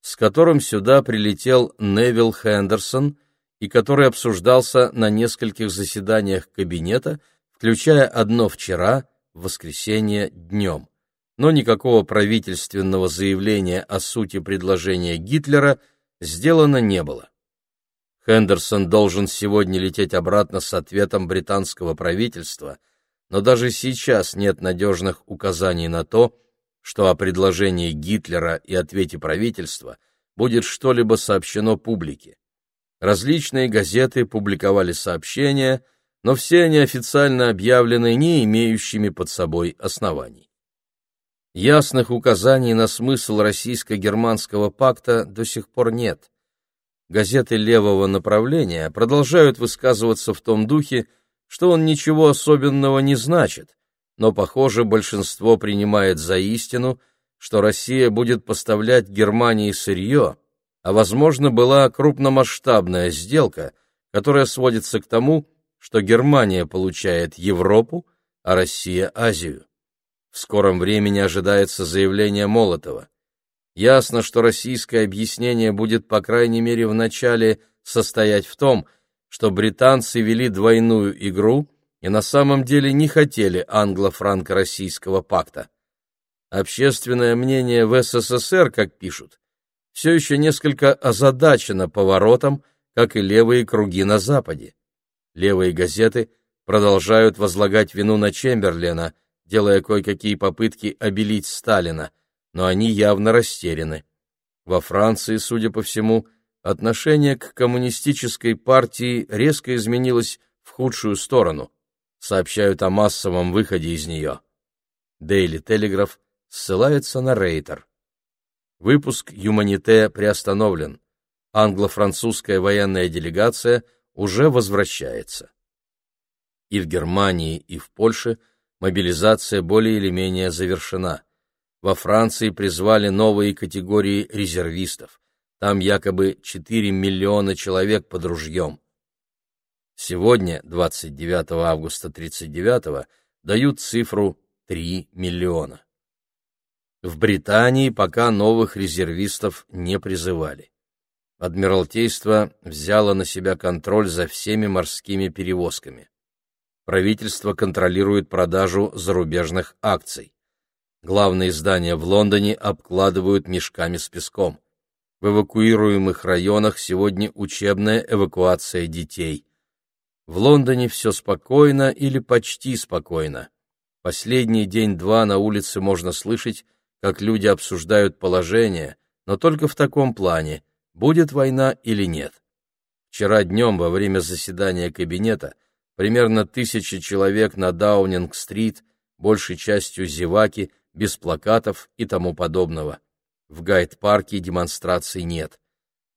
с которым сюда прилетел Невил Хендерсон и который обсуждался на нескольких заседаниях кабинета, включая одно вчера, в воскресенье, днем. Но никакого правительственного заявления о сути предложения Гитлера сделано не было. Хендерсон должен сегодня лететь обратно с ответом британского правительства, но даже сейчас нет надежных указаний на то, что о предложении Гитлера и ответе правительства будет что-либо сообщено публике. Различные газеты публиковали сообщения, но все они официально объявлены не имеющими под собой оснований. Ясных указаний на смысл российско-германского пакта до сих пор нет. Газеты левого направления продолжают высказываться в том духе, что он ничего особенного не значит, но, похоже, большинство принимает за истину, что Россия будет поставлять Германии сырье, а, возможно, была крупномасштабная сделка, которая сводится к тому, что Германия получает Европу, а Россия – Азию. В скором времени ожидается заявление Молотова. Ясно, что российское объяснение будет, по крайней мере, в начале состоять в том, что британцы вели двойную игру – и на самом деле не хотели англо-франко-российского пакта. Общественное мнение в СССР, как пишут, все еще несколько озадачено поворотом, как и левые круги на Западе. Левые газеты продолжают возлагать вину на Чемберлена, делая кое-какие попытки обелить Сталина, но они явно растеряны. Во Франции, судя по всему, отношение к коммунистической партии резко изменилось в худшую сторону сообщают о массовом выходе из нее. Дейли Телеграф ссылается на Рейтер. Выпуск «Юманите» приостановлен. Англо-французская военная делегация уже возвращается. И в Германии, и в Польше мобилизация более или менее завершена. Во Франции призвали новые категории резервистов. Там якобы 4 миллиона человек под ружьем. Сегодня, 29 августа 39 дают цифру 3 миллиона. В Британии пока новых резервистов не призывали. Адмиралтейство взяло на себя контроль за всеми морскими перевозками. Правительство контролирует продажу зарубежных акций. Главные здания в Лондоне обкладывают мешками с песком. В эвакуируемых районах сегодня учебная эвакуация детей. В Лондоне все спокойно или почти спокойно. Последний день-два на улице можно слышать, как люди обсуждают положение, но только в таком плане, будет война или нет. Вчера днем во время заседания кабинета примерно тысячи человек на Даунинг-стрит, большей частью зеваки, без плакатов и тому подобного. В Гайд-парке демонстраций нет.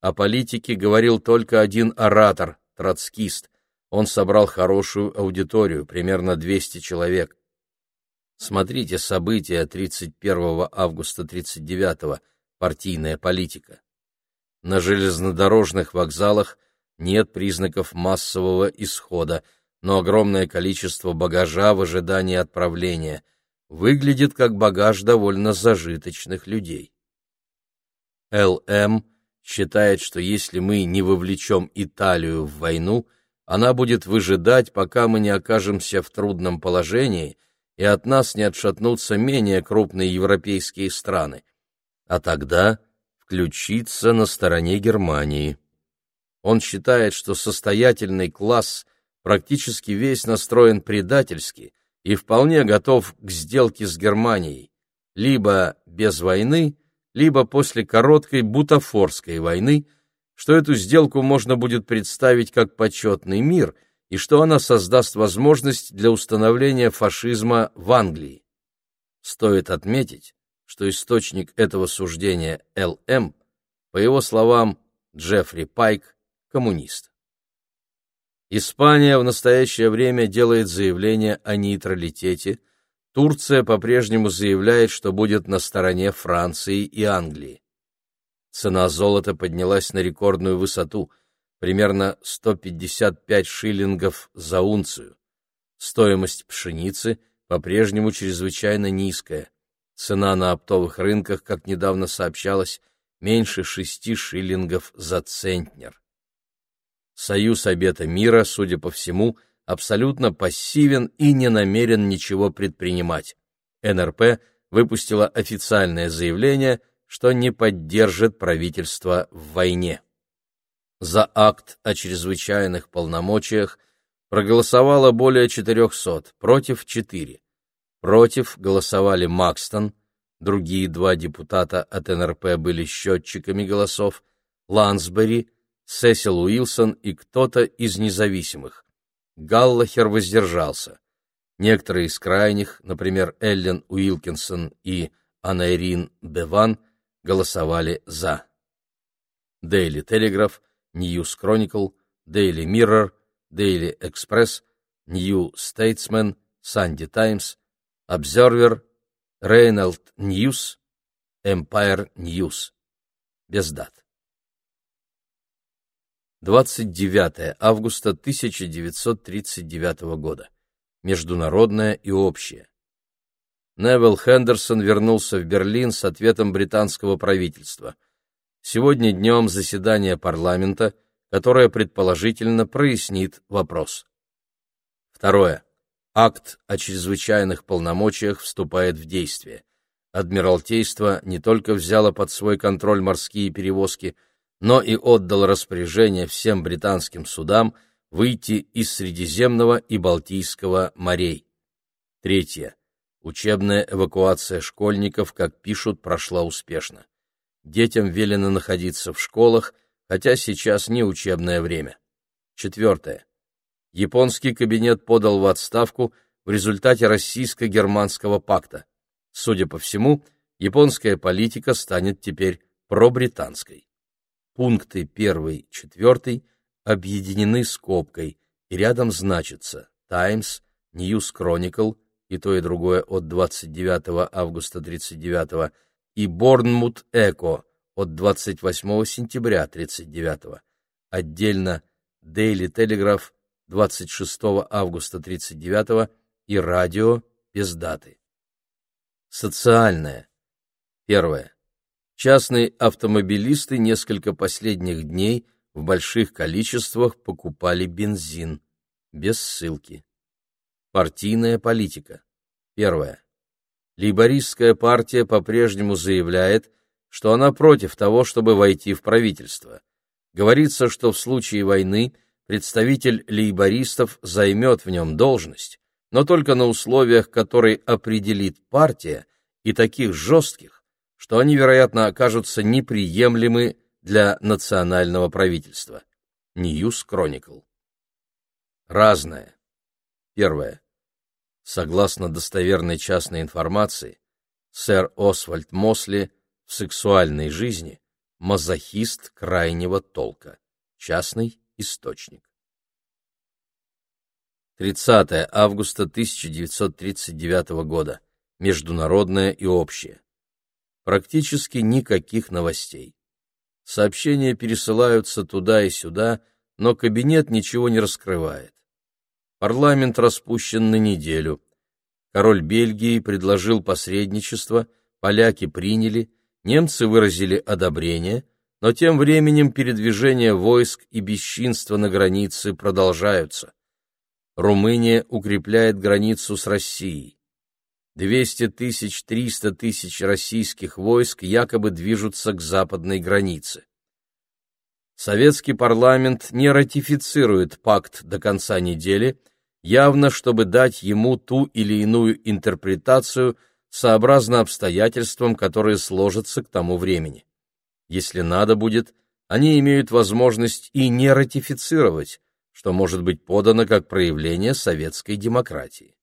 О политике говорил только один оратор, троцкист, он собрал хорошую аудиторию, примерно 200 человек. Смотрите события 31 августа 39 партийная политика. На железнодорожных вокзалах нет признаков массового исхода, но огромное количество багажа в ожидании отправления выглядит как багаж довольно зажиточных людей. ЛМ считает, что если мы не вовлечем Италию в войну – она будет выжидать, пока мы не окажемся в трудном положении, и от нас не отшатнутся менее крупные европейские страны. А тогда, включиться на стороне Германии. Он считает, что состоятельный класс практически весь настроен предательски и вполне готов к сделке с Германией, либо без войны, либо после короткой бутафорской войны, что эту сделку можно будет представить как почетный мир и что она создаст возможность для установления фашизма в Англии. Стоит отметить, что источник этого суждения Л.М., по его словам, Джеффри Пайк, коммунист. Испания в настоящее время делает заявление о нейтралитете, Турция по-прежнему заявляет, что будет на стороне Франции и Англии. Цена золота поднялась на рекордную высоту, примерно 155 шиллингов за унцию. Стоимость пшеницы по-прежнему чрезвычайно низкая. Цена на оптовых рынках, как недавно сообщалось, меньше шести шиллингов за центнер. Союз Обета Мира, судя по всему, абсолютно пассивен и не намерен ничего предпринимать. НРП выпустила официальное заявление, что не поддержит правительство в войне. За акт о чрезвычайных полномочиях проголосовало более 400, против 4. Против голосовали Макстон, другие два депутата от НРП были счетчиками голосов, Лансбери, Сесил Уилсон и кто-то из независимых. Галлахер воздержался. Некоторые из крайних, например, Эллен Уилкинсон и Анайрин Беван, голосовали «за». Daily Telegraph, News Chronicle, Daily Mirror, Daily Express, New Statesman, Sunday Times, Observer, Reynolds News, Empire News. Без дат. 29 августа 1939 года. Международное и общее. Невилл Хендерсон вернулся в Берлин с ответом британского правительства. Сегодня днем заседание парламента, которое предположительно прояснит вопрос. Второе. Акт о чрезвычайных полномочиях вступает в действие. Адмиралтейство не только взяло под свой контроль морские перевозки, но и отдал распоряжение всем британским судам выйти из Средиземного и Балтийского морей. Третье. Учебная эвакуация школьников, как пишут, прошла успешно. Детям велено находиться в школах, хотя сейчас не учебное время. Четвертое японский кабинет подал в отставку в результате российско-германского пакта. Судя по всему, японская политика станет теперь пробританской. Пункты 1-4 объединены скобкой, и рядом значится Times, News Chronicle, и то и другое от 29 августа 39 и Борнмут Эко от 28 сентября 39 Отдельно Daily Telegraph 26 августа 39 и радио без даты. Социальное. Первое. Частные автомобилисты несколько последних дней в больших количествах покупали бензин. Без ссылки. Партийная политика. Первое. Лейбористская партия по-прежнему заявляет, что она против того, чтобы войти в правительство. Говорится, что в случае войны – представитель лейбористов займет в нем должность, но только на условиях, которые определит партия, и таких жестких, что они, вероятно, окажутся неприемлемы для национального правительства. News Chronicle. Разное. Первое. Согласно достоверной частной информации, сэр Освальд Мосли в сексуальной жизни мазохист крайнего толка. Частный источник. 30 августа 1939 года. Международное и общее. Практически никаких новостей. Сообщения пересылаются туда и сюда, но кабинет ничего не раскрывает. Парламент распущен на неделю. Король Бельгии предложил посредничество, поляки приняли, немцы выразили одобрение, но тем временем передвижение войск и бесчинство на границе продолжаются. Румыния укрепляет границу с Россией. 200 тысяч, 300 тысяч российских войск якобы движутся к западной границе. Советский парламент не ратифицирует пакт до конца недели, явно чтобы дать ему ту или иную интерпретацию сообразно обстоятельствам, которые сложатся к тому времени. Если надо будет, они имеют возможность и не ратифицировать, что может быть подано как проявление советской демократии.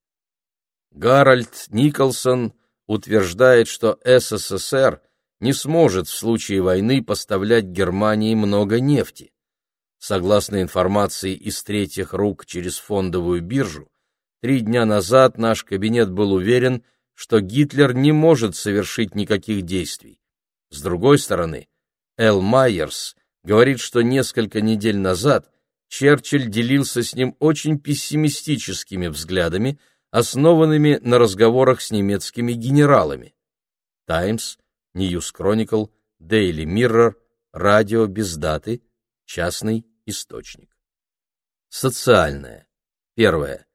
Гарольд Николсон утверждает, что СССР не сможет в случае войны поставлять Германии много нефти. Согласно информации из третьих рук через фондовую биржу, три дня назад наш кабинет был уверен, что Гитлер не может совершить никаких действий. С другой стороны, Эл Майерс говорит, что несколько недель назад Черчилль делился с ним очень пессимистическими взглядами, основанными на разговорах с немецкими генералами. «Таймс», «Ньюс Кроникл», «Дейли Миррор», «Радио без даты», «Частный источник». Социальное. Первое.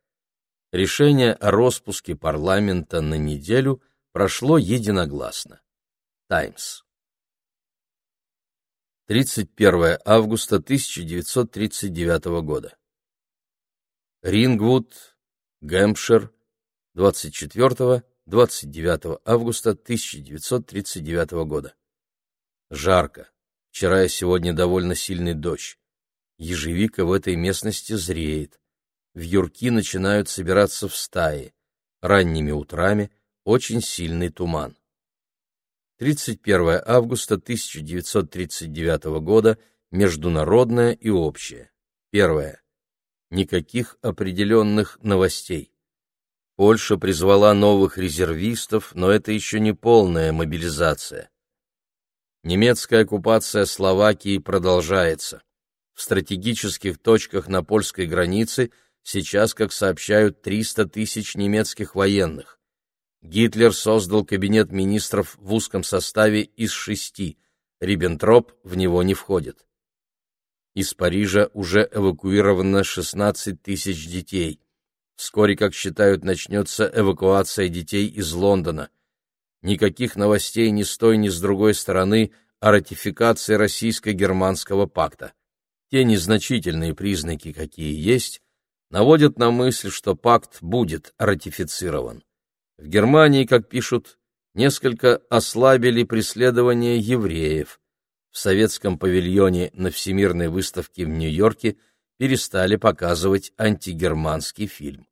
Решение о распуске парламента на неделю прошло единогласно. «Таймс». 31 августа 1939 года. Рингвуд, Гэмпшир, 24-29 августа 1939 года. Жарко. Вчера и сегодня довольно сильный дождь. Ежевика в этой местности зреет. Вьюрки начинают собираться в стаи. Ранними утрами очень сильный туман. 31 августа 1939 года, международное и общее. Первое. Никаких определенных новостей. Польша призвала новых резервистов, но это еще не полная мобилизация. Немецкая оккупация Словакии продолжается. В стратегических точках на польской границе сейчас, как сообщают, 300 тысяч немецких военных. Гитлер создал кабинет министров в узком составе из шести, Риббентроп в него не входит. Из Парижа уже эвакуировано 16 тысяч детей. Вскоре, как считают, начнется эвакуация детей из Лондона. Никаких новостей ни с той, ни с другой стороны о ратификации российско-германского пакта. Те незначительные признаки, какие есть, наводят на мысль, что пакт будет ратифицирован. В Германии, как пишут, несколько ослабили преследование евреев. В советском павильоне на Всемирной выставке в Нью-Йорке перестали показывать антигерманский фильм.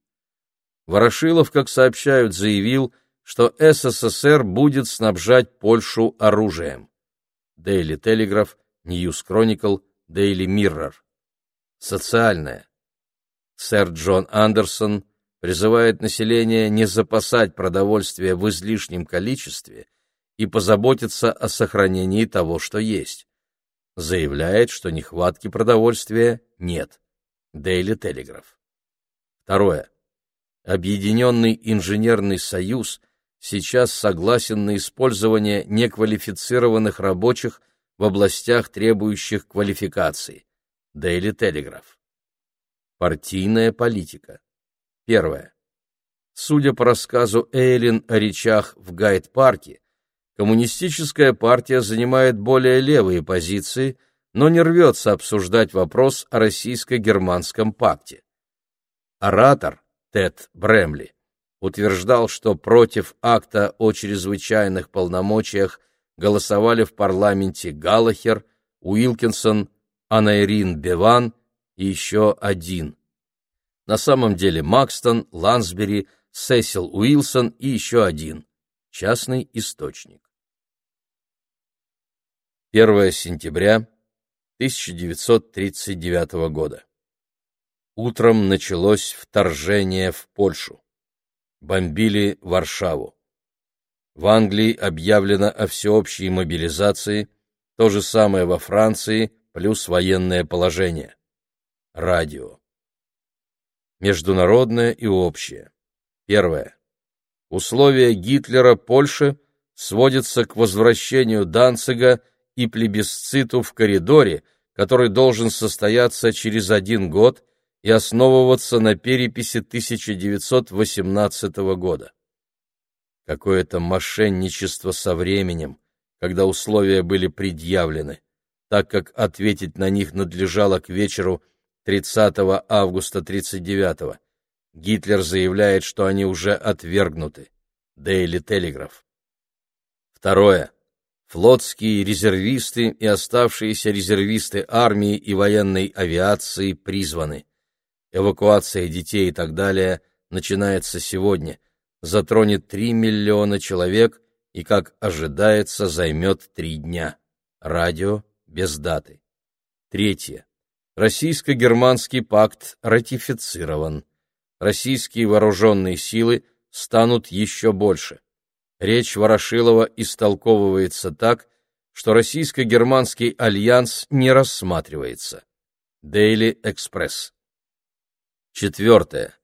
Ворошилов, как сообщают, заявил, что СССР будет снабжать Польшу оружием. Daily Telegraph, News Chronicle, Daily Mirror. Социальное. Сэр Джон Андерсон призывает население не запасать продовольствие в излишнем количестве и позаботиться о сохранении того, что есть. Заявляет, что нехватки продовольствия нет. Daily Telegraph. Второе. Объединенный инженерный союз сейчас согласен на использование неквалифицированных рабочих в областях, требующих квалификации. Daily Telegraph. Партийная политика. Первое. Судя по рассказу Эйлин о речах в Гайд-парке, коммунистическая партия занимает более левые позиции, но не рвется обсуждать вопрос о российско-германском пакте. Оратор Тед Бремли утверждал, что против акта о чрезвычайных полномочиях голосовали в парламенте Галлахер, Уилкинсон, Анаирин Беван и еще один – на самом деле Макстон, Лансбери, Сесил Уилсон и еще один – частный источник. 1 сентября 1939 года. Утром началось вторжение в Польшу. Бомбили Варшаву. В Англии объявлено о всеобщей мобилизации, то же самое во Франции, плюс военное положение. Радио. Международное и общее. Первое. Условия Гитлера Польши сводятся к возвращению Данцига и плебисциту в коридоре, который должен состояться через один год и основываться на переписи 1918 года. Какое-то мошенничество со временем, когда условия были предъявлены, так как ответить на них надлежало к вечеру 30 августа 39 Гитлер заявляет, что они уже отвергнуты. Дейли Телеграф. Второе. Флотские резервисты и оставшиеся резервисты армии и военной авиации призваны. Эвакуация детей и так далее начинается сегодня, затронет 3 миллиона человек и, как ожидается, займет три дня. Радио без даты. Третье. Российско-германский пакт ратифицирован. Российские вооруженные силы станут еще больше. Речь Ворошилова истолковывается так, что российско-германский альянс не рассматривается. Daily Express. Четвертое.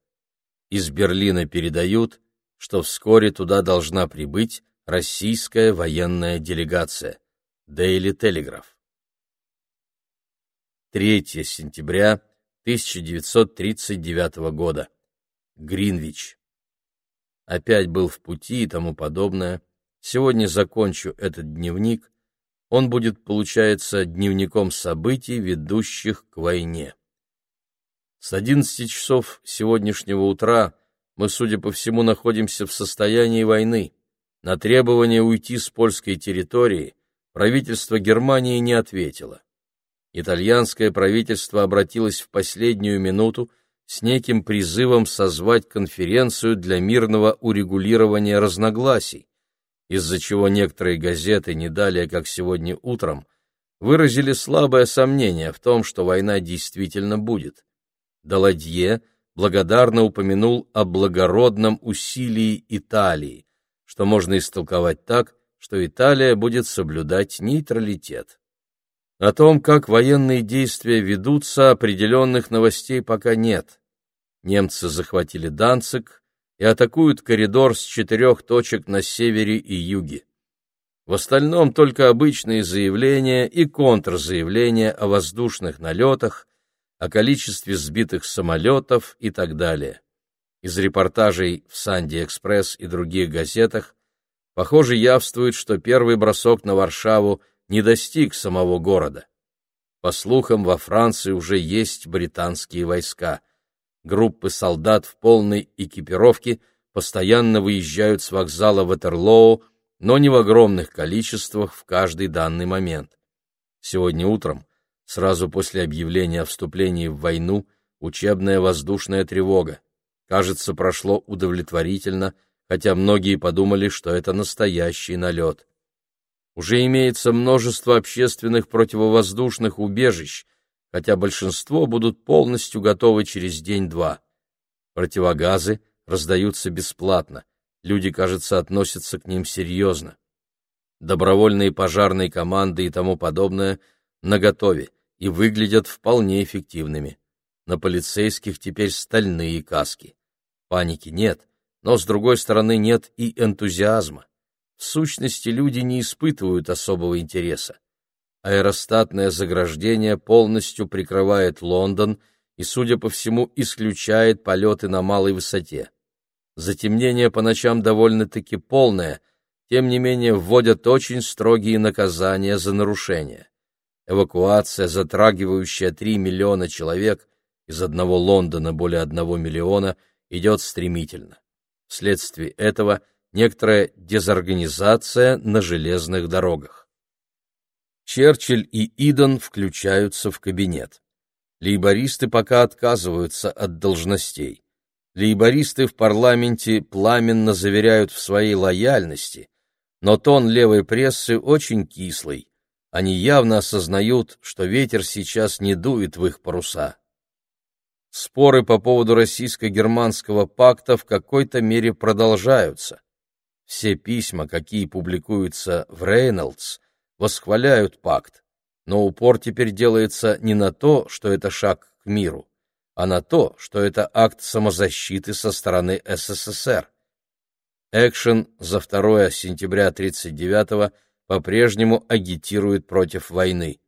Из Берлина передают, что вскоре туда должна прибыть российская военная делегация. Daily Telegraph. 3 сентября 1939 года. Гринвич. Опять был в пути и тому подобное. Сегодня закончу этот дневник. Он будет, получается, дневником событий, ведущих к войне. С 11 часов сегодняшнего утра мы, судя по всему, находимся в состоянии войны. На требование уйти с польской территории правительство Германии не ответило. Итальянское правительство обратилось в последнюю минуту с неким призывом созвать конференцию для мирного урегулирования разногласий, из-за чего некоторые газеты не далее, как сегодня утром, выразили слабое сомнение в том, что война действительно будет. Даладье благодарно упомянул о благородном усилии Италии, что можно истолковать так, что Италия будет соблюдать нейтралитет. О том, как военные действия ведутся, определенных новостей пока нет. Немцы захватили Данциг и атакуют коридор с четырех точек на севере и юге. В остальном только обычные заявления и контрзаявления о воздушных налетах, о количестве сбитых самолетов и так далее. Из репортажей в «Санди-экспресс» и других газетах, похоже, явствует, что первый бросок на Варшаву – не достиг самого города. По слухам, во Франции уже есть британские войска. Группы солдат в полной экипировке постоянно выезжают с вокзала Ватерлоу, но не в огромных количествах в каждый данный момент. Сегодня утром, сразу после объявления о вступлении в войну, учебная воздушная тревога. Кажется, прошло удовлетворительно, хотя многие подумали, что это настоящий налет. Уже имеется множество общественных противовоздушных убежищ, хотя большинство будут полностью готовы через день-два. Противогазы раздаются бесплатно, люди, кажется, относятся к ним серьезно. Добровольные пожарные команды и тому подобное наготове и выглядят вполне эффективными. На полицейских теперь стальные каски. Паники нет, но, с другой стороны, нет и энтузиазма. В сущности, люди не испытывают особого интереса. Аэростатное заграждение полностью прикрывает Лондон и, судя по всему, исключает полеты на малой высоте. Затемнение по ночам довольно-таки полное, тем не менее вводят очень строгие наказания за нарушение. Эвакуация, затрагивающая 3 миллиона человек, из одного Лондона более 1 миллиона, идет стремительно. Вследствие этого – некоторая дезорганизация на железных дорогах. Черчилль и Идон включаются в кабинет. Лейбористы пока отказываются от должностей. Лейбористы в парламенте пламенно заверяют в своей лояльности, но тон левой прессы очень кислый. Они явно осознают, что ветер сейчас не дует в их паруса. Споры по поводу российско-германского пакта в какой-то мере продолжаются. Все письма, какие публикуются в Рейнольдс, восхваляют пакт, но упор теперь делается не на то, что это шаг к миру, а на то, что это акт самозащиты со стороны СССР. Экшен за 2 сентября 1939 по-прежнему агитирует против войны.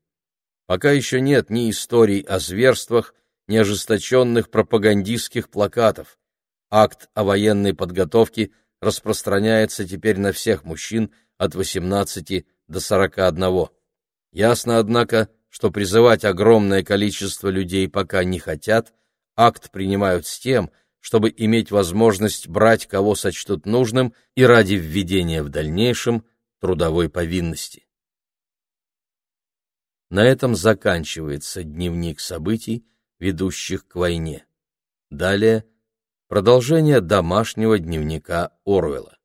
Пока еще нет ни историй о зверствах, ни ожесточенных пропагандистских плакатов. Акт о военной подготовке распространяется теперь на всех мужчин от 18 до 41. Ясно, однако, что призывать огромное количество людей пока не хотят, акт принимают с тем, чтобы иметь возможность брать кого сочтут нужным и ради введения в дальнейшем трудовой повинности. На этом заканчивается дневник событий, ведущих к войне. Далее продолжение домашнего дневника Орвелла.